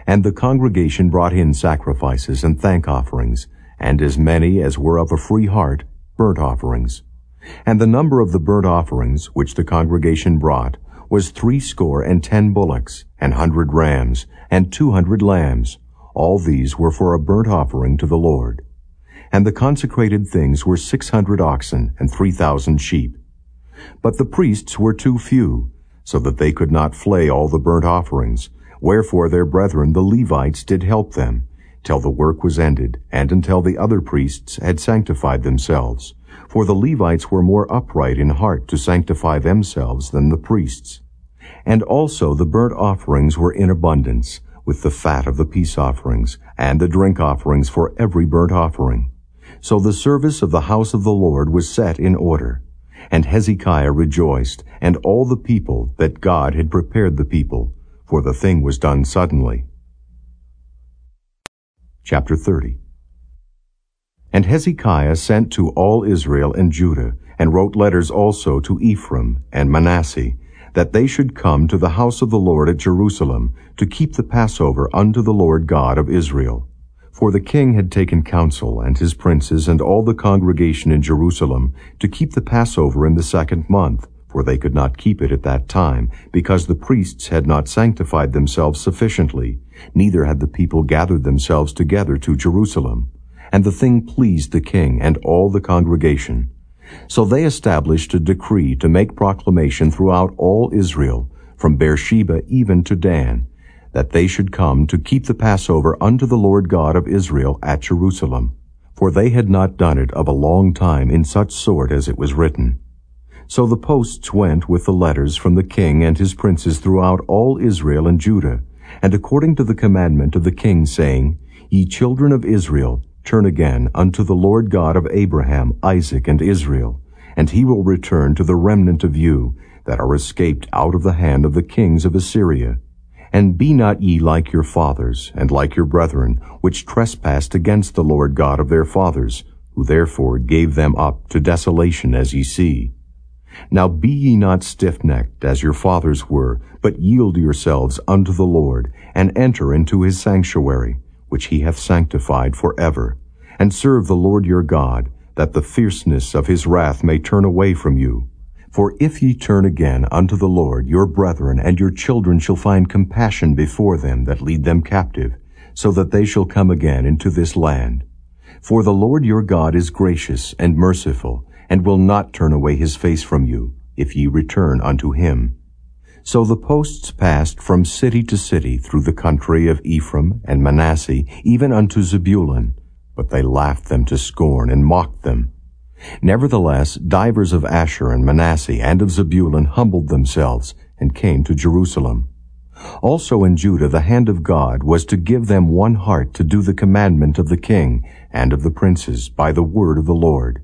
And the congregation brought in sacrifices and thank offerings, and as many as were of a free heart, burnt offerings. And the number of the burnt offerings which the congregation brought was threescore and ten bullocks, and hundred rams, and two hundred lambs. All these were for a burnt offering to the Lord. And the consecrated things were six hundred oxen, and three thousand sheep. But the priests were too few, so that they could not flay all the burnt offerings, wherefore their brethren the Levites did help them, till the work was ended, and until the other priests had sanctified themselves. For the Levites were more upright in heart to sanctify themselves than the priests. And also the burnt offerings were in abundance, with the fat of the peace offerings, and the drink offerings for every burnt offering. So the service of the house of the Lord was set in order. And Hezekiah rejoiced, and all the people, that God had prepared the people, for the thing was done suddenly. Chapter 30 And Hezekiah sent to all Israel and Judah, and wrote letters also to Ephraim and Manasseh, that they should come to the house of the Lord at Jerusalem, to keep the Passover unto the Lord God of Israel. For the king had taken counsel, and his princes, and all the congregation in Jerusalem, to keep the Passover in the second month, for they could not keep it at that time, because the priests had not sanctified themselves sufficiently, neither had the people gathered themselves together to Jerusalem. And the thing pleased the king and all the congregation. So they established a decree to make proclamation throughout all Israel, from Beersheba even to Dan, that they should come to keep the Passover unto the Lord God of Israel at Jerusalem. For they had not done it of a long time in such sort as it was written. So the posts went with the letters from the king and his princes throughout all Israel and Judah, and according to the commandment of the king, saying, Ye children of Israel, turn again unto the Lord God of Abraham, Isaac, and Israel, and he will return to the remnant of you that are escaped out of the hand of the kings of Assyria, and be not ye like your fathers, and like your brethren, which trespassed against the Lord God of their fathers, who therefore gave them up to desolation as ye see. Now be ye not stiffnecked, as your fathers were, but yield yourselves unto the Lord, and enter into his sanctuary, which he hath sanctified for ever, and serve the Lord your God, that the fierceness of his wrath may turn away from you. For if ye turn again unto the Lord, your brethren and your children shall find compassion before them that lead them captive, so that they shall come again into this land. For the Lord your God is gracious and merciful, and will not turn away his face from you, if ye return unto him. So the posts passed from city to city through the country of Ephraim and Manasseh, even unto Zebulun, but they laughed them to scorn and mocked them. Nevertheless, divers of Asher and Manasseh and of Zebulun humbled themselves and came to Jerusalem. Also in Judah the hand of God was to give them one heart to do the commandment of the king and of the princes by the word of the Lord.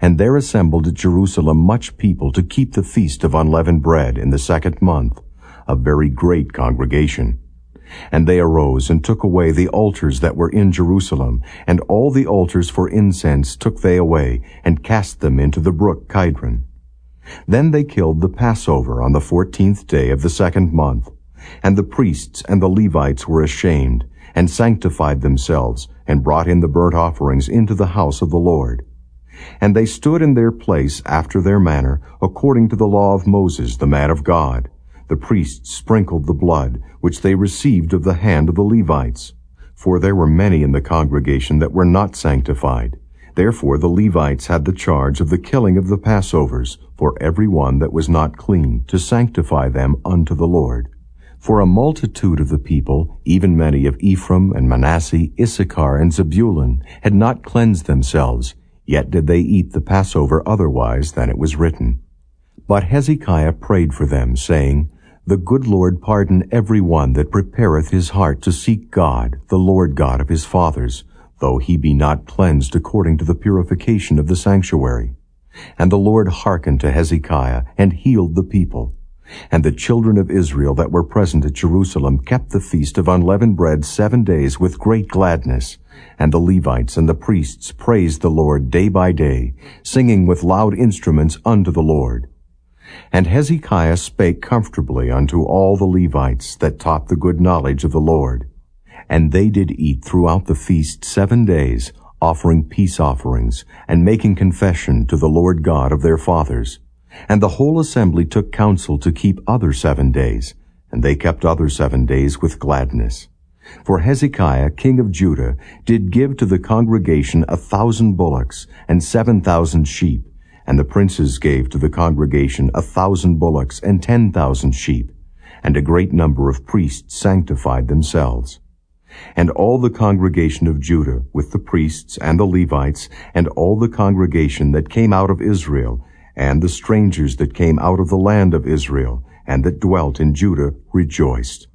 And there assembled at Jerusalem much people to keep the feast of unleavened bread in the second month, a very great congregation. And they arose and took away the altars that were in Jerusalem, and all the altars for incense took they away, and cast them into the brook Kidron. Then they killed the Passover on the fourteenth day of the second month. And the priests and the Levites were ashamed, and sanctified themselves, and brought in the burnt offerings into the house of the Lord. And they stood in their place after their manner, according to the law of Moses, the man of God. The priests sprinkled the blood, which they received of the hand of the Levites. For there were many in the congregation that were not sanctified. Therefore the Levites had the charge of the killing of the Passovers, for every one that was not clean, to sanctify them unto the Lord. For a multitude of the people, even many of Ephraim and Manasseh, Issachar and Zebulun, had not cleansed themselves, Yet did they eat the Passover otherwise than it was written. But Hezekiah prayed for them, saying, The good Lord pardon every one that prepareth his heart to seek God, the Lord God of his fathers, though he be not cleansed according to the purification of the sanctuary. And the Lord hearkened to Hezekiah, and healed the people. And the children of Israel that were present at Jerusalem kept the feast of unleavened bread seven days with great gladness. And the Levites and the priests praised the Lord day by day, singing with loud instruments unto the Lord. And Hezekiah spake comfortably unto all the Levites that taught the good knowledge of the Lord. And they did eat throughout the feast seven days, offering peace offerings, and making confession to the Lord God of their fathers. And the whole assembly took counsel to keep other seven days, and they kept other seven days with gladness. For Hezekiah, king of Judah, did give to the congregation a thousand bullocks and seven thousand sheep, and the princes gave to the congregation a thousand bullocks and ten thousand sheep, and a great number of priests sanctified themselves. And all the congregation of Judah, with the priests and the Levites, and all the congregation that came out of Israel, and the strangers that came out of the land of Israel, and that dwelt in Judah, rejoiced.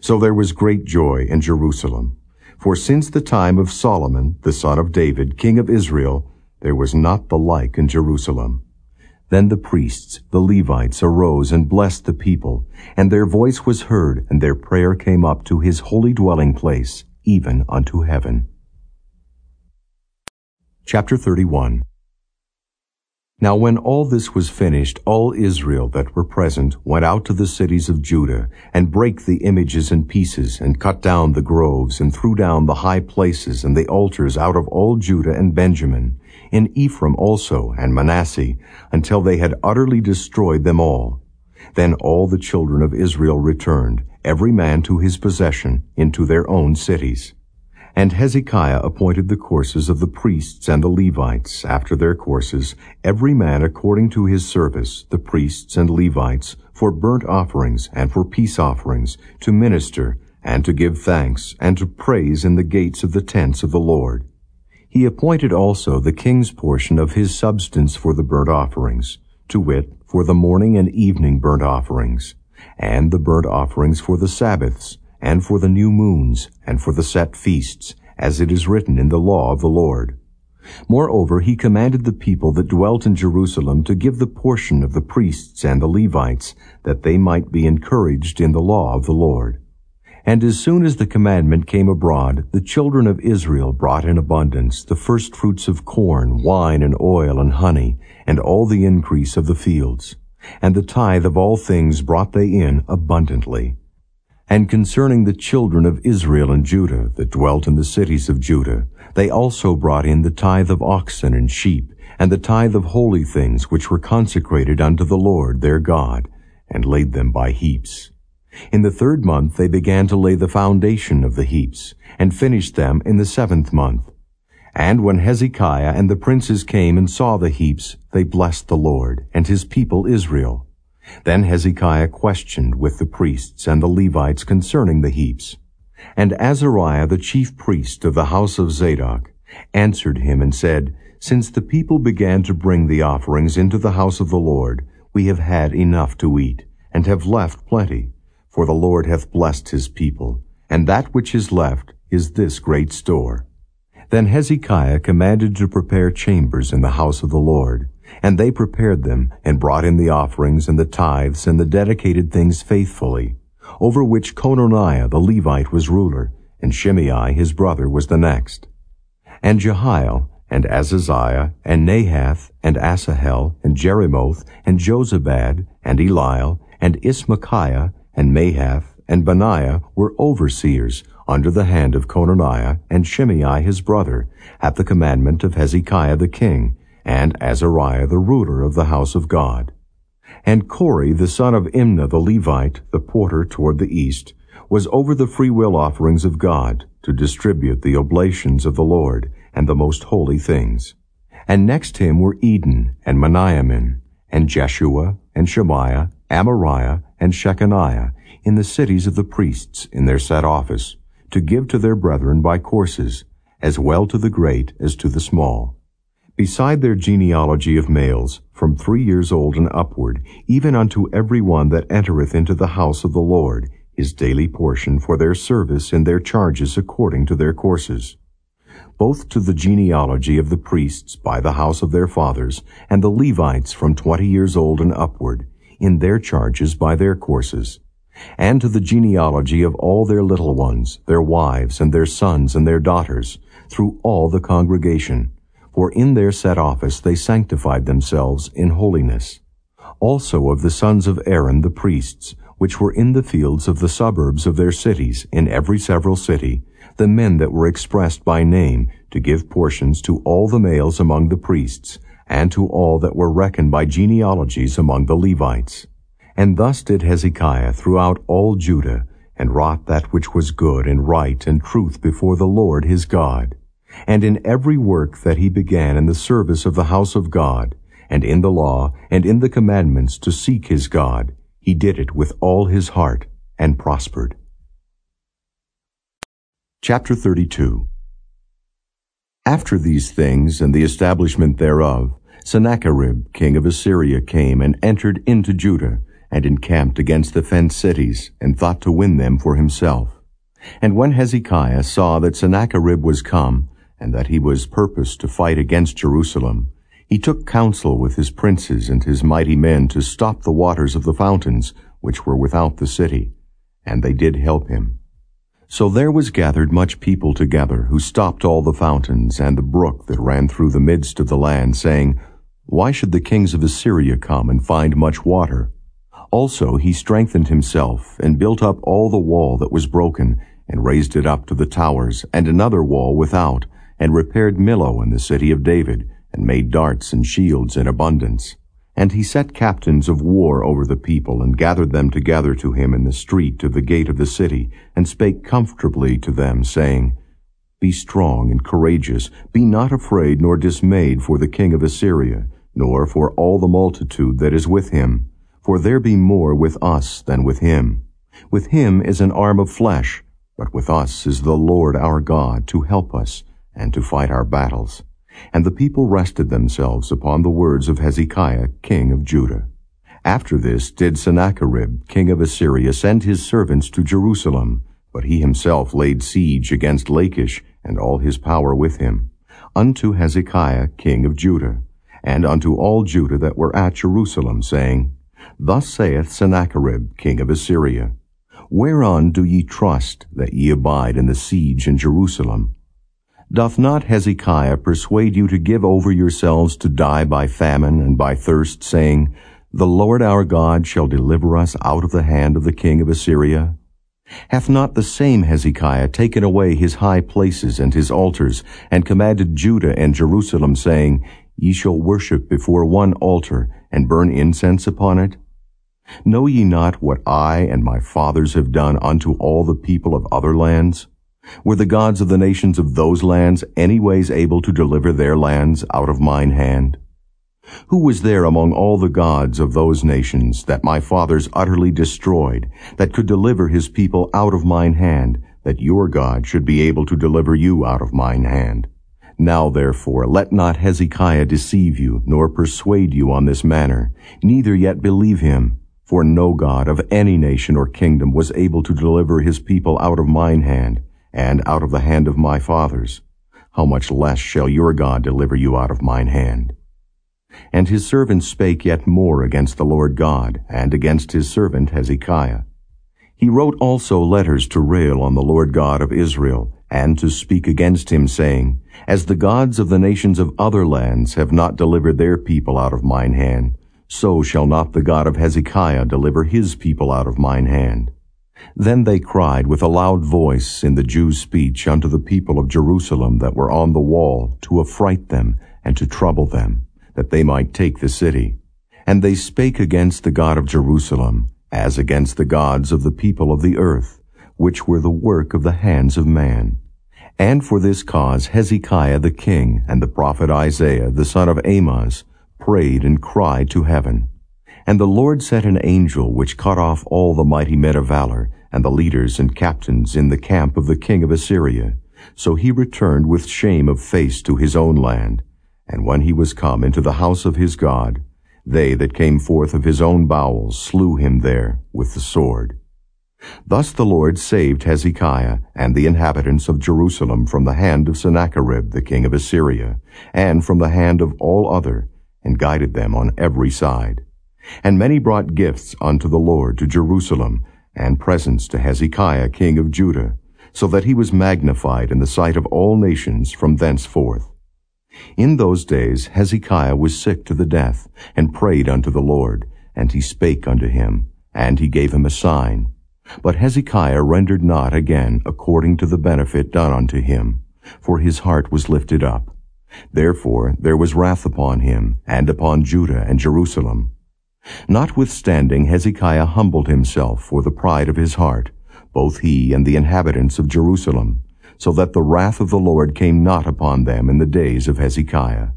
So there was great joy in Jerusalem. For since the time of Solomon, the son of David, king of Israel, there was not the like in Jerusalem. Then the priests, the Levites, arose and blessed the people, and their voice was heard, and their prayer came up to his holy dwelling place, even unto heaven. Chapter 31 now when all this was finished, all Israel that were present went out to the cities of Judah, and brake the images in pieces, and cut down the groves, and threw down the high places and the altars out of all Judah and Benjamin, in Ephraim also and Manasseh, until they had utterly destroyed them all. Then all the children of Israel returned, every man to his possession, into their own cities. And Hezekiah appointed the courses of the priests and the Levites after their courses, every man according to his service, the priests and Levites, for burnt offerings and for peace offerings, to minister, and to give thanks, and to praise in the gates of the tents of the Lord. He appointed also the king's portion of his substance for the burnt offerings, to wit, for the morning and evening burnt offerings, and the burnt offerings for the Sabbaths, and for the new moons, and for the set feasts, as it is written in the law of the Lord. Moreover, he commanded the people that dwelt in Jerusalem to give the portion of the priests and the Levites, that they might be encouraged in the law of the Lord. And as soon as the commandment came abroad, the children of Israel brought in abundance the first fruits of corn, wine, and oil, and honey, and all the increase of the fields. And the tithe of all things brought they in abundantly. And concerning the children of Israel and Judah that dwelt in the cities of Judah, they also brought in the tithe of oxen and sheep, and the tithe of holy things which were consecrated unto the Lord their God, and laid them by heaps. In the third month they began to lay the foundation of the heaps, and finished them in the seventh month. And when Hezekiah and the princes came and saw the heaps, they blessed the Lord and his people Israel. Then Hezekiah questioned with the priests and the Levites concerning the heaps. And Azariah the chief priest of the house of Zadok answered him and said, Since the people began to bring the offerings into the house of the Lord, we have had enough to eat, and have left plenty. For the Lord hath blessed his people, and that which is left is this great store. Then Hezekiah commanded to prepare chambers in the house of the Lord, and they prepared them, and brought in the offerings and the tithes and the dedicated things faithfully, over which Cononiah the Levite was ruler, and Shimei his brother was the next. And Jehiel, and Azaziah, and Nahath, and Asahel, and Jerimoth, and Jozabad, and Eliel, and Ismachiah, and Mahath, and Benaiah were overseers under the hand of Cononiah and Shimei his brother, at the commandment of Hezekiah the king, and Azariah the ruler of the house of God. And Kore the son of Imnah the Levite, the porter toward the east, was over the freewill offerings of God, to distribute the oblations of the Lord, and the most holy things. And next him were Eden, and Miniamin, and Jeshua, and Shemaiah, Amariah, and Shechaniah, in the cities of the priests in their set office, to give to their brethren by courses, as well to the great as to the small beside their genealogy of males, from three years old and upward, even unto every one that entereth into the house of the Lord, his daily portion for their service and their charges according to their courses. both to the genealogy of the priests by the house of their fathers, and the Levites from twenty years old and upward, in their charges by their courses, and to the genealogy of all their little ones, their wives, and their sons, and their daughters, through all the congregation. For in their set office they sanctified themselves in holiness. Also of the sons of Aaron the priests, which were in the fields of the suburbs of their cities, in every several city, the men that were expressed by name, to give portions to all the males among the priests, and to all that were reckoned by genealogies among the Levites. And thus did Hezekiah throughout all Judah, and wrought that which was good and right and truth before the Lord his God. And in every work that he began in the service of the house of God, and in the law, and in the commandments to seek his God, he did it with all his heart, and prospered. Chapter 32 After these things, and the establishment thereof, Sennacherib, king of Assyria, came and entered into Judah, and encamped against the fenced cities, and thought to win them for himself. And when Hezekiah saw that Sennacherib was come, and that he was purposed to fight against Jerusalem, he took counsel with his princes and his mighty men to stop the waters of the fountains, which were without the city, and they did help him. So there was gathered much people together, who stopped all the fountains and the brook that ran through the midst of the land, saying, Why should the kings of Assyria come and find much water? Also he strengthened himself, and built up all the wall that was broken, and raised it up to the towers, and another wall without, and repaired Millo in the city of David, and made darts and shields in abundance. And he set captains of war over the people, and gathered them together to him in the street to the gate of the city, and spake comfortably to them, saying, Be strong and courageous, be not afraid nor dismayed for the king of Assyria, nor for all the multitude that is with him. For there be more with us than with him. With him is an arm of flesh, but with us is the Lord our God to help us, and to fight our battles. And the people rested themselves upon the words of Hezekiah, king of Judah. After this did Sennacherib, king of Assyria, send his servants to Jerusalem, but he himself laid siege against Lachish, and all his power with him, unto Hezekiah, king of Judah, and unto all Judah that were at Jerusalem, saying, Thus saith Sennacherib, king of Assyria, Whereon do ye trust that ye abide in the siege in Jerusalem? Doth not Hezekiah persuade you to give over yourselves to die by famine and by thirst, saying, The Lord our God shall deliver us out of the hand of the king of Assyria? Hath not the same Hezekiah taken away his high places and his altars, and commanded Judah and Jerusalem, saying, Ye shall worship before one altar, and burn incense upon it? Know ye not what I and my fathers have done unto all the people of other lands? Were the gods of the nations of those lands anyways able to deliver their lands out of mine hand? Who was there among all the gods of those nations that my fathers utterly destroyed, that could deliver his people out of mine hand, that your God should be able to deliver you out of mine hand? Now therefore let not Hezekiah deceive you, nor persuade you on this manner, neither yet believe him. For no God of any nation or kingdom was able to deliver his people out of mine hand, and out of the hand of my fathers, how much less shall your God deliver you out of mine hand? And his servant spake yet more against the Lord God, and against his servant Hezekiah. He wrote also letters to rail on the Lord God of Israel, and to speak against him, saying, As the gods of the nations of other lands have not delivered their people out of mine hand, so shall not the God of Hezekiah deliver his people out of mine hand. Then they cried with a loud voice in the Jews' speech unto the people of Jerusalem that were on the wall to affright them and to trouble them, that they might take the city. And they spake against the God of Jerusalem, as against the gods of the people of the earth, which were the work of the hands of man. And for this cause Hezekiah the king and the prophet Isaiah the son of Amoz prayed and cried to heaven. And the Lord sent an angel which cut off all the mighty men of valor, and the leaders and captains in the camp of the king of Assyria. So he returned with shame of face to his own land. And when he was come into the house of his God, they that came forth of his own bowels slew him there with the sword. Thus the Lord saved Hezekiah and the inhabitants of Jerusalem from the hand of Sennacherib the king of Assyria, and from the hand of all other, and guided them on every side. And many brought gifts unto the Lord to Jerusalem, and presents to Hezekiah king of Judah, so that he was magnified in the sight of all nations from thenceforth. In those days Hezekiah was sick to the death, and prayed unto the Lord, and he spake unto him, and he gave him a sign. But Hezekiah rendered not again according to the benefit done unto him, for his heart was lifted up. Therefore there was wrath upon him, and upon Judah and Jerusalem. Notwithstanding Hezekiah humbled himself for the pride of his heart, both he and the inhabitants of Jerusalem, so that the wrath of the Lord came not upon them in the days of Hezekiah.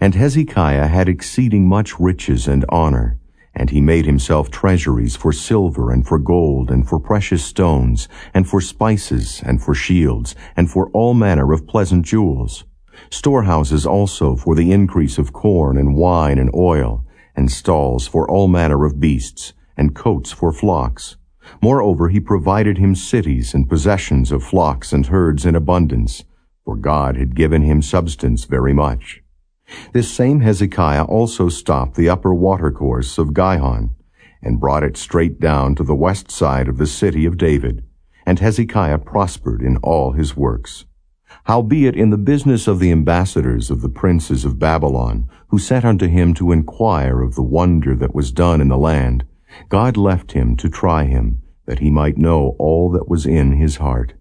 And Hezekiah had exceeding much riches and honor, and he made himself treasuries for silver and for gold and for precious stones and for spices and for shields and for all manner of pleasant jewels. Storehouses also for the increase of corn and wine and oil and stalls for all manner of beasts and cotes for flocks. Moreover, he provided him cities and possessions of flocks and herds in abundance, for God had given him substance very much. This same Hezekiah also stopped the upper watercourse of Gihon, and brought it straight down to the west side of the city of David, and Hezekiah prospered in all his works. Howbeit in the business of the ambassadors of the princes of Babylon, who sent unto him to inquire of the wonder that was done in the land, God left him to try him, that he might know all that was in his heart.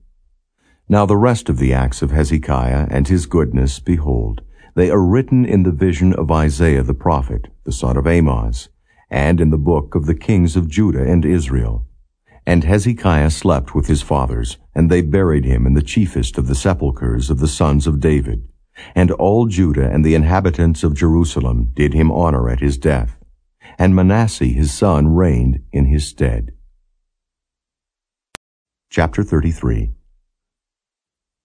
Now the rest of the acts of Hezekiah and his goodness, behold, they are written in the vision of Isaiah the prophet, the son of Amoz, and in the book of the kings of Judah and Israel. And Hezekiah slept with his fathers, and they buried him in the chiefest of the sepulchres of the sons of David. And all Judah and the inhabitants of Jerusalem did him honor at his death. And Manasseh his son reigned in his stead. Chapter 33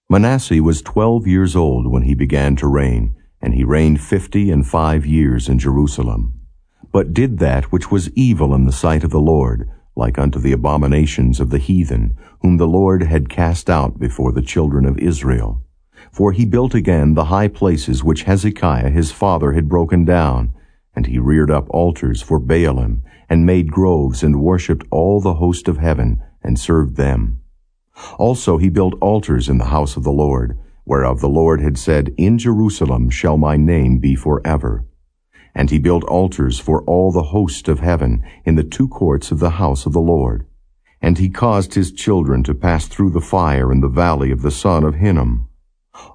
Manasseh was twelve years old when he began to reign, and he reigned fifty and five years in Jerusalem, but did that which was evil in the sight of the Lord, like unto the abominations of the heathen, whom the Lord had cast out before the children of Israel. For he built again the high places which Hezekiah his father had broken down, and he reared up altars for Baalim, and made groves, and worshipped all the host of heaven, and served them. Also he built altars in the house of the Lord, whereof the Lord had said, In Jerusalem shall my name be forever. And he built altars for all the host of heaven in the two courts of the house of the Lord. And he caused his children to pass through the fire in the valley of the son of Hinnom.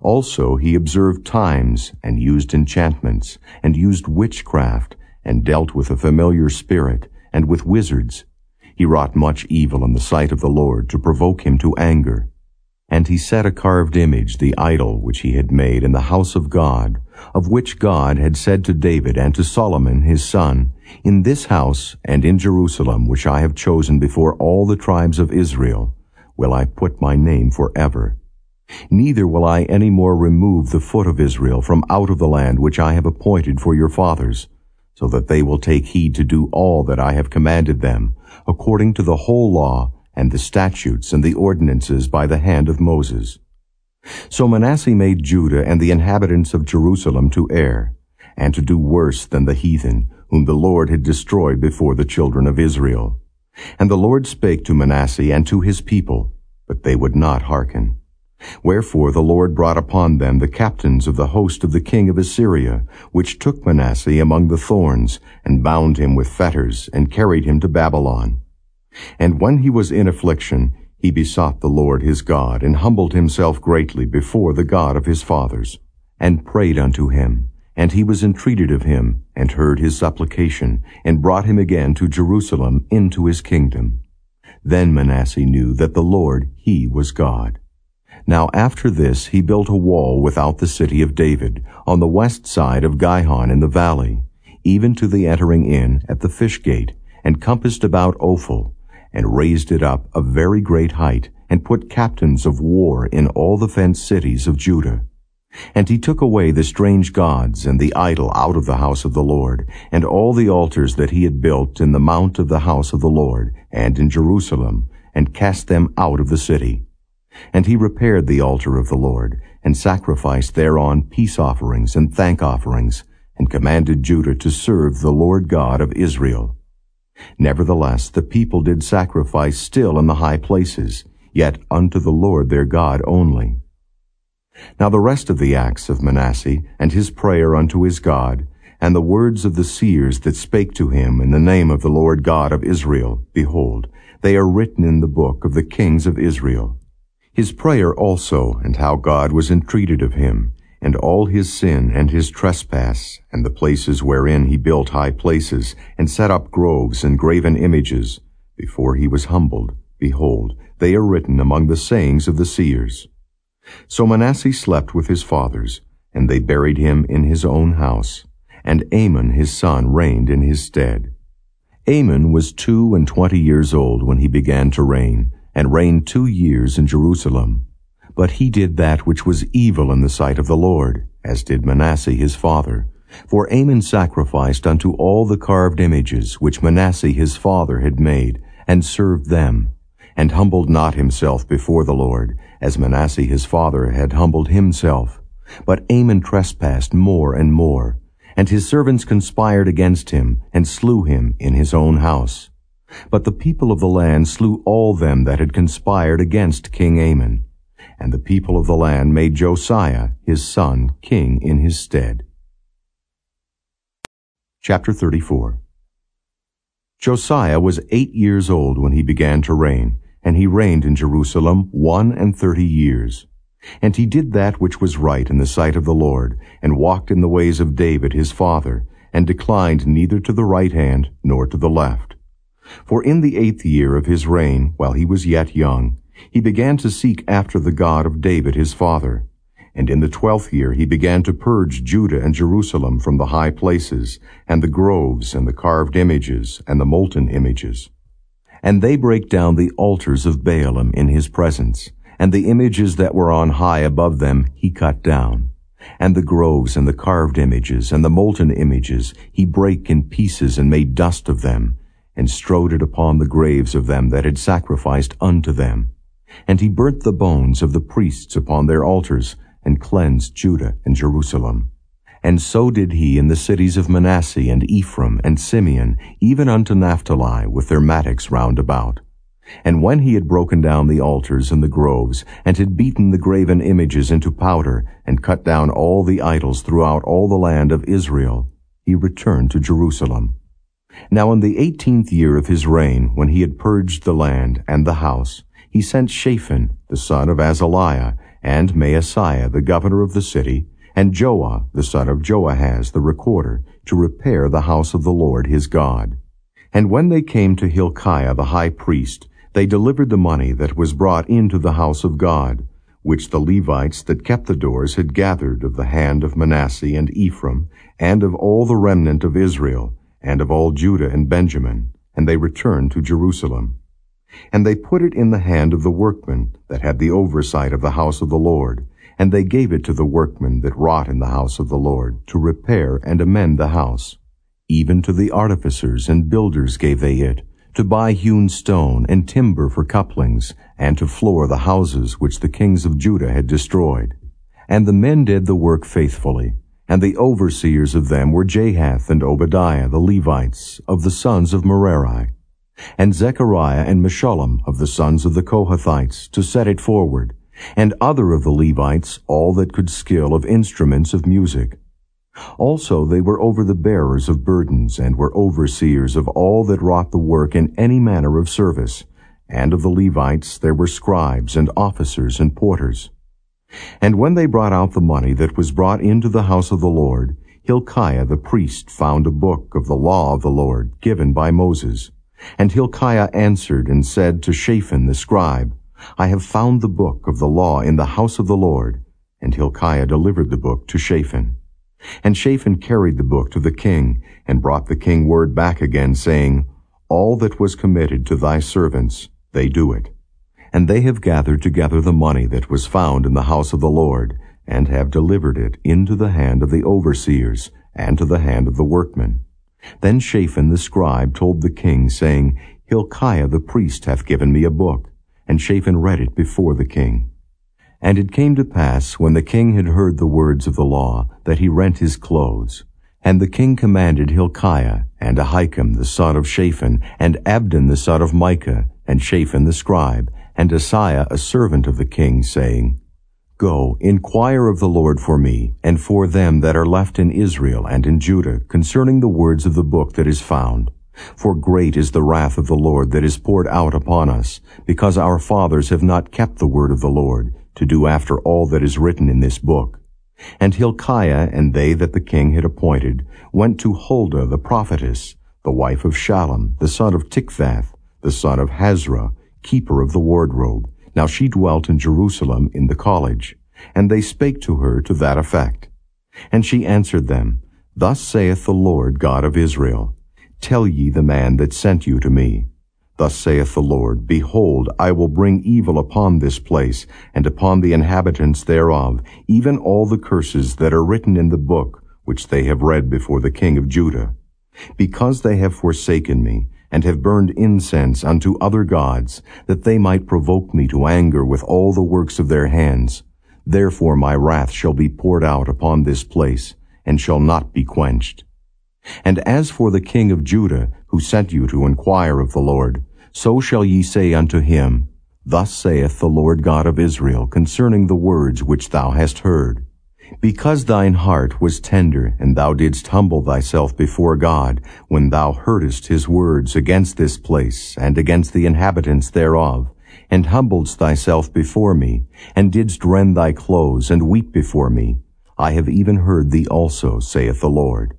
Also he observed times, and used enchantments, and used witchcraft, and dealt with a familiar spirit, and with wizards, he wrought much evil in the sight of the Lord to provoke him to anger. And he set a carved image, the idol which he had made in the house of God, of which God had said to David and to Solomon his son, In this house and in Jerusalem, which I have chosen before all the tribes of Israel, will I put my name forever. Neither will I any more remove the foot of Israel from out of the land which I have appointed for your fathers, so that they will take heed to do all that I have commanded them, according to the whole law and the statutes and the ordinances by the hand of Moses. So Manasseh made Judah and the inhabitants of Jerusalem to err, and to do worse than the heathen, whom the Lord had destroyed before the children of Israel. And the Lord spake to Manasseh and to his people, but they would not hearken. Wherefore the Lord brought upon them the captains of the host of the king of Assyria, which took Manasseh among the thorns, and bound him with fetters, and carried him to Babylon. And when he was in affliction, he besought the Lord his God, and humbled himself greatly before the God of his fathers, and prayed unto him. And he was entreated of him, and heard his supplication, and brought him again to Jerusalem into his kingdom. Then Manasseh knew that the Lord, he was God. Now after this he built a wall without the city of David, on the west side of Gihon in the valley, even to the entering in at the fish gate, and compassed about Ophel, and raised it up a very great height, and put captains of war in all the fenced cities of Judah. And he took away the strange gods and the idol out of the house of the Lord, and all the altars that he had built in the mount of the house of the Lord, and in Jerusalem, and cast them out of the city. And he repaired the altar of the Lord, and sacrificed thereon peace offerings and thank offerings, and commanded Judah to serve the Lord God of Israel. Nevertheless, the people did sacrifice still in the high places, yet unto the Lord their God only. Now the rest of the acts of Manasseh, and his prayer unto his God, and the words of the seers that spake to him in the name of the Lord God of Israel, behold, they are written in the book of the kings of Israel. His prayer also, and how God was entreated of him, and all his sin and his trespass, and the places wherein he built high places, and set up groves and graven images, before he was humbled, behold, they are written among the sayings of the seers. So Manasseh slept with his fathers, and they buried him in his own house, and Amon his son reigned in his stead. Amon was two and twenty years old when he began to reign, and reigned two years in Jerusalem. But he did that which was evil in the sight of the Lord, as did Manasseh his father. For Amon sacrificed unto all the carved images which Manasseh his father had made, and served them, and humbled not himself before the Lord, as Manasseh his father had humbled himself. But Amon trespassed more and more, and his servants conspired against him, and slew him in his own house. But the people of the land slew all them that had conspired against King Amon. And the people of the land made Josiah, his son, king in his stead. Chapter 34 Josiah was eight years old when he began to reign, and he reigned in Jerusalem one and thirty years. And he did that which was right in the sight of the Lord, and walked in the ways of David his father, and declined neither to the right hand nor to the left. For in the eighth year of his reign, while he was yet young, he began to seek after the God of David his father. And in the twelfth year he began to purge Judah and Jerusalem from the high places, and the groves, and the carved images, and the molten images. And they brake down the altars of Baalim in his presence, and the images that were on high above them he cut down. And the groves and the carved images and the molten images he brake in pieces and made dust of them, and strode it upon the graves of them that had sacrificed unto them. And he burnt the bones of the priests upon their altars, and cleansed Judah and Jerusalem. And so did he in the cities of Manasseh and Ephraim and Simeon, even unto Naphtali, with their mattocks round about. And when he had broken down the altars and the groves, and had beaten the graven images into powder, and cut down all the idols throughout all the land of Israel, he returned to Jerusalem. Now in the eighteenth year of his reign, when he had purged the land and the house, he sent Shaphan, the son of Azaliah, and Maaseiah, the governor of the city, and Joah, the son of Joahaz, the recorder, to repair the house of the Lord his God. And when they came to Hilkiah the high priest, they delivered the money that was brought into the house of God, which the Levites that kept the doors had gathered of the hand of Manasseh and Ephraim, and of all the remnant of Israel, and of all Judah and Benjamin, and they returned to Jerusalem. And they put it in the hand of the workmen that had the oversight of the house of the Lord, and they gave it to the workmen that wrought in the house of the Lord, to repair and amend the house. Even to the artificers and builders gave they it, to buy hewn stone and timber for couplings, and to floor the houses which the kings of Judah had destroyed. And the men did the work faithfully, and the overseers of them were Jahath and Obadiah the Levites, of the sons of Merari, and Zechariah and Meshullam of the sons of the Kohathites, to set it forward, and other of the Levites, all that could skill of instruments of music. Also they were over the bearers of burdens, and were overseers of all that wrought the work in any manner of service. And of the Levites there were scribes, and officers, and porters. And when they brought out the money that was brought into the house of the Lord, Hilkiah the priest found a book of the law of the Lord, given by Moses. And Hilkiah answered and said to Shaphan the scribe, I have found the book of the law in the house of the Lord. And Hilkiah delivered the book to Shaphan. And Shaphan carried the book to the king, and brought the king word back again, saying, All that was committed to thy servants, they do it. And they have gathered together the money that was found in the house of the Lord, and have delivered it into the hand of the overseers, and to the hand of the workmen. Then Shaphan the scribe told the king, saying, Hilkiah the priest hath given me a book, and Shaphan read it before the king. And it came to pass, when the king had heard the words of the law, that he rent his clothes. And the king commanded Hilkiah, and Ahikam the son of Shaphan, and Abdon the son of Micah, and Shaphan the scribe, and Asaiah a servant of the king, saying, Go, inquire of the Lord for me, and for them that are left in Israel and in Judah, concerning the words of the book that is found. For great is the wrath of the Lord that is poured out upon us, because our fathers have not kept the word of the Lord, to do after all that is written in this book. And Hilkiah and they that the king had appointed went to Huldah the prophetess, the wife of Shallum, the son of Tikvath, the son of Hasrah, keeper of the wardrobe. Now she dwelt in Jerusalem in the college, and they spake to her to that effect. And she answered them, Thus saith the Lord God of Israel, Tell ye the man that sent you to me. Thus saith the Lord, Behold, I will bring evil upon this place, and upon the inhabitants thereof, even all the curses that are written in the book, which they have read before the king of Judah. Because they have forsaken me, and have burned incense unto other gods, that they might provoke me to anger with all the works of their hands. Therefore my wrath shall be poured out upon this place, and shall not be quenched. And as for the king of Judah, who sent you to inquire of the Lord, so shall ye say unto him, Thus saith the Lord God of Israel concerning the words which thou hast heard. Because thine heart was tender, and thou didst humble thyself before God, when thou heardest his words against this place, and against the inhabitants thereof, and humbledst thyself before me, and didst rend thy clothes, and weep before me, I have even heard thee also, saith the Lord.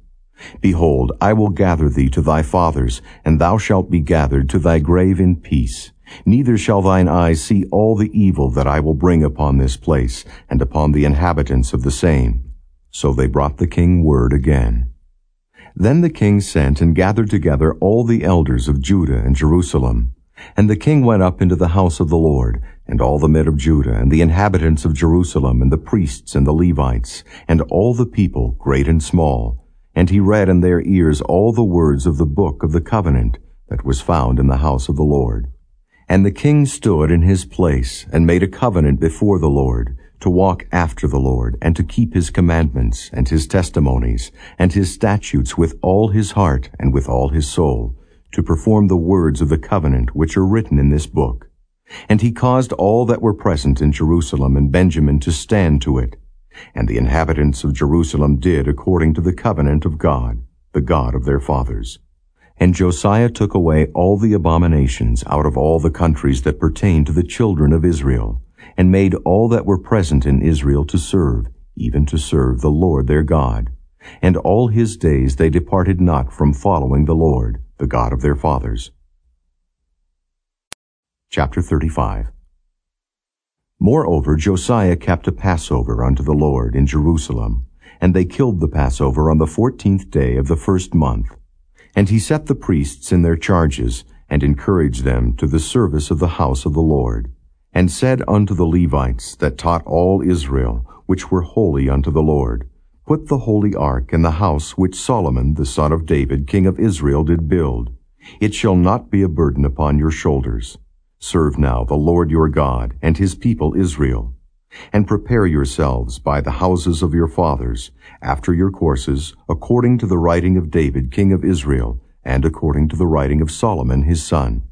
Behold, I will gather thee to thy fathers, and thou shalt be gathered to thy grave in peace. Neither shall thine eyes see all the evil that I will bring upon this place, and upon the inhabitants of the same. So they brought the king word again. Then the king sent and gathered together all the elders of Judah and Jerusalem. And the king went up into the house of the Lord, and all the men of Judah, and the inhabitants of Jerusalem, and the priests and the Levites, and all the people, great and small. And he read in their ears all the words of the book of the covenant that was found in the house of the Lord. And the king stood in his place and made a covenant before the Lord to walk after the Lord and to keep his commandments and his testimonies and his statutes with all his heart and with all his soul to perform the words of the covenant which are written in this book. And he caused all that were present in Jerusalem and Benjamin to stand to it. And the inhabitants of Jerusalem did according to the covenant of God, the God of their fathers. And Josiah took away all the abominations out of all the countries that pertained to the children of Israel, and made all that were present in Israel to serve, even to serve the Lord their God. And all his days they departed not from following the Lord, the God of their fathers. Chapter 35 Moreover, Josiah kept a Passover unto the Lord in Jerusalem, and they killed the Passover on the fourteenth day of the first month. And he set the priests in their charges, and encouraged them to the service of the house of the Lord, and said unto the Levites that taught all Israel, which were holy unto the Lord, Put the holy ark in the house which Solomon the son of David king of Israel did build. It shall not be a burden upon your shoulders. Serve now the Lord your God and his people Israel and prepare yourselves by the houses of your fathers, after your courses, according to the writing of David king of Israel, and according to the writing of Solomon his son.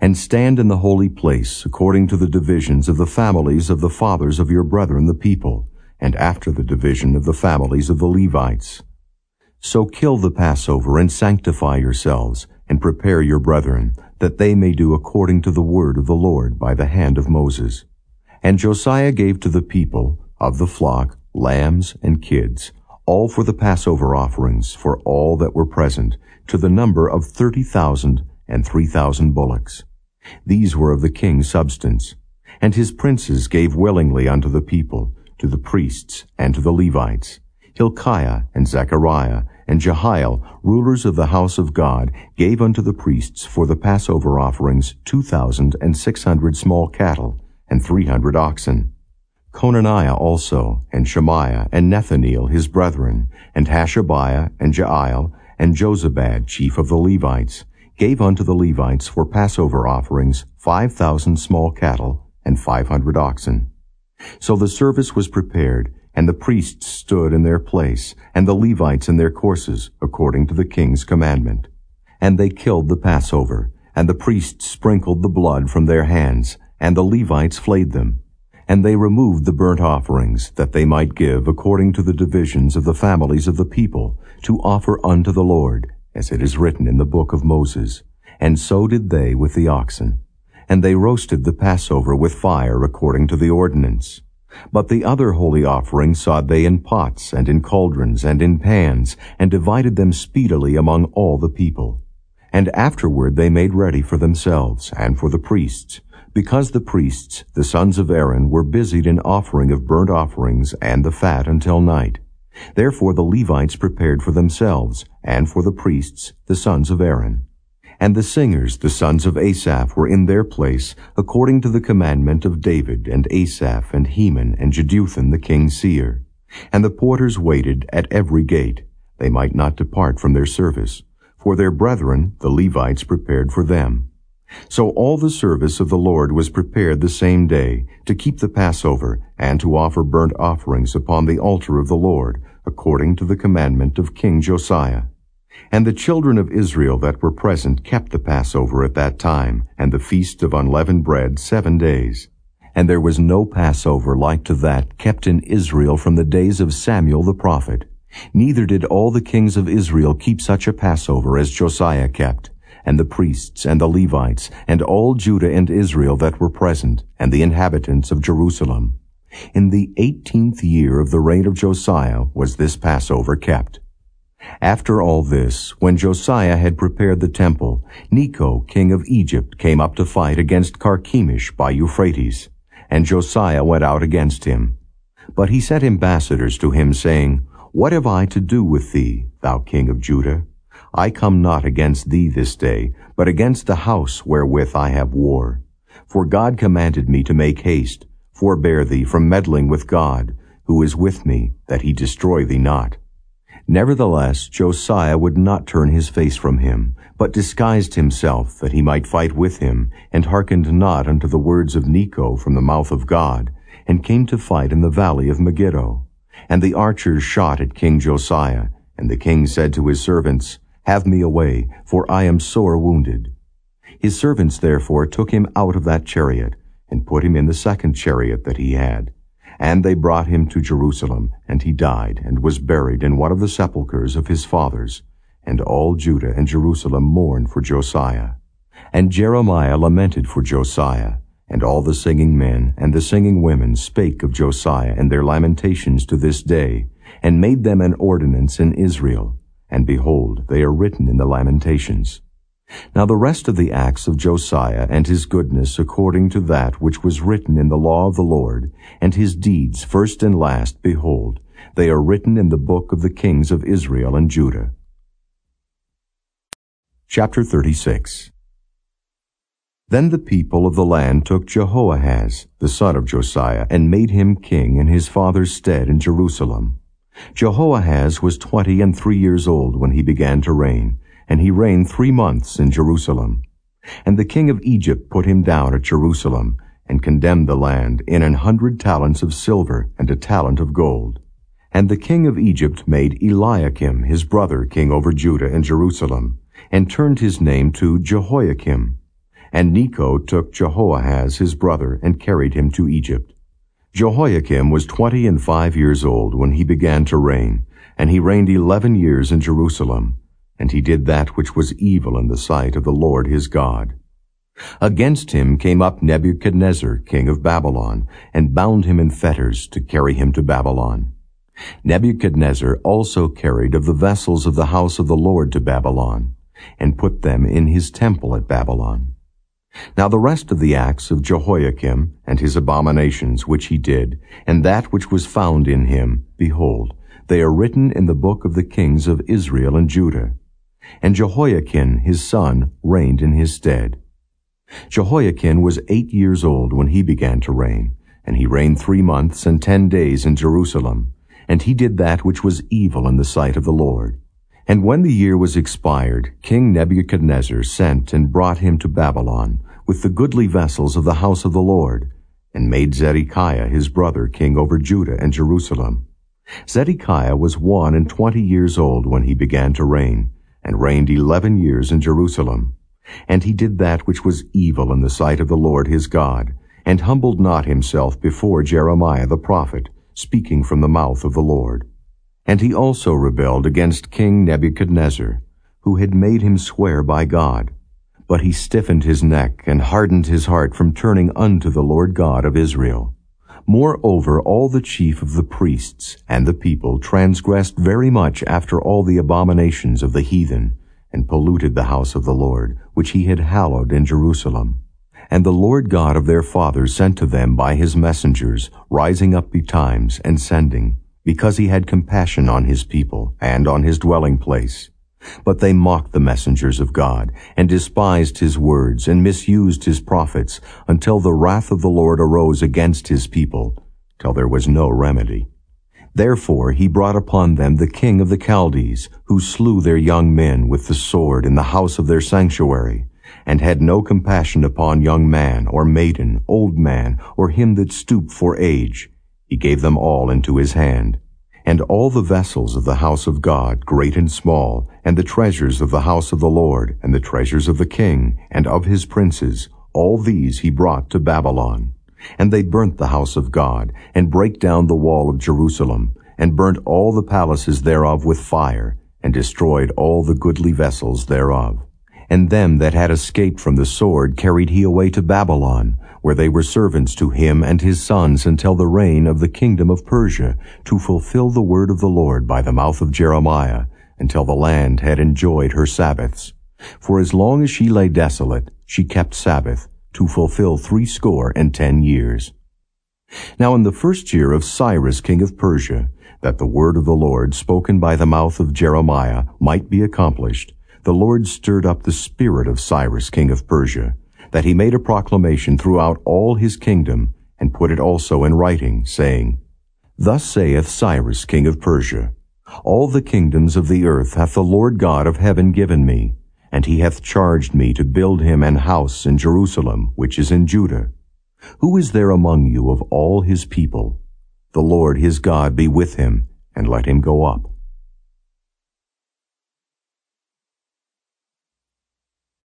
And stand in the holy place, according to the divisions of the families of the fathers of your brethren the people, and after the division of the families of the Levites. So kill the Passover, and sanctify yourselves, and prepare your brethren, that they may do according to the word of the Lord by the hand of Moses. And Josiah gave to the people of the flock lambs and kids, all for the Passover offerings for all that were present, to the number of thirty thousand and three thousand bullocks. These were of the king's substance. And his princes gave willingly unto the people, to the priests, and to the Levites. Hilkiah and Zechariah and Jehiel, rulers of the house of God, gave unto the priests for the Passover offerings two thousand and six hundred small cattle, and three hundred oxen. Conaniah also, and Shemaiah, and Nethaneel his brethren, and Hashabiah, and Jeiel, and Jozabad chief of the Levites, gave unto the Levites for Passover offerings five thousand small cattle and five hundred oxen. So the service was prepared, and the priests stood in their place, and the Levites in their courses, according to the king's commandment. And they killed the Passover, and the priests sprinkled the blood from their hands, and the Levites flayed them. And they removed the burnt offerings, that they might give according to the divisions of the families of the people, to offer unto the Lord, as it is written in the book of Moses. And so did they with the oxen. And they roasted the Passover with fire according to the ordinance. But the other holy offerings saw they in pots, and in cauldrons, and in pans, and divided them speedily among all the people. And afterward they made ready for themselves, and for the priests, because the priests, the sons of Aaron, were busied in offering of burnt offerings and the fat until night. Therefore the Levites prepared for themselves, and for the priests, the sons of Aaron. And the singers, the sons of Asaph, were in their place, according to the commandment of David, and Asaph, and Heman, and Jeduthun the king's seer. And the porters waited at every gate. They might not depart from their service. For their brethren, the Levites, prepared for them. So all the service of the Lord was prepared the same day, to keep the Passover, and to offer burnt offerings upon the altar of the Lord, according to the commandment of King Josiah. And the children of Israel that were present kept the Passover at that time, and the feast of unleavened bread seven days. And there was no Passover like to that kept in Israel from the days of Samuel the prophet. Neither did all the kings of Israel keep such a Passover as Josiah kept, and the priests and the Levites, and all Judah and Israel that were present, and the inhabitants of Jerusalem. In the eighteenth year of the reign of Josiah was this Passover kept. After all this, when Josiah had prepared the temple, Necho, king of Egypt, came up to fight against Carchemish by Euphrates, and Josiah went out against him. But he sent ambassadors to him, saying, What have I to do with thee, thou king of Judah? I come not against thee this day, but against the house wherewith I have war. For God commanded me to make haste, forbear thee from meddling with God, who is with me, that he destroy thee not. Nevertheless, Josiah would not turn his face from him, but disguised himself that he might fight with him, and hearkened not unto the words of Necho from the mouth of God, and came to fight in the valley of Megiddo. And the archers shot at King Josiah, and the king said to his servants, Have me away, for I am sore wounded. His servants therefore took him out of that chariot, and put him in the second chariot that he had. And they brought him to Jerusalem, and he died, and was buried in one of the sepulchres of his fathers. And all Judah and Jerusalem mourned for Josiah. And Jeremiah lamented for Josiah, and all the singing men and the singing women spake of Josiah and their lamentations to this day, and made them an ordinance in Israel. And behold, they are written in the lamentations. Now the rest of the acts of Josiah and his goodness according to that which was written in the law of the Lord, and his deeds first and last, behold, they are written in the book of the kings of Israel and Judah. Chapter 36 Then the people of the land took Jehoahaz, the son of Josiah, and made him king in his father's stead in Jerusalem. Jehoahaz was twenty and three years old when he began to reign, and he reigned three months in Jerusalem. And the king of Egypt put him down at Jerusalem, and condemned the land in an hundred talents of silver and a talent of gold. And the king of Egypt made Eliakim his brother king over Judah and Jerusalem, and turned his name to Jehoiakim. And Necho took Jehoahaz his brother, and carried him to Egypt. Jehoiakim was twenty and five years old when he began to reign, and he reigned eleven years in Jerusalem. And he did that which was evil in the sight of the Lord his God. Against him came up Nebuchadnezzar, king of Babylon, and bound him in fetters to carry him to Babylon. Nebuchadnezzar also carried of the vessels of the house of the Lord to Babylon, and put them in his temple at Babylon. Now the rest of the acts of Jehoiakim, and his abominations which he did, and that which was found in him, behold, they are written in the book of the kings of Israel and Judah and Jehoiachin his son reigned in his stead. Jehoiachin was eight years old when he began to reign, and he reigned three months and ten days in Jerusalem, and he did that which was evil in the sight of the Lord. And when the year was expired, King Nebuchadnezzar sent and brought him to Babylon, with the goodly vessels of the house of the Lord, and made Zedekiah his brother king over Judah and Jerusalem. Zedekiah was one and twenty years old when he began to reign, and reigned eleven years in Jerusalem. And he did that which was evil in the sight of the Lord his God, and humbled not himself before Jeremiah the prophet, speaking from the mouth of the Lord. And he also rebelled against King Nebuchadnezzar, who had made him swear by God. But he stiffened his neck and hardened his heart from turning unto the Lord God of Israel. Moreover, all the chief of the priests and the people transgressed very much after all the abominations of the heathen, and polluted the house of the Lord, which he had hallowed in Jerusalem. And the Lord God of their fathers sent to them by his messengers, rising up betimes and sending, because he had compassion on his people and on his dwelling place. But they mocked the messengers of God, and despised his words, and misused his prophets, until the wrath of the Lord arose against his people, till there was no remedy. Therefore he brought upon them the king of the Chaldees, who slew their young men with the sword in the house of their sanctuary, and had no compassion upon young man, or maiden, old man, or him that stooped for age. He gave them all into his hand. And all the vessels of the house of God, great and small, and the treasures of the house of the Lord, and the treasures of the king, and of his princes, all these he brought to Babylon. And they burnt the house of God, and brake down the wall of Jerusalem, and burnt all the palaces thereof with fire, and destroyed all the goodly vessels thereof. And them that had escaped from the sword carried he away to Babylon, where they were servants to him and his sons until the reign of the kingdom of Persia, to fulfill the word of the Lord by the mouth of Jeremiah, until the land had enjoyed her Sabbaths. For as long as she lay desolate, she kept Sabbath, to fulfill threescore and ten years. Now in the first year of Cyrus king of Persia, that the word of the Lord spoken by the mouth of Jeremiah might be accomplished, the Lord stirred up the spirit of Cyrus king of Persia, that he made a proclamation throughout all his kingdom, and put it also in writing, saying, Thus saith Cyrus king of Persia, All the kingdoms of the earth hath the Lord God of heaven given me, and he hath charged me to build him an house in Jerusalem, which is in Judah. Who is there among you of all his people? The Lord his God be with him, and let him go up.